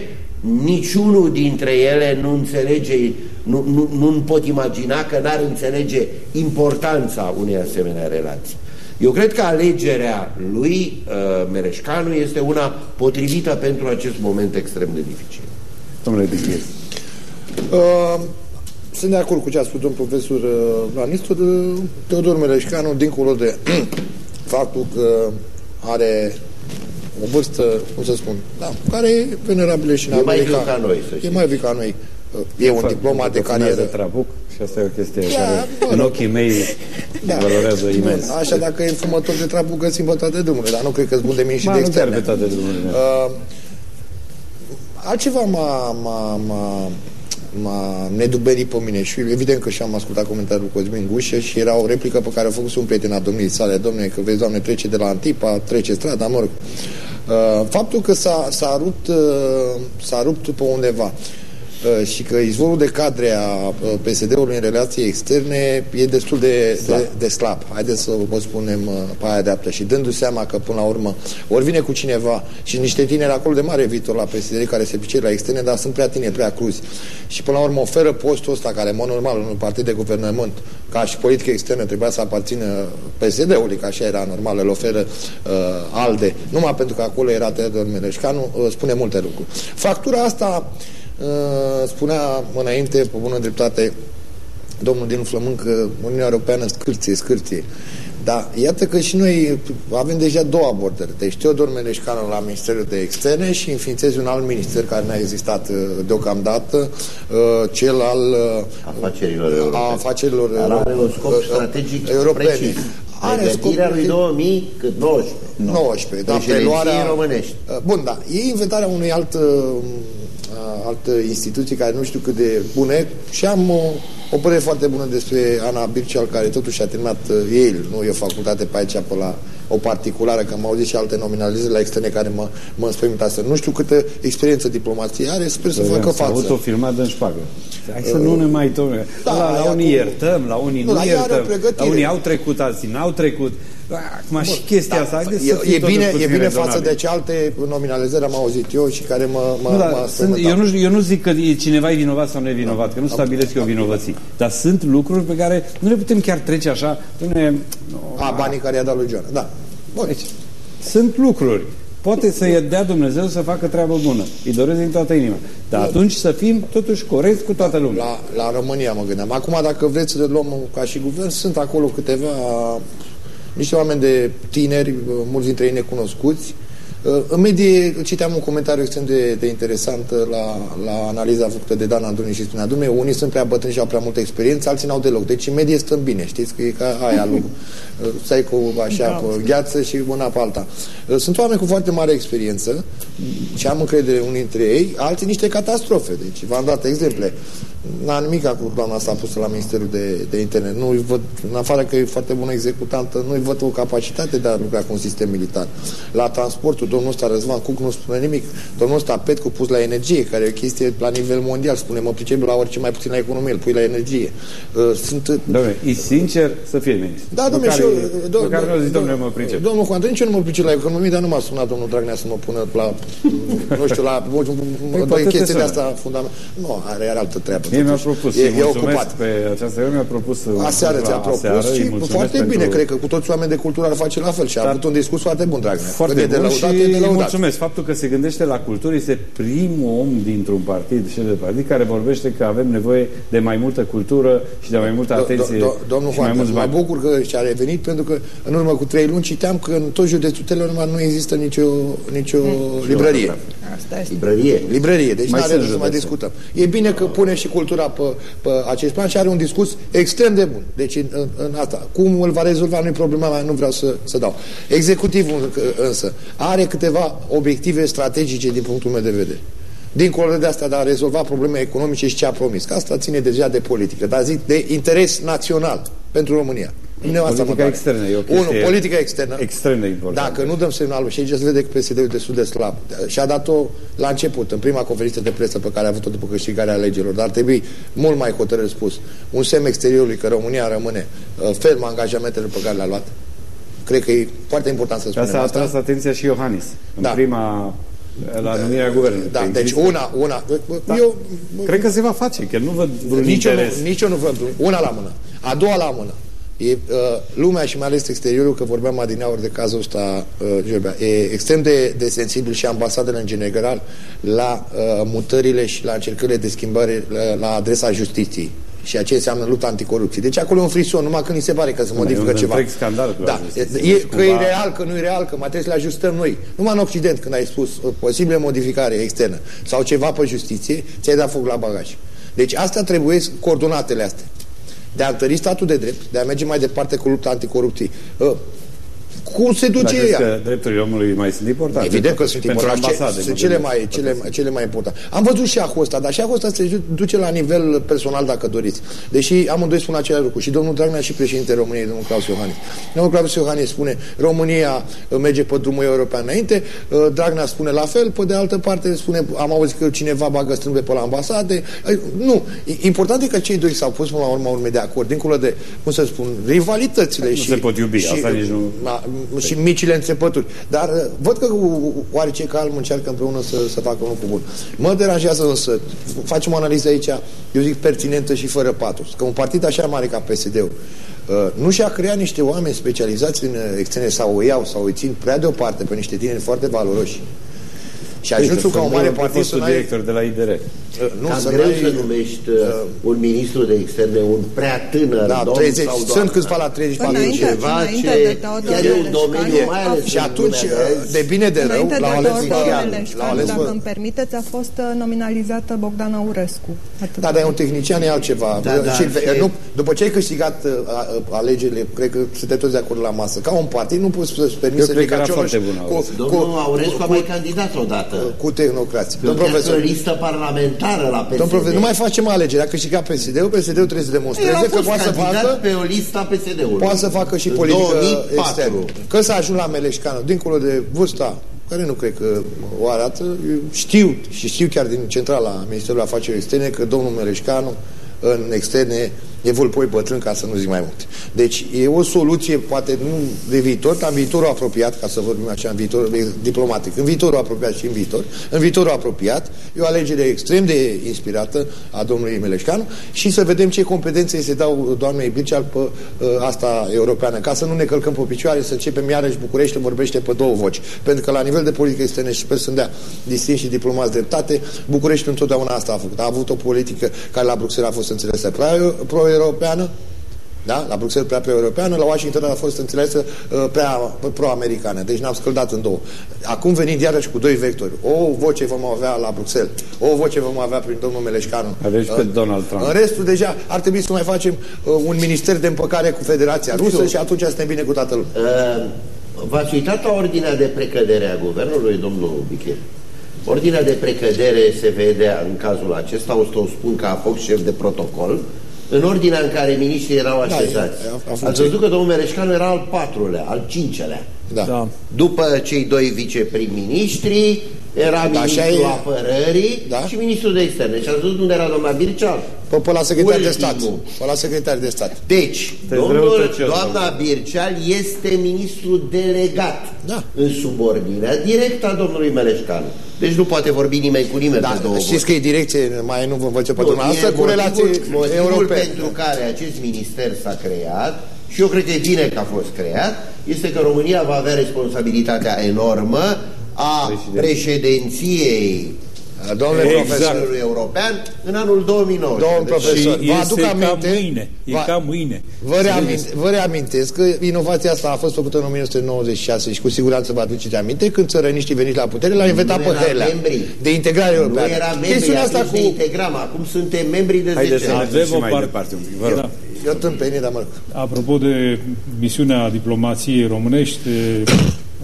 niciunul dintre ele nu înțelege, nu, nu, nu pot imagina că n-ar înțelege importanța unei asemenea relații. Eu cred că alegerea lui uh, Mereșcanu este una potrivită pentru acest moment extrem de dificil. Domnule Dichies. Uh, sunt de acord cu ce a spus domnul profesor uh, de Teodor Meleșcanu, dincolo de faptul că are o vârstă, cum să spun, da, care e venerabilă și în e America. mai viu ca noi, să știți. E mai viu ca noi. E un diplomat de carieră. De trabuc și asta e o chestie da, care bă, în ochii mei da. valorează imens. Bun, așa, dacă e fumător de trabuc, găsim pe toate drumurile, dar nu cred că sunt bun de mine și ba, de externe. Nu chiar pe toate drumurile. Uh, altceva m-a m-a neduberit pe mine și evident că și-am ascultat comentariul Cosmin Gușă și era o replică pe care a făcut un prieten a domnii sale, domne, că vezi, doamne, trece de la Antipa, trece strada, mă rog. Uh, faptul că s-a rupt, uh, s-a rupt pe undeva Uh, și că izvorul de cadre a uh, PSD-ului în relații externe e destul de slab. De, de slab. Haideți să vă spunem uh, pe aia dreaptă. Și dându seama că până la urmă ori vine cu cineva și niște tineri acolo de mare viitor la PSD care se pice la externe, dar sunt prea tineri, prea cruzi. Și până la urmă oferă postul ăsta care, în mod normal, în un partid de guvernământ, ca și politică externă, trebuia să aparțină PSD-ului, că așa era normal, îl oferă uh, ALDE, numai pentru că acolo era Teodor Mereșcanu, uh, spune multe lucruri. Factura asta Uh, spunea înainte, pe bună dreptate, domnul din Flământ că Uniunea Europeană scârție, scârție. Dar iată că și noi avem deja două abordări. Deci Teodor Meleșcanu la Ministerul de Externe și înființezi un alt minister care n-a existat uh, deocamdată, uh, cel al afacerilor europene. A afacerilor are un scop strategic europene. precis. Are Pregătirea lui 2019. 19, da, preluarea... românești. Bun, da, e inventarea unui alt altă instituție care nu știu cât de bune și am o, o părere foarte bună despre Ana Birceal, care totuși a terminat uh, el, nu e o facultate pe aici, pe la o particulară, că am auzit și alte nominalizări la externe care mă, mă înspăimit asta. Nu știu câtă experiență diplomație are, sper să facă față. Am o filmat în șpagă. Hai să uh, nu ne mai tome. Da, la, la unii iertăm, la unii nu, nu iertăm, la unii au trecut, alții n-au trecut. Acum și chestia da, asta, e, e bine, e bine față de ce alte nominalizări am auzit eu și care mă, mă, nu, da, sunt, eu, nu, eu nu zic că cineva e vinovat sau nevinovat, da, că nu da, stabilesc eu vinovății. Dar sunt lucruri pe care nu le putem chiar trece așa. Ne, A, banii care i-a dat lui Joana, da. Bun. Deci, sunt lucruri. Poate să-i dea Dumnezeu să facă treabă bună. Îi doresc din toată inima. Dar atunci să fim totuși corecți cu toată lumea. La, la România mă gândeam. Acum, dacă vreți să le luăm ca și guvern, sunt acolo câteva niște oameni de tineri, mulți dintre ei necunoscuți. În medie citeam un comentariu extrem de, de interesant la, la analiza făcută de Dan Androni și spunea, dumne, unii sunt prea bătrâni și au prea multă experiență, alții n-au deloc. Deci în medie stăm bine, știți că e ca aia lui stai cu așa, da. cu gheață și una pe alta. Sunt oameni cu foarte mare experiență și am încredere unii dintre ei, alții niște catastrofe. Deci v-am dat exemple. N-a nimic cu doamna asta pusă la Ministerul de, de Internet. Nu văd, în afară că e foarte bună executantă, nu-i văd o capacitate de a lucra cu un sistem militar. La transportul domnul ăsta Răzvan Cuc nu spune nimic. Domnul ăsta Petcu pus la energie, care e o chestie la nivel mondial, spune mă pricep la orice mai puțin la economie, îl pui la energie. Uh, sunt... Domnule, e sincer să fie ministru. Da, domnule, și eu... Măcar nu zic, domnule, mă pricep. Domnul Juan, nici eu nu mă pricep la economie, dar nu m-a sunat domnul Dragnea să mă pună la, nu știu, la păi, chestii de asta fundamental. Nu, are, are altă treabă. Mie mi-a propus, e, e ocupat. pe această mi-a propus Aseară ți-a propus și foarte bine, cred că cu toți oameni de cultură ar face la fel și a avut un discurs foarte bun, Dragnea. Foarte bun și mulțumesc. Faptul că se gândește la cultură este primul om dintr-un partid și de partid care vorbește că avem nevoie de mai multă cultură și de mai multă atenție Domnul Juan, mă bucur că și-a revenit pentru că în urmă cu trei luni citeam că în tot județul Teleorman nu există nicio, nicio librărie. Asta este. Librărie. Librărie, deci nu are să mai discutăm. E bine că pune și cultura pe, pe acest plan și are un discurs extrem de bun. Deci în, în, în asta. Cum îl va rezolva nu e problema mea, nu vreau să, să dau. Executivul însă are câteva obiective strategice din punctul meu de vedere. Dincolo de asta, de a rezolva probleme economice și ce a promis. Că asta ține deja de politică, dar zic de interes național pentru România. Politica externă e o Unu, politica externă. Extrem de important. Dacă nu dăm semnalul și aici se vede că PSD-ul e destul de slab. Și a dat-o la început, în prima conferință de presă pe care a avut-o după câștigarea alegerilor. Dar ar trebui mult mai hotărât spus. Un semn exteriorului că România rămâne uh, ferm angajamentele pe care le-a luat. Cred că e foarte important să spunem asta. Asta a atras atenția și Iohannis. În da. prima la numirea guvernului. Da, deci una, una. Da. Eu, Cred că se va face, că nu văd vreun nici interes. Eu nu, nici eu nu văd. Una la mână. A doua la mână. E, uh, lumea și mai ales exteriorul, că vorbeam adineauri de cazul ăsta, uh, e extrem de, de sensibil și ambasadele în general la uh, mutările și la încercările de schimbare la, la adresa justiției și a ce înseamnă lupta anticorupție. Deci acolo e un frison, numai când ni se pare că se modifică ceva. scandal da. E, că e real, că nu e real, că mai trebuie să le ajustăm noi. Numai în Occident, când ai spus o uh, posibilă modificare externă sau ceva pe justiție, ți-ai dat foc la bagaj. Deci asta trebuie coordonatele astea de a întări statul de drept, de a merge mai departe cu lupta anticorupție. Uh, cum se duce Dar ea? că drepturile omului mai sunt importante? Evident că sunt importante. Sunt cele mai, cele, cele mai importante. Am văzut și acul ăsta, dar și acul ăsta se duce la nivel personal, dacă doriți. Deși amândoi spun același lucru. Și domnul Dragnea și președintele României, domnul Claus Iohannis. Domnul Claus Iohannis spune, România merge pe drumul european înainte, uh, Dragnea spune la fel, pe de altă parte spune, am auzit că cineva bagă strâmbe pe la ambasade. Nu. Important e că cei doi s-au pus până la urma urmei de acord, dincolo de, cum să spun, rivalitățile nu și... se pot iubi, și, asta nici nu... Da, și micile înțepături. Dar uh, văd că oarece calm încearcă împreună să, să facă un lucru bun. Mă deranjează însă, facem o analiză aici, eu zic pertinentă și fără patos, că un partid așa mare ca PSD-ul uh, nu și-a creat niște oameni specializați în uh, externe sau o iau sau o țin prea deoparte pe niște tineri foarte valoroși și ajunsul ca un mare partid să director de la IDR. Nu, Cam să greu să numești uh, un ministru de externe, un prea tânăr da, domn 30, sau Sunt câțiva la 30 înainte, ceva ce de chiar e un domeniu mai ales Și atunci, de bine de rău, la ales la ales Dacă îmi permiteți, a fost uh, nominalizată Bogdan Aurescu. Da, dar e un tehnician, e altceva. Da, da, nu, după ce ai câștigat uh, alegerile, cred că sunteți toți de acord la masă, ca un partid nu poți să-ți permiți să fii foarte bun. Domnul Aurescu a mai candidat odată. Cu tehnocrații. Domnul profesor. listă parlamentară la PSD. Domnul profesor, nu mai facem alegeri. A câștigat PSD-ul, PSD-ul trebuie să demonstreze că poate să facă... pe o listă PSD-ului. Poate să facă și politică externă. Că să ajung la Meleșcanu, dincolo de vârsta care nu cred că o arată, știu și știu chiar din centrala Ministerului Afacerilor Externe că domnul Meleșcanu în externe e vulpoi bătrân, ca să nu zic mai mult. Deci e o soluție, poate nu de viitor, dar în viitorul apropiat, ca să vorbim așa, în viitor diplomatic, în viitorul apropiat și în viitor, în viitorul apropiat, e o alegere extrem de inspirată a domnului Meleșcanu și să vedem ce competențe se dau doamnei Birceal pe uh, asta europeană, ca să nu ne călcăm pe picioare, să începem iarăși București vorbește pe două voci. Pentru că la nivel de politică externe și sper să dea distinși și diplomați dreptate, București întotdeauna asta a făcut. A avut o politică care la Bruxelles a fost înțelesă pro europeană, da? La Bruxelles prea pro-europeană, la Washington a fost înțelesă uh, prea pro-americană. Deci ne-am scăldat în două. Acum venind iarăși cu doi vectori. O voce vom avea la Bruxelles, o voce vom avea prin domnul Meleșcanu. Aveți uh, pe Donald Trump. În restul deja ar trebui să mai facem uh, un minister de împăcare cu Federația Rusă și atunci suntem bine cu toată lumea. Uh, V-ați uitat la ordinea de precădere a guvernului, domnul Bichir? Ordinea de precădere se vede în cazul acesta, o să o spun că a fost șef de protocol, în ordinea în care miniștrii erau da, așezați. Da, Ați văzut că domnul Mereșcanu era al patrulea, al cincelea. Da. da. După cei doi viceprim-ministri, era da, ministrul apărării da? și ministrul de externe. Și ați văzut unde era doamna Birceal? Pe, pe la secretar Ultimul. de stat. Pe la secretar de stat. Deci, domnul, doamna Birceal este ministru delegat da. în subordinea directă a domnului Meleșcanu. Deci nu poate vorbi nimeni cu nimeni da, pe două Știți că e direcție, mai nu vă învățe pe dumneavoastră, cu relații motivul europene. pentru care acest minister s-a creat și eu cred că e bine că a fost creat, este că România va avea responsabilitatea enormă a președinției Domnule exact. profesorului european în anul 2009. Domnul profesor, vă aduc aminte, ca mâine, e va, ca mâine. Vă, reaminte, vă reamintesc că inovația asta a fost făcută în 1996 și cu siguranță vă aduceți aminte când țărăniștii veniți la putere l-au inventat pe Helea de integrare europeană. Nu era membri asta cu... de integram, acum suntem membri de 10 ani. Avem o parte. Departe un pic. Vă da. Eu tâmpenie, dar mă Apropo de misiunea diplomației românești,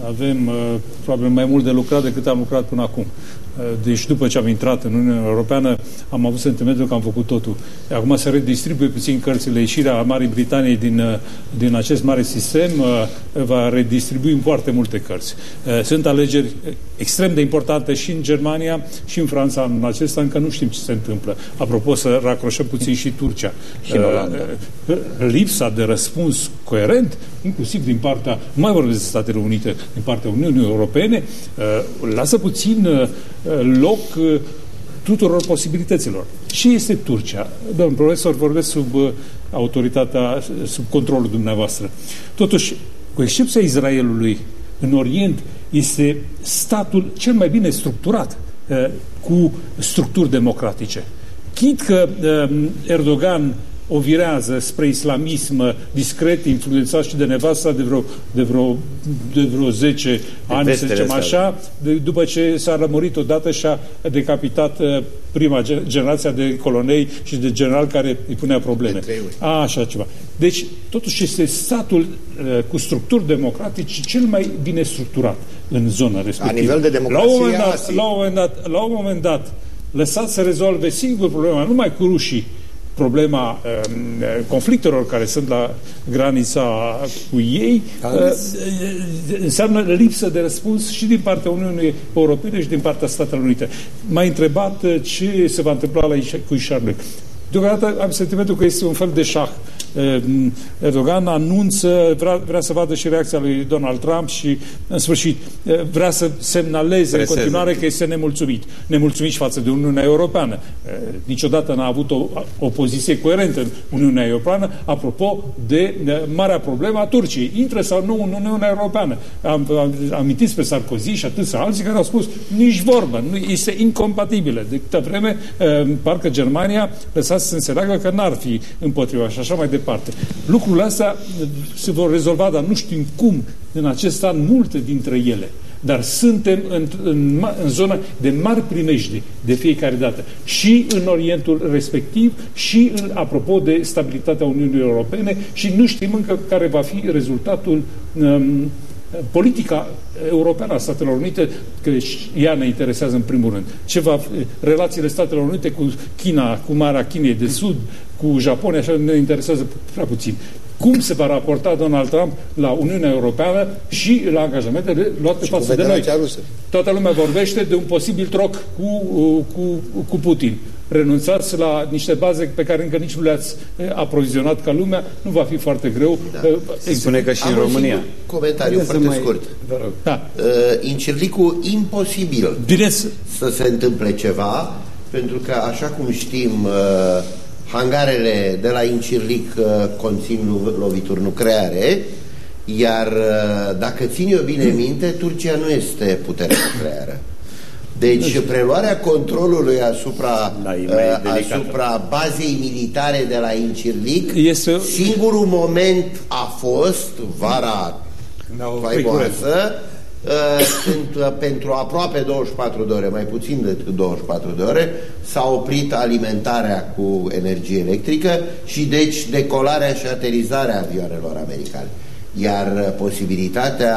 avem uh, probabil mai mult de lucrat decât am lucrat până acum. Uh, deci după ce am intrat în Uniunea Europeană, am avut sentimentul că am făcut totul. Acum se redistribuie puțin cărțile. Ieșirea Marii Britanii din, uh, din acest mare sistem va redistribui foarte multe cărți. Sunt alegeri extrem de importante și în Germania și în Franța în acesta încă nu știm ce se întâmplă. Apropo, să racroșăm puțin și Turcia. Și în Olanda. Lipsa de răspuns coerent, inclusiv din partea, nu mai vorbesc de Statele Unite, din partea Uniunii Europene, uh, lasă puțin uh, loc uh, tuturor posibilităților. Și este Turcia? Domnul profesor, vorbesc sub autoritatea, sub controlul dumneavoastră. Totuși, cu excepția Israelului, în Orient este statul cel mai bine structurat cu structuri democratice. Chit că Erdogan o virează spre islamism discret, influențat și de nevasta de vreo, de vreo, de vreo 10 de ani, să zicem așa, de, după ce s-a rămurit odată și a decapitat uh, prima generația de colonei și de general care îi punea probleme. A, așa ceva. Deci, totuși este statul uh, cu structuri democratice cel mai bine structurat în zona respectivă. La nivel de democrație, la un moment dat, la un moment dat, la un moment dat lăsat să rezolve singur problema, numai cu rușii, problema uh, conflictelor care sunt la granița cu ei uh, înseamnă lipsă de răspuns și din partea Uniunii Europene și din partea Statelor Unite. M-a întrebat uh, ce se va întâmpla la, cu Charles. Deocamdată am sentimentul că este un fel de șah. Ehm, Erdogan anunță, vrea, vrea să vadă și reacția lui Donald Trump și, în sfârșit, vrea să semnaleze Preseze. în continuare că este nemulțumit. Nemulțumit și față de Uniunea Europeană. Niciodată n-a avut o, o poziție coerentă în Uniunea Europeană, apropo de marea problemă a Turciei. Intră sau nu în Uniunea Europeană. Am, am amintit pe Sarkozy și atâția alții care au spus nici vorbă, nu, este incompatibilă. De câtă vreme, parcă Germania lăsa să se înțeleagă că n-ar fi împotriva și așa mai departe. Lucrurile astea se vor rezolva, dar nu știm cum, în acest an, multe dintre ele. Dar suntem în, în, în zona de mari primejdi de fiecare dată. Și în Orientul respectiv, și în, apropo de stabilitatea Uniunii Europene, și nu știm încă care va fi rezultatul um, politica europeană a Statelor Unite, că ea ne interesează în primul rând. Ce va, relațiile Statelor Unite cu China, cu Marea Chinei de Sud, cu Japonia, așa ne interesează prea puțin. Cum se va raporta Donald Trump la Uniunea Europeană și la angajamentele luate și față de noi? Rusă. Toată lumea vorbește de un posibil troc cu, cu, cu Putin renunțați la niște baze pe care încă nici nu le-ați aprovizionat ca lumea, nu va fi foarte greu. Da. Se spune că și Am în România. comentariu foarte mai... scurt. Da. Uh, Incirlicul imposibil Bine. să se întâmple ceva, pentru că, așa cum știm, uh, hangarele de la Incirlic uh, conțin lovituri nucleare, iar uh, dacă țin eu bine minte, Turcia nu este putere nucleară. Deci preluarea controlului asupra, uh, asupra bazei militare de la Incirlic, este... singurul moment a fost vara faimoasă, uh, când uh, pentru aproape 24 de ore, mai puțin de 24 de ore, s-a oprit alimentarea cu energie electrică și deci decolarea și aterizarea avioanelor americane. Iar uh, posibilitatea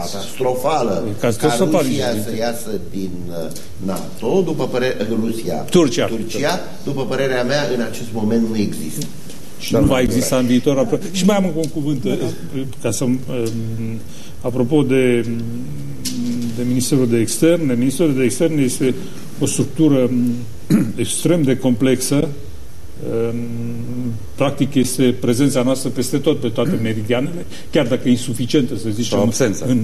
catastrofală, catastrofală ca Rusia să iasă din uh, NATO, după părere, Rusia, Turcia. Turcia, după părerea mea, în acest moment nu există. Și nu va exista în viitor. Și mai am un cuvânt, uh, ca să, um, apropo de, de Ministerul de Externe. Ministerul de Externe este o structură um, extrem de complexă, practic este prezența noastră peste tot, pe toate meridianele, chiar dacă e insuficientă, să zicem, sau absență. În,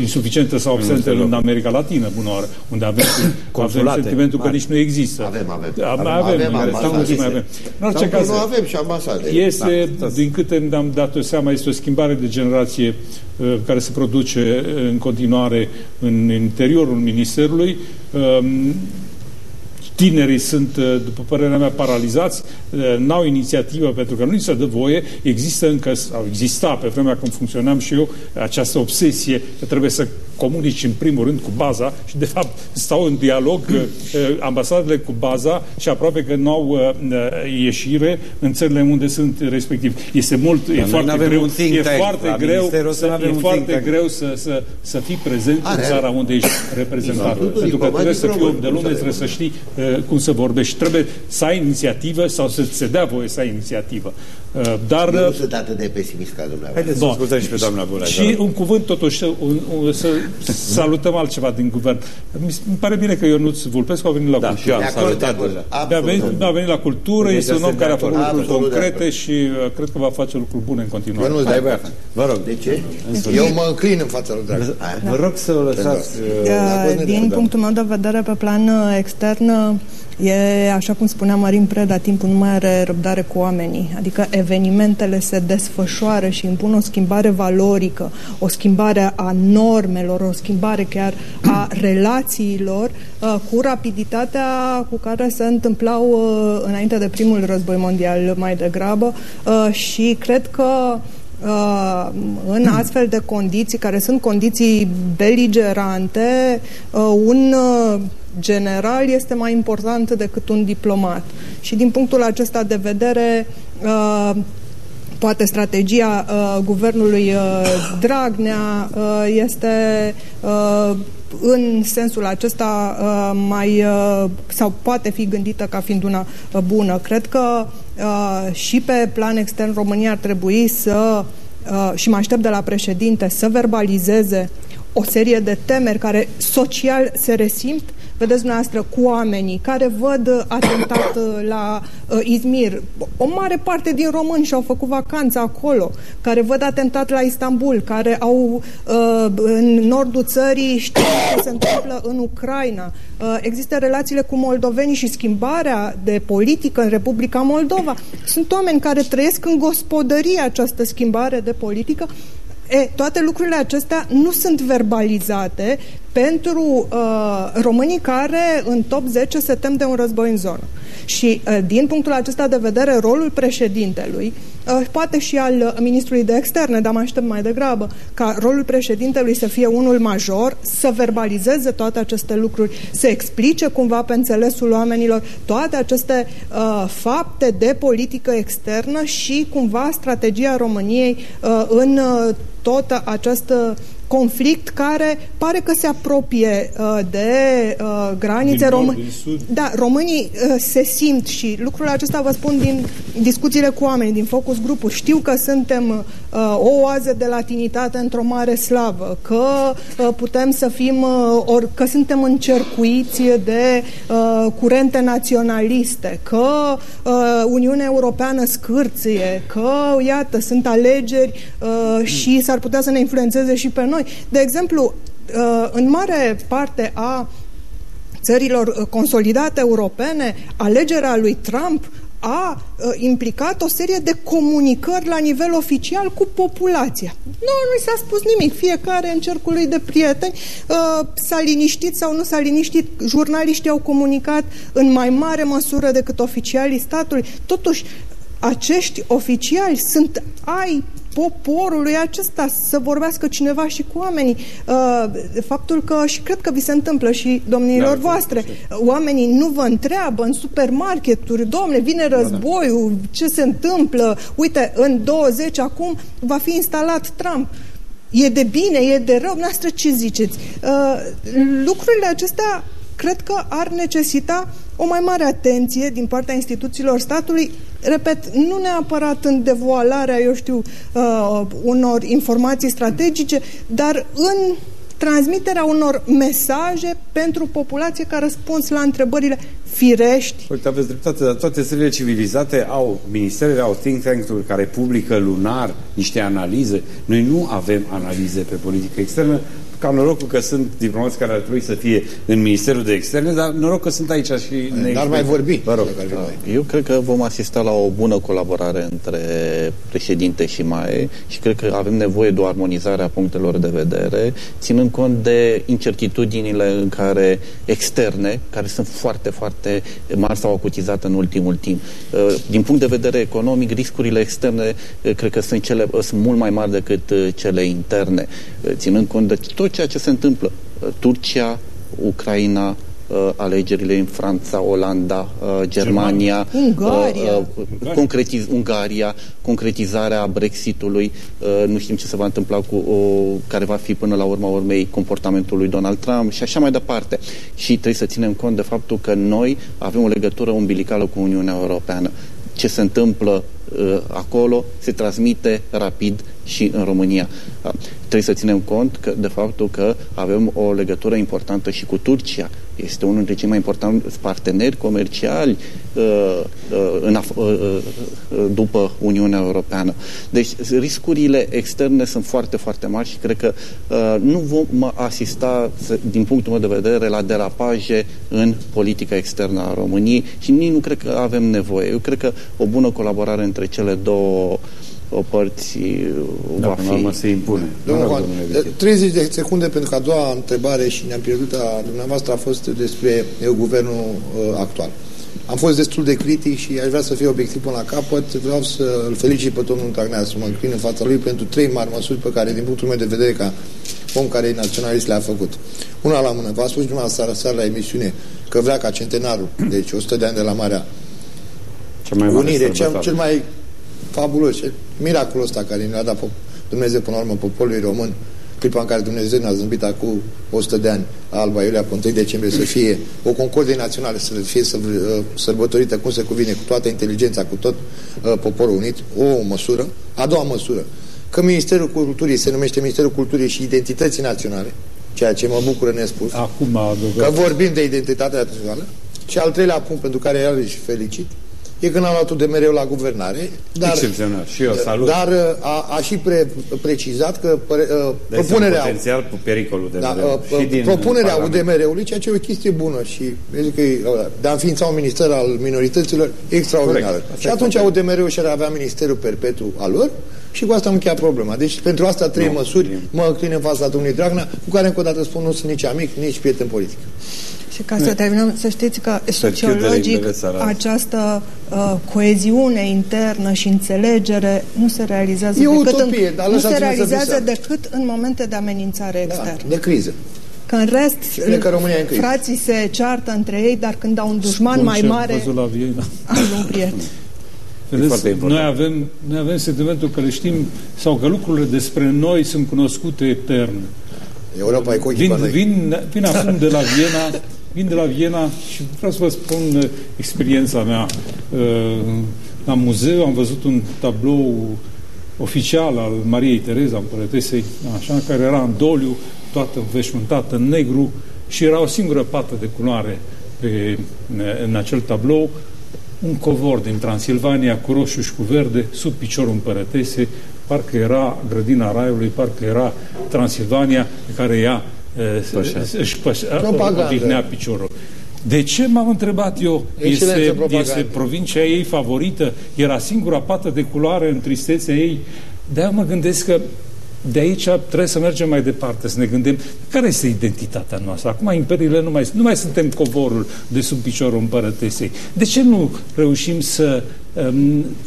insuficientă sau absentă în, în America Latină, bună oară, unde avem, avem sentimentul că nici nu există. Avem, avem. Avem, avem, avem, avem, avem. În orice caz, nu avem și ambasade. Este, da, din câte ne-am dat seama, este o schimbare de generație care se produce în continuare în interiorul Ministerului Tinerii sunt, uh, după părerea mea, paralizați, uh, n-au inițiativă pentru că nu li se dă voie. Există încă, sau exista pe vremea când funcționam și eu, această obsesie că trebuie să comunici în primul rând cu baza și de fapt stau în dialog uh, ambasadele cu baza și aproape că nu au ieșire în țările unde sunt respectiv. Este mult, e foarte greu, e foarte greu, să, e foarte greu să, să, să fii prezent Are. în țara unde ești reprezentat. Pentru că trebuie să fii om de lume, trebuie să știi cum să vorbești. Trebuie să ai inițiativă sau să se dea voie să ai inițiativă. Uh, dar, Eu nu sunt atât de pesimist ca dumneavoastră. Haideți să ascultăm și pe doamna Bulea. Și un cuvânt totuși, un, un, să salutăm altceva din guvern. Mi, mi pare bine că Ionuț Vulpescu a venit la da, cultură. Și eu am salutat a venit, a venit la cultură, este un om care a făcut lucruri concrete și uh, cred că va face lucruri bune în continuare. Ionuț, dai voia. Vă rog. De ce? Eu mă înclin în fața lui Dragoș. Vă rog să o lăsați. Uh, din punctul meu de vedere, pe plan extern, E, așa cum spunea Marin Preda, timpul nu mai are răbdare cu oamenii. Adică evenimentele se desfășoară și impun o schimbare valorică, o schimbare a normelor, o schimbare chiar a relațiilor uh, cu rapiditatea cu care se întâmplau uh, înainte de primul război mondial mai degrabă uh, și cred că Uh, în astfel de condiții, care sunt condiții beligerante, uh, un uh, general este mai important decât un diplomat. Și din punctul acesta de vedere, uh, poate strategia uh, guvernului uh, Dragnea uh, este uh, în sensul acesta uh, mai uh, sau poate fi gândită ca fiind una uh, bună. Cred că uh, și pe plan extern România ar trebui să uh, și mă aștept de la președinte să verbalizeze o serie de temeri care social se resimt vedeți dumneavoastră, cu oamenii care văd atentat uh, la uh, Izmir. O mare parte din români și-au făcut vacanță acolo, care văd atentat la Istanbul, care au uh, în nordul țării știu ce se întâmplă în Ucraina. Uh, există relațiile cu moldovenii și schimbarea de politică în Republica Moldova. Sunt oameni care trăiesc în gospodărie această schimbare de politică E, toate lucrurile acestea nu sunt verbalizate pentru uh, românii care în top 10 se tem de un război în zonă. Și uh, din punctul acesta de vedere, rolul președintelui, uh, poate și al uh, ministrului de externe, dar mă aștept mai degrabă, ca rolul președintelui să fie unul major, să verbalizeze toate aceste lucruri, să explice cumva pe înțelesul oamenilor toate aceste uh, fapte de politică externă și cumva strategia României uh, în uh, tot acest conflict care pare că se apropie uh, de uh, granițe române. Da, românii uh, se simt și lucrul acesta vă spun din discuțiile cu oameni, din focus grupuri. Știu că suntem uh, o oază de latinitate într-o mare slavă, că uh, putem să fim, uh, or, că suntem încercuiți de uh, curente naționaliste, că uh, Uniunea Europeană scârție, că, iată, sunt alegeri uh, și s-ar putea să ne influențeze și pe noi. De exemplu, uh, în mare parte a țărilor uh, consolidate europene, alegerea lui Trump a uh, implicat o serie de comunicări la nivel oficial cu populația. Nu, nu s-a spus nimic. Fiecare în cercul lui de prieteni uh, s-a liniștit sau nu s-a liniștit. Jurnaliștii au comunicat în mai mare măsură decât oficialii statului. Totuși, acești oficiali sunt ai poporului acesta, să vorbească cineva și cu oamenii. Uh, faptul că, și cred că vi se întâmplă și domnilor da, voastre, oamenii nu vă întreabă în supermarketuri, domne, vine războiul, da, da. ce se întâmplă, uite, în 20 acum va fi instalat Trump. e de bine, e de rău, noastră ce ziceți? Uh, lucrurile acestea cred că ar necesita o mai mare atenție din partea instituțiilor statului, repet, nu neapărat în devoalarea, eu știu, uh, unor informații strategice, dar în transmiterea unor mesaje pentru populație ca răspuns la întrebările firești. Uite, aveți dreptate, dar toate țările civilizate au ministerele, au think tank-uri care publică lunar niște analize. Noi nu avem analize pe politică externă, cam norocul că sunt diplomați care ar trebui să fie în Ministerul de Externe, dar noroc că sunt aici și ne Dar mai vorbi. Vă rog. Eu cred că vom asista la o bună colaborare între președinte și MAE și cred că avem nevoie de o armonizare a punctelor de vedere, ținând cont de incertitudinile în care externe, care sunt foarte, foarte mari sau acutizate în ultimul timp. Uh, din punct de vedere economic, riscurile externe uh, cred că sunt, cele, uh, sunt mult mai mari decât cele interne, ținând cont de tot ceea ce se întâmplă. Uh, Turcia, Ucraina, uh, alegerile în Franța, Olanda, uh, Germania, Ungaria. Concretiz Ungaria, concretizarea Brexitului, nu știm ce se va întâmpla cu o, care va fi până la urma urmei comportamentul lui Donald Trump și așa mai departe. Și trebuie să ținem cont de faptul că noi avem o legătură umbilicală cu Uniunea Europeană. Ce se întâmplă acolo se transmite rapid și în România. Trebuie să ținem cont că, de faptul că avem o legătură importantă și cu Turcia. Este unul dintre cei mai importanti parteneri comerciali uh, uh, în, uh, uh, după Uniunea Europeană. Deci riscurile externe sunt foarte, foarte mari și cred că uh, nu vom asista, din punctul meu de vedere, la derapaje în politica externă a României și nici nu cred că avem nevoie. Eu cred că o bună colaborare între cele două uh, o părți da, va fi... se impune. Domnul Juan, 30 de secunde pentru că a doua întrebare și ne-am pierdut a dumneavoastră a fost despre eu, guvernul uh, actual. Am fost destul de critic și aș vrea să fie obiectiv până la capăt. Vreau să îl felicit pe domnul Tagnea, să mă înclin în fața lui pentru trei mari măsuri pe care, din punctul meu de vedere, ca om care e naționalist, le-a făcut. Una la mână. V-a spus dumneavoastră seara, seara la emisiune că vrea ca centenarul, deci 100 de ani de la Marea cea mai Unire, cel, cel mai fabulos. Miracolul ăsta care ne-a dat Dumnezeu până la urmă poporului român, clipa în care Dumnezeu ne-a zâmbit acum 100 de ani la Alba Iulia, pe 1 decembrie, să fie o concordie națională, să fie uh, sărbătorită cum se cuvine, cu toată inteligența, cu tot uh, poporul unit, o măsură. A doua măsură, că Ministerul Culturii se numește Ministerul Culturii și Identității Naționale, ceea ce mă bucură nespus. Acum Că vorbim de identitatea națională. Și al treilea punct pentru care iarăși felicit, e că n-a luat de mereu la guvernare. Dar, Excepțional. Și eu salut. Dar uh, a, a și pre, precizat că uh, propunerea... potențial cu pericolul de da, uh, și din propunerea UDMR-ului, ceea ce e o chestie bună și zic că e, uh, de a înființa un minister al minorităților extraordinar. Și atunci UDMR-ul și avea ministerul perpetu al lor și cu asta am încheiat problema. Deci pentru asta trei nu, măsuri mă înclin în fața domnului Dragnea, cu care încă o dată spun nu sunt nici amic, nici prieten politic. Și ca să terminăm, să știți că sociologic această uh, coeziune internă și înțelegere nu se realizează, e decât, utopie, în, nu se realizează decât în momente de amenințare da, externă. Da, de criză. Că în rest, că în frații se ceartă între ei, dar când au un dușman Spun mai mare, la Viena. am un prieten. Vedeți, noi avem, noi avem sentimentul că le știm sau că lucrurile despre noi sunt cunoscute etern. Europa e vin, vin, vin acum de la Viena Vin de la Viena și vreau să vă spun uh, experiența mea. Uh, la muzeu am văzut un tablou oficial al Mariei Tereza, împărătesei, așa, care era în doliu, toată veșmântată în negru și era o singură pată de culoare pe, în acel tablou, un covor din Transilvania cu roșu și cu verde sub piciorul împărătesei, parcă era grădina Raiului, parcă era Transilvania pe care ea își odihnea piciorul. De ce m-am întrebat eu? Este, este provincia ei favorită? Era singura pată de culoare în tristețea ei? De-aia mă gândesc că de aici trebuie să mergem mai departe, să ne gândim care este identitatea noastră. Acum imperiile nu mai, nu mai suntem covorul de sub piciorul împărătesei. De ce nu reușim să um,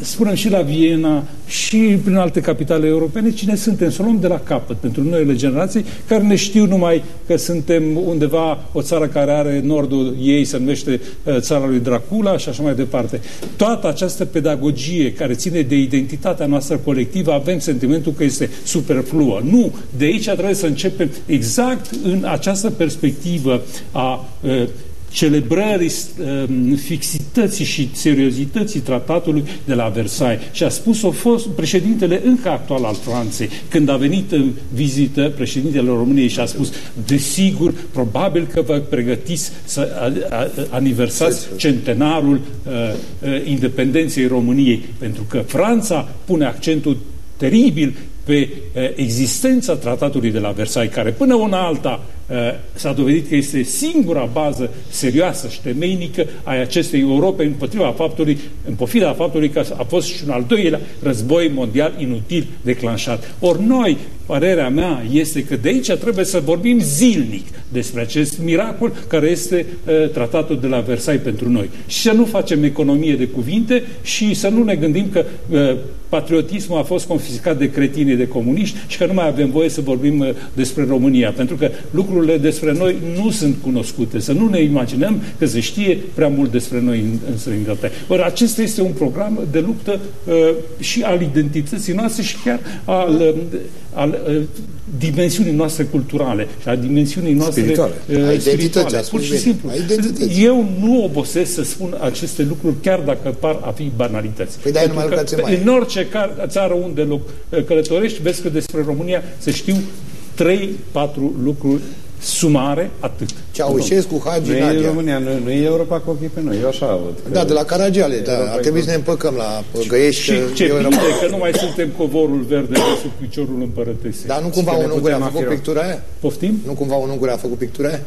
spunem și la Viena și prin alte capitale europene cine suntem, să o luăm de la capăt pentru noile generații care ne știu numai că suntem undeva o țară care are nordul ei, se numește uh, țara lui Dracula și așa mai departe. Toată această pedagogie care ține de identitatea noastră colectivă, avem sentimentul că este superfluă. Nu, de aici trebuie să începem exact în această perspectivă a uh, celebrării um, fixității și seriozității tratatului de la Versailles. Și a spus-o fost președintele încă actual al Franței, când a venit în vizită președintele României și a spus, desigur, probabil că vă pregătiți să aniversați centenarul uh, uh, independenței României, pentru că Franța pune accentul teribil pe uh, existența tratatului de la Versailles, care până una alta uh, s-a dovedit că este singura bază serioasă și temeinică a acestei Europe împotriva faptului, în pofida faptului că a fost și un al doilea război mondial inutil declanșat. Ori noi, părerea mea este că de aici trebuie să vorbim zilnic despre acest miracol care este uh, tratatul de la Versailles pentru noi. Și să nu facem economie de cuvinte și să nu ne gândim că uh, patriotismul a fost confiscat de cretini, de comuniști și că nu mai avem voie să vorbim uh, despre România, pentru că lucrurile despre noi nu sunt cunoscute. Să nu ne imaginăm că se știe prea mult despre noi în, în străinătate. Ori acesta este un program de luptă uh, și al identității noastre și chiar al, uh, al uh, dimensiunii noastre culturale și a dimensiunii noastre spirituale. Uh, spirituale. Pur și simplu. Eu nu obosesc să spun aceste lucruri chiar dacă par a fi banalități. Păi da, numai că mai în orice țară unde loc, uh, călătorești, vezi că despre România se știu 3-4 lucruri sumare, atât. Ceaușescu, Hagi, nu e România, nu, nu e Europa cu ochii pe noi, eu așa văd. Da, de la Caragiale, da, ar trebui să ne împăcăm la Găiești. Și ce bine Europa... că nu mai suntem covorul verde de sub piciorul împărătesei. Dar nu cumva un ungur a făcut pictura aia? Poftim? Nu cumva un ungur a făcut pictura aia?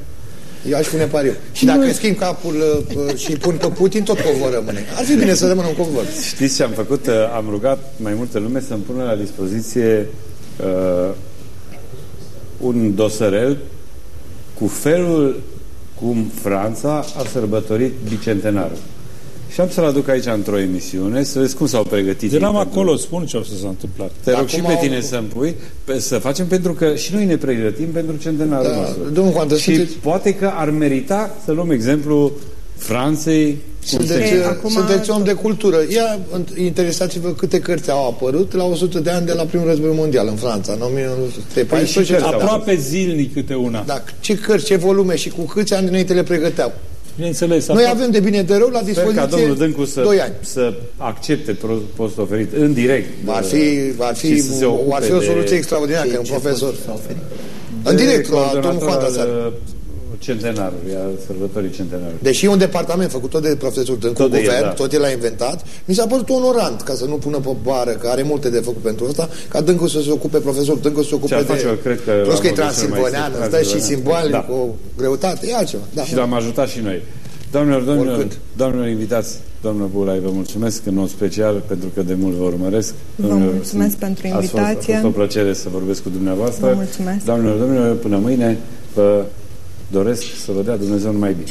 Eu aș pune pariu. Și dacă nu. schimb capul uh, și pun pe Putin, tot covor rămâne. Ar fi bine să rămână un covor. Știți ce am făcut? Uh, am rugat mai multă lume să-mi pună la dispoziție uh, un dosărel cu felul cum Franța a sărbătorit bicentenarul. Și am să-l aduc aici într-o emisiune, să vezi cum s-au pregătit. Eram acolo, spun ce o să s-a întâmplat. Te rog și pe tine au... să-mi pui, să facem, pentru că și noi ne pregătim pentru centenarul da, nostru. Domnul Juan, și sunteți... poate că ar merita să luăm exemplu Franței. Sunteți, acum... sunteți om de cultură. Ia, interesați-vă câte cărți au apărut la 100 de ani de la primul război mondial în Franța, în 1914. Păi aproape zilnic câte una. Da, ce cărți, ce volume și cu câți ani înainte le pregăteau. Bineînțeles. Noi avem de bine de rău la dispoziție ca domnul Dâncu să, 2 ani. să accepte postul oferit în direct. Va fi, va fi, va fi o soluție extraordinară, că un profesor. În direct, la domnul Coada centenarul, ea sărbătorii centenarul. Deși e un departament făcut tot de profesor Dâncu, tot guvern, el, da. tot el a inventat, mi s-a părut onorant, ca să nu pună pe bară, că are multe de făcut pentru asta, ca Dâncu să se ocupe, profesor Dâncu să se ocupe de... Eu cred că plus că e transilvanean, îți dă și simbolic, da. o greutate, e altceva. Da. Și l-am ajutat și noi. Doamnelor, domnilor, domnilor invitați, domnul Bulai, vă mulțumesc în mod special pentru că de mult vă urmăresc. Vă mulțumesc pentru invitație. A fost, a fost o plăcere să vorbesc cu dumneavoastră. Vă mulțumesc. Doamnelor, domnilor, până mâine vă doresc să vă dea Dumnezeu numai bine.